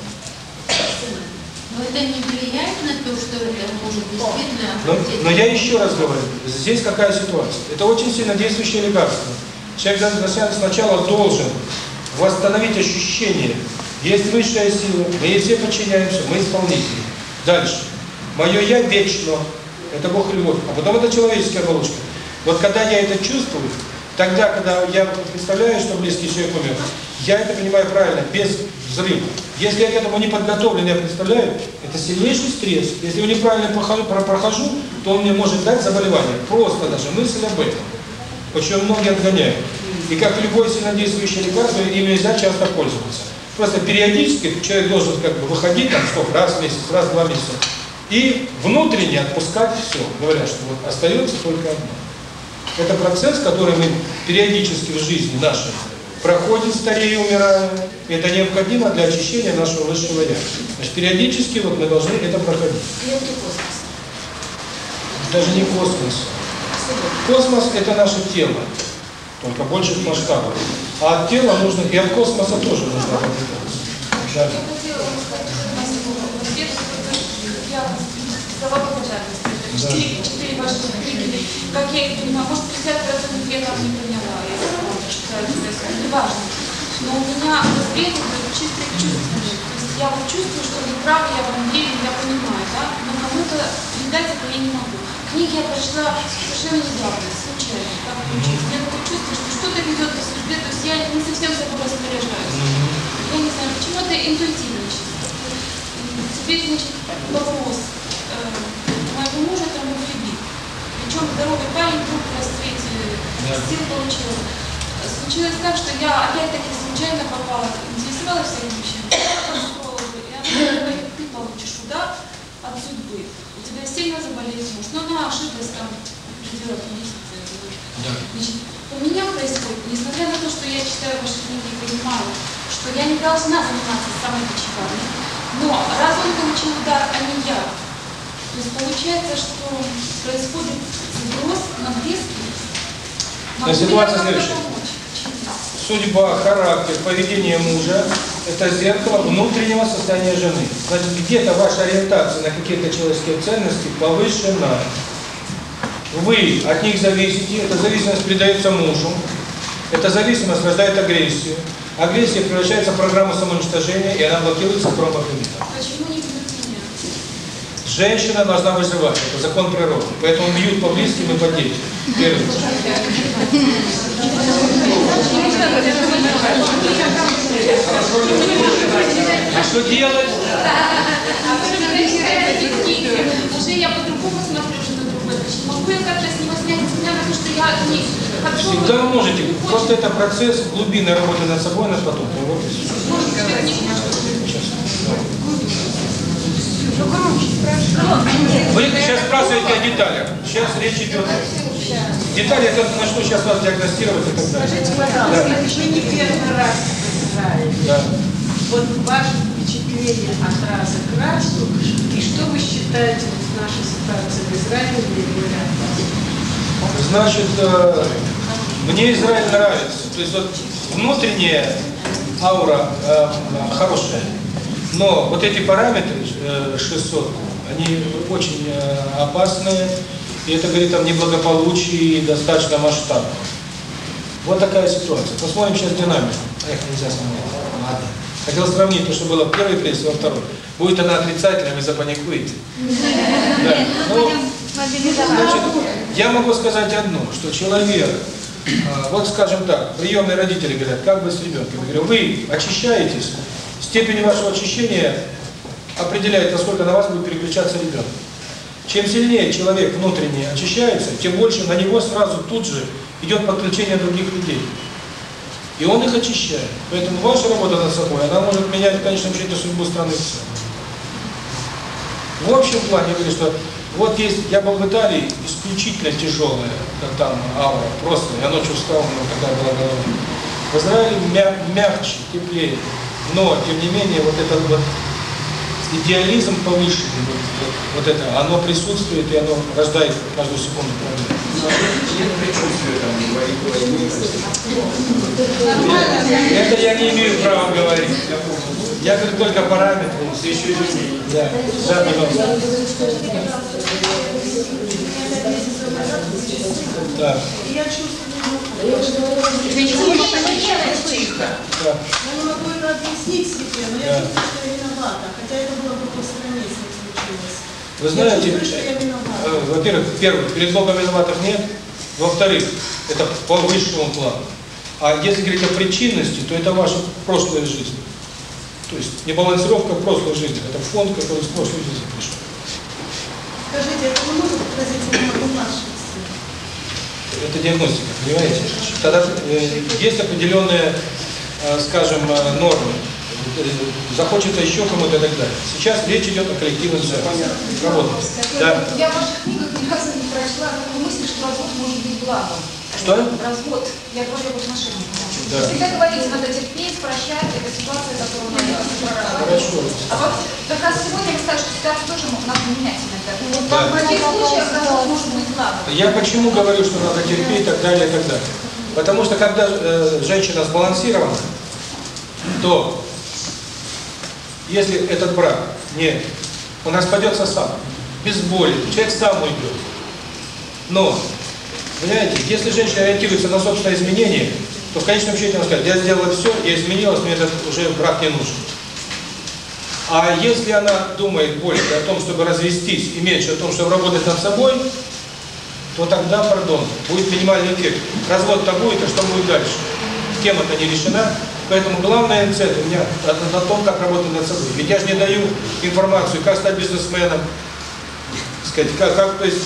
Но это не влияет на то, что это может действительно но, но я еще раз говорю, здесь какая ситуация? Это очень сильно действующее лекарство. Человек сначала должен восстановить ощущение. Есть высшая сила, мы ей все подчиняемся, мы исполнители. Дальше. Мое «я» вечно. Это Бог и любовь. А потом это человеческая оболочка. Вот когда я это чувствую, тогда, когда я представляю, что близкий человек умер, я это понимаю правильно, без взрыва. Если я к этому не подготовлен, я представляю, это сильнейший стресс. Если я неправильно прохожу, то он мне может дать заболевание. Просто даже мысль об этом. почему многие отгоняют. И как любое сильнодействующее лекарство, им нельзя часто пользоваться. Просто периодически человек должен как бы выходить там сколько раз в месяц, раз в два месяца. И внутренне отпускать все. Говорят, что вот остается только одно. Это процесс, который мы периодически в жизни нашей проходит, старее и. Это необходимо для очищения нашего высшего я. Значит, периодически вот мы должны это проходить. Даже не космос. Космос – это наше тело, только больших масштабов. А от тела нужно, и от космоса тоже нужно. Да. Да. 4, 4 ваши как я их понимаю, может, 50% я там не поняла это важно. Но у меня восприятие чисто чувственное. То есть я вот чувствую, что вы правы, я вам верю, я понимаю, да? Но кому-то передать это я не могу. Книги я прочла совершенно недавно, случайно, так. У меня такое чувство, что что-то ведет по судьбе, то есть я не совсем собой распоряжаюсь. Я не знаю, почему это интуитивно чисто. Теперь, значит, вопрос моего мужа там в любви. Причем здоровый парень вдруг нас встретили, все получилось. Случилось так, что я опять-таки случайно попала, интересовалась всеми вещами. И она говорит, ты получишь удар от судьбы. У тебя сильно заболеет муж. Но она ошиблась там в пределах месяца. Значит, у меня происходит, несмотря на то, что я читаю ваши книги и понимаю, что я не должна заниматься самобичеванием, но раз он получил удар, а не я, то есть получается, что происходит сброс нагрузки но ситуация следующая. Судьба, характер, поведение мужа – это зеркало внутреннего состояния жены. Значит, где-то ваша ориентация на какие-то человеческие ценности повышена. Вы от них зависите, эта зависимость придается мужу, эта зависимость рождает агрессию. Агрессия превращается в программу самоуничтожения, и она блокируется промахами. Почему не Женщина должна выживать, это закон природы. Поэтому бьют по-близки, мы поддержим. Первый. А что делать? Уже я по-другому смотрю, что другое. Могу я как-то с него снять себя, потому что я не Всегда можете. Просто это процесс глубины работы над собой, над потом. Сейчас. Вы сейчас спрашиваете о деталях. Сейчас речь идет. Детали это на что сейчас вас диагностировать и. Скажите, пожалуйста, да. вы не первый раз в Да. Вот ваше впечатление от раза к разу, и что вы считаете вот, нашей ситуации в Израиле или в Значит, э, мне Израиль нравится. То есть вот внутренняя аура э, э хорошая. Но вот эти параметры э, 600, они очень э, опасные, и это говорит о неблагополучии достаточно масштабно. Вот такая ситуация. Посмотрим сейчас динамику. А Эх, нельзя смотреть. Ладно. Хотел сравнить то, что было в первой прессе, во второй. Будет она отрицательной, вы запаникуете. Ну, значит, я могу сказать одно, что человек, э, вот скажем так, приемные родители говорят, как бы с ребенком? Я говорю, вы очищаетесь, степени вашего очищения определяет, насколько на вас будет переключаться ребенок. Чем сильнее человек внутренне очищается, тем больше на него сразу тут же идет подключение других людей. И он их очищает. Поэтому ваша работа над собой, она может менять в конечном счете судьбу страны. В общем плане, я говорю, что вот есть, я был в Италии, исключительно тяжелая, как там аура, просто, я ночью встал, у него такая была голова. В Израиле мя мягче, теплее. Но, тем не менее, вот этот вот идеализм повышенный, вот, вот это, оно присутствует и оно рождает каждую секунду. Это я не имею права говорить, я говорю только параметры, все еще людей. Да, да, Я чувствую. Вы тихо. Я не могу это объяснить себе, но я чувствую, что я. Хотя это было бы по стране, случилось. Вы знаете, э, во-первых, первое, перед Богом виноватых нет. Во-вторых, это по высшему плану. А если говорить о причинности, то это ваша прошлая жизнь. То есть не балансировка прошлой жизни, это фонд, который с прошлой жизни пришел. Скажите, это много отразить на нашу это диагностика, понимаете? Тогда э, есть определенные, э, скажем, э, нормы. Захочется еще кому-то и так далее. Сейчас речь идет о коллективном работе. Да. Я ваших книгах ни разу не прочла такую мысль, что развод может быть благом. Что? Развод. Я тоже в отношениях. Всегда говорите, надо терпеть, прощать, это ситуация, которую надо прорабатывать. А вот как сегодня вы сказали, что тоже надо менять иногда. Да. В каких случаях может быть? Я почему говорю, что надо терпеть и так далее, и так далее? Потому что когда э, женщина сбалансирована, то если этот брак не у нас распадется сам, без боли, человек сам уйдет. Но, понимаете, если женщина ориентируется на собственное изменение, то в конечном счете он скажет, я сделала все, я изменилась, мне этот уже брак не нужен. А если она думает больше о том, чтобы развестись, и меньше о том, чтобы работать над собой, то тогда, пардон, будет минимальный эффект. Развод-то будет, а что будет дальше? Тема-то не решена. Поэтому главная цель у меня это на том, как работать над собой. Ведь я же не даю информацию, как стать бизнесменом, сказать, как, как, то есть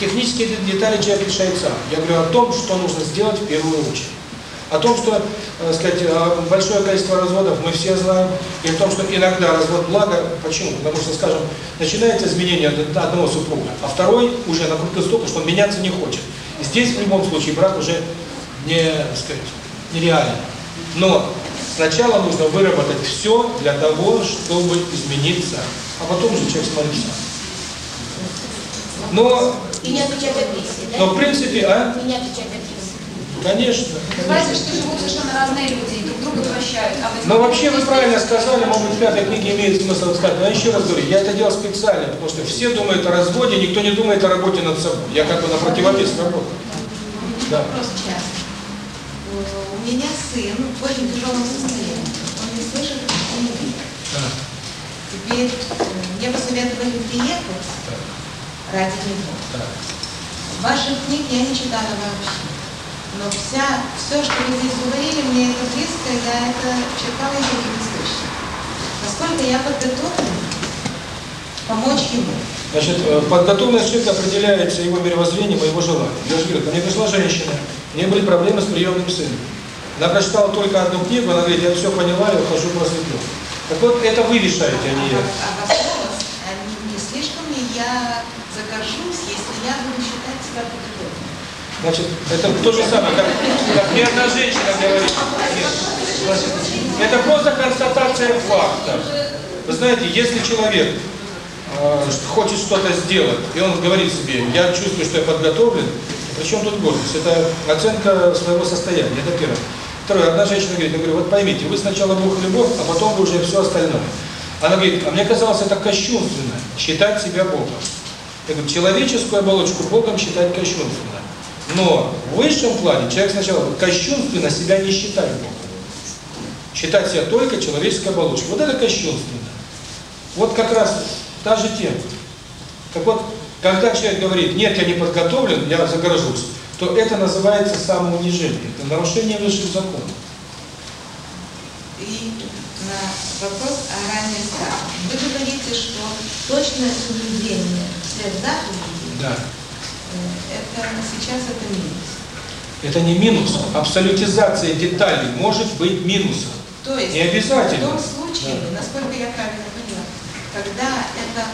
технические детали человек решает сам. Я говорю о том, что нужно сделать в первую очередь. О том, что, так сказать, большое количество разводов мы все знаем, и о том, что иногда развод благо, почему? Потому что, скажем, начинается изменение одного супруга, а второй уже накрутил столько, что он меняться не хочет. И здесь в любом случае брак уже не, так сказать, нереален. Но сначала нужно выработать все для того, чтобы измениться, а потом уже человек смотрит сам. Но, и не отвечать агрессии, да? Но в принципе, а? И не отвечать агрессии. Конечно. Бывает, что живут совершенно разные люди, друг друга прощают. А Но ну, вообще вы правильно сказали, может быть, пятой книге имеет смысл сказать. Но еще раз говорю, я это делал специально, потому что все думают о разводе, никто не думает о работе над собой. Я как бы на противовес работаю. Да. Вопрос часто. У меня сын в очень тяжелом состоянии. Он не слышит, а он не видит. Теперь э, мне посоветовали приехать ради него. Да. Ваших книг я не читала вообще. Но вся, все, что вы здесь говорили, мне это близко, я это черпала и не слышу. Насколько я подготовлена помочь ему? Значит, подготовленность человека определяется его мировоззрением и его желанием. Я же говорю, ко мне пришла женщина, у нее были проблемы с приемным сыном. Она прочитала только одну книгу, она говорит, я все поняла, я ухожу по свету. Так вот, это вы решаете, а не я. А, а, а не слишком ли я закажусь, если я буду считать себя подготовленной? Значит, это то же самое, как, как ни одна женщина говорит. Значит, это просто констатация факта. Вы знаете, если человек э, хочет что-то сделать, и он говорит себе, я чувствую, что я подготовлен, причем тут гордость? Это оценка своего состояния, это первое. Второе, одна женщина говорит, я говорю, вот поймите, вы сначала Бог любовь, а потом вы уже все остальное. Она говорит, а мне казалось это кощунственно, считать себя Богом. Я говорю, человеческую оболочку Богом считать кощунственно. Но в высшем плане человек сначала кощунственно себя не считает Считать себя только человеческой оболочкой. Вот это кощунственно. Вот как раз та же тема. Так вот, когда человек говорит, нет, я не подготовлен, я загорожусь, то это называется самоунижение, это нарушение высших законов. И на вопрос о ранней стадии. Вы говорите, что точное соблюдение всех заповедей да это сейчас это минус. Это не минус. Абсолютизация деталей может быть минусом. То есть не обязательно. в том случае, да. насколько я правильно поняла, когда это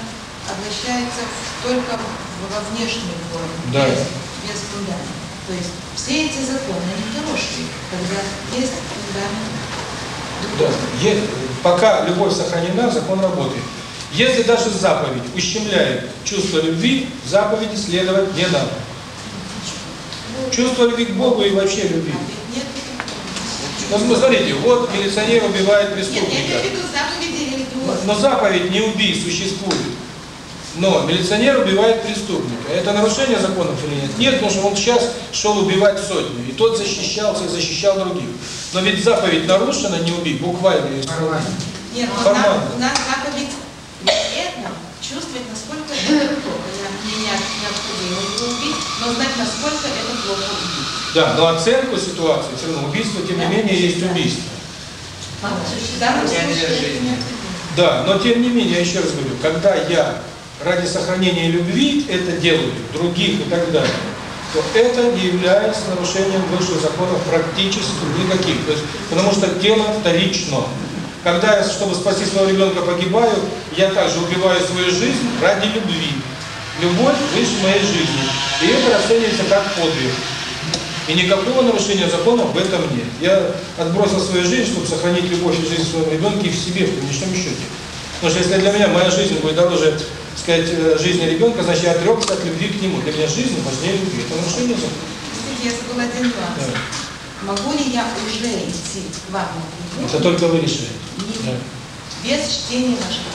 обращается только во внешнюю форму, да. без, без фундамента. То есть все эти законы, они хорошие, когда есть фундамент. Да, е пока любовь сохранена, закон работает. Если даже заповедь ущемляет чувство любви, заповеди следовать не надо. Чувство любви к Богу и вообще любви. Ну, смотрите, вот милиционер убивает преступника. Но заповедь «не убий» существует. Но милиционер убивает преступника. Это нарушение законов или нет? Нет, потому что он сейчас шел убивать сотню. И тот защищался и защищал других. Но ведь заповедь нарушена «не убий» буквально. Формально. Нет, формально. У нас, у нас чувствовать, насколько это плохо для меня необходимо убить, но знать, насколько это плохо убить. Да, но оценку ситуации все равно убийство, тем не менее, есть убийство. Да, но тем не менее, я еще раз говорю, когда я ради сохранения любви это делаю, других и так далее, то это не является нарушением высших законов практически никаких. То есть, потому что дело вторично. Когда, чтобы спасти своего ребенка, погибаю, я также убиваю свою жизнь ради любви. Любовь выше моей жизни. И это расценивается как подвиг. И никакого нарушения закона в этом нет. Я отбросил свою жизнь, чтобы сохранить любовь и жизнь своего ребенка и в себе, в конечном счете. Потому что если для меня моя жизнь будет дороже, сказать, э, жизни ребенка, значит, я отрекся от любви к нему. Для меня жизнь важнее любви. Это нарушение закона. Я забыла один вопрос. Да. Могу ли я уже идти к вам это только вы решили. Да. Без чтения вашего.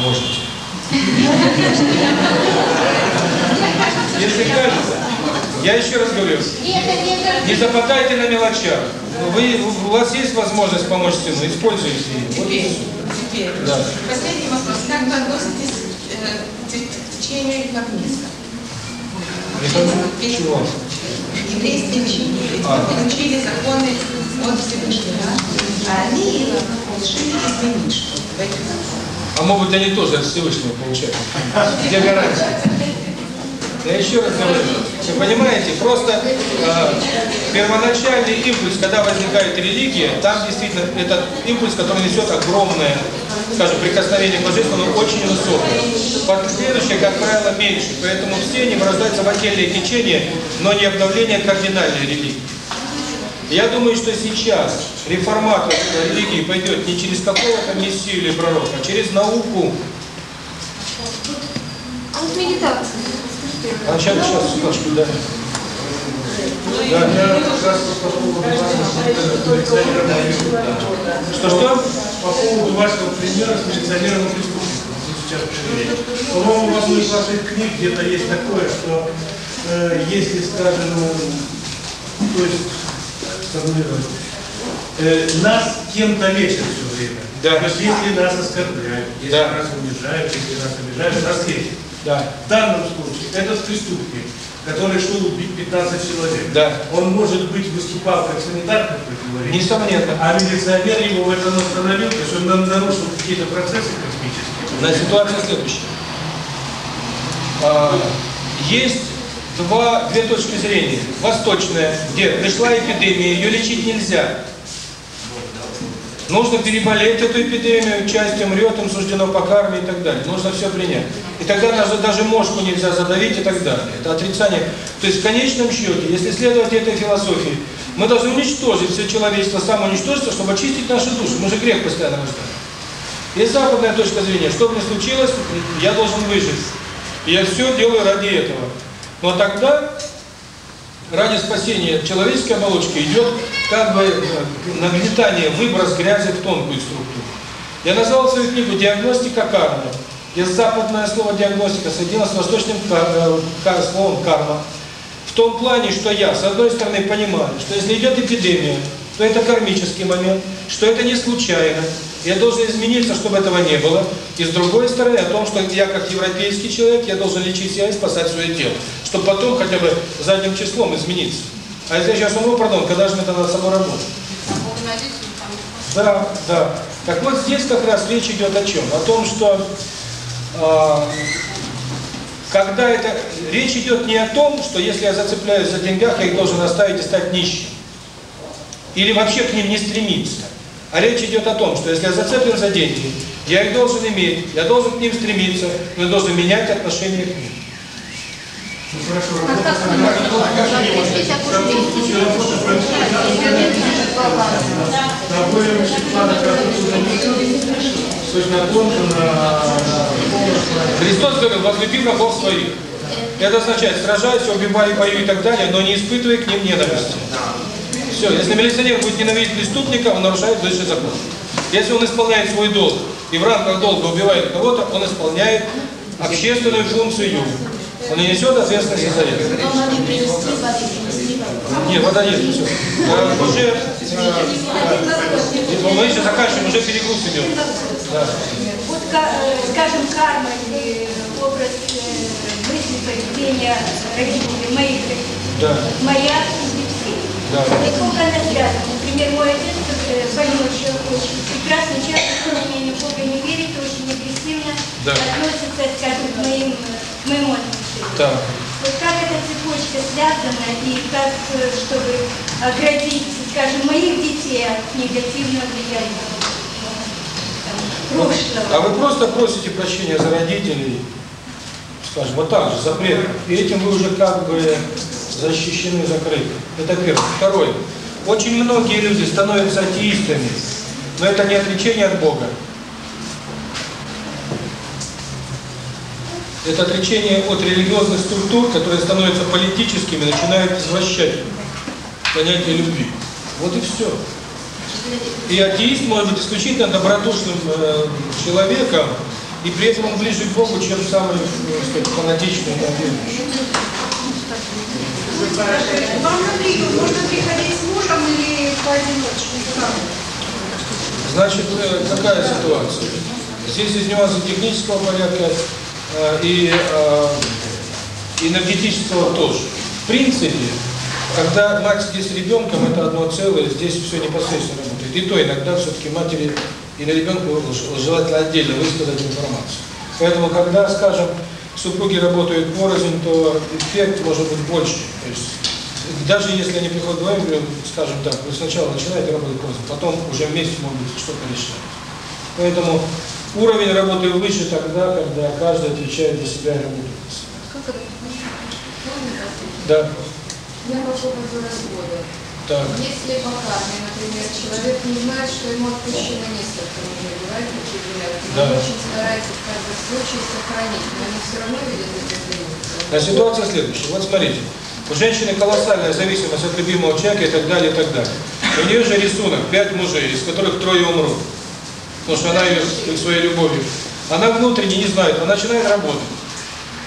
Может быть. Если кажется, я еще раз говорю, не западайте на мелочах. Вы, у вас есть возможность помочь сыну, используйте ее. Теперь, теперь. Да. Последний вопрос. Как вы относитесь э, к течению Верховниска? Чего? еврейские ученики. Мы получили законы от Всевышнего, а они решили изменить что в этих законах. А могут они тоже от Всевышнего получать? Где гарантия? Я еще раз говорю, вы понимаете, просто э, первоначальный импульс, когда возникает религия, там действительно этот импульс, который несет огромное скажем, прикосновение к божеству, оно очень высокое. Последующее, как правило, меньше. Поэтому все они вырождаются в отдельные течения, но не обновление кардинальной религии. Я думаю, что сейчас реформатор религии пойдет не через какого-то мессию или пророка, а через науку. А вот медитация. А сейчас, сейчас, Сашку, да. Что-что? По поводу вашего примера с милиционером и сейчас пришли. По-моему, в одной из ваших книг где-то есть такое, что э, если, скажем, то есть, сформулировать, э, нас кем-то лечат все время. Да. То есть, если нас оскорбляют, если да. нас унижают, если нас обижают, нас лечат. Да. В данном случае это с преступке который шел убить 15 человек. Да. Он, может быть, выступал как санитар, как вы говорите. Несомненно. А милиционер его в этом остановил, то есть он нам нарушил какие-то процессы космические. На ситуация следующая. А, есть два, две точки зрения. Восточная, где пришла эпидемия, ее лечить нельзя. Нужно переболеть эту эпидемию, часть умрет, им суждено по карме и так далее. Нужно все принять. И тогда даже, даже мошку нельзя задавить и так далее. Это отрицание. То есть в конечном счете, если следовать этой философии, мы должны уничтожить все человечество, самоуничтожиться, чтобы очистить наши души. Мы же грех постоянно рождаем. Есть западная точка зрения. Что бы ни случилось, я должен выжить. Я все делаю ради этого. Но тогда ради спасения человеческой оболочки идет как бы э, нагнетание, выброс грязи в тонкую структуру. Я назвал свою книгу «Диагностика кармы». Есть западное слово «диагностика» соединилось с восточным э, словом «карма». В том плане, что я, с одной стороны, понимаю, что если идет эпидемия, что это кармический момент, что это не случайно. Я должен измениться, чтобы этого не было. И с другой стороны, о том, что я как европейский человек, я должен лечить себя и спасать свое тело, чтобы потом хотя бы задним числом измениться. А если я сейчас умру, пардон, когда же мне тогда само работать? Да, да. Так вот здесь как раз речь идет о чем? О том, что э, когда это... Речь идет не о том, что если я зацепляюсь за деньгах, я их должен оставить и стать нищим или вообще к ним не стремиться. А речь идет о том, что если я зацеплен за деньги, я их должен иметь, я должен к ним стремиться, но я должен менять отношение к ним. Ну Христос говорил, возлюби врагов своих. Это означает, сражайся, убивай, бою и так далее, но не испытывай к ним ненависти все. Если милиционер будет ненавидеть преступника, он нарушает высший закон. Если он исполняет свой долг и в рамках долга убивает кого-то, он исполняет общественную функцию. Он не несет ответственность за это. Нет, вода нет, все. А, уже, а, мы еще заканчиваем, уже перегруз идет. Да. Вот, э, скажем, карма или образ э, мысли, поведения родителей, моих, да. моя да. Документальная. Например, мой отец больной человек очень прекрасный человек, который мне никого не верит, очень агрессивно относится, скажем, к, моим, к моему отношению. Вот как эта цепочка связана и как, чтобы оградить, скажем, моих детей от негативного прошлого. А вы просто просите прощения за родителей, скажем, вот так же, запрет. И этим вы уже как бы защищены и закрыты. Это первое. Второе. Очень многие люди становятся атеистами, но это не отречение от Бога. Это отречение от религиозных структур, которые становятся политическими, начинают извращать понятие любви. Вот и все. И атеист может быть исключительно добродушным э, человеком, и при этом он ближе к Богу, чем самый, ну, сказать, фанатичный верующий. Значит, э, такая ситуация? Здесь из нюанса технического порядка э, и э, энергетического тоже. В принципе, когда мать здесь с ребенком, это одно целое, здесь все непосредственно работает. И то иногда все-таки матери и на ребенка желательно отдельно высказать информацию. Поэтому, когда, скажем, супруги работают порознь, то эффект может быть больше. То есть, даже если они приходят вдвоем, э, скажем так, вы сначала начинаете работать порознь, потом уже вместе может что-то решать. Поэтому уровень работы выше тогда, когда каждый отвечает за себя и работает. Как это? Да. Я пошел по разводу. Если пока, например, человек понимает, что ему отпущено несколько недель, бывает определяют, да. он очень старается в каждом случае сохранить, но они все равно видят эти Да, ситуация следующая. Вот смотрите. У женщины колоссальная зависимость от любимого человека и так далее, и так далее. У нее же рисунок, пять мужей, из которых трое умрут. Потому что она ее своей любовью. Она внутренне не знает, она начинает работать.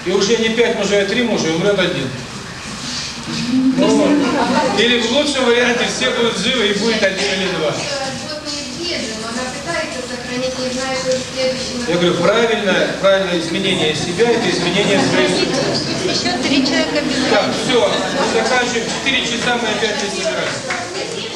И уже не пять мужей, а три мужа, и умрет один. Ну, или в лучшем варианте все будут живы и будет один или два. Я говорю, правильное, правильное изменение себя – это изменение своей судьбы. Еще три человека без Так, все, мы заканчиваем. Четыре часа мы опять здесь собираемся.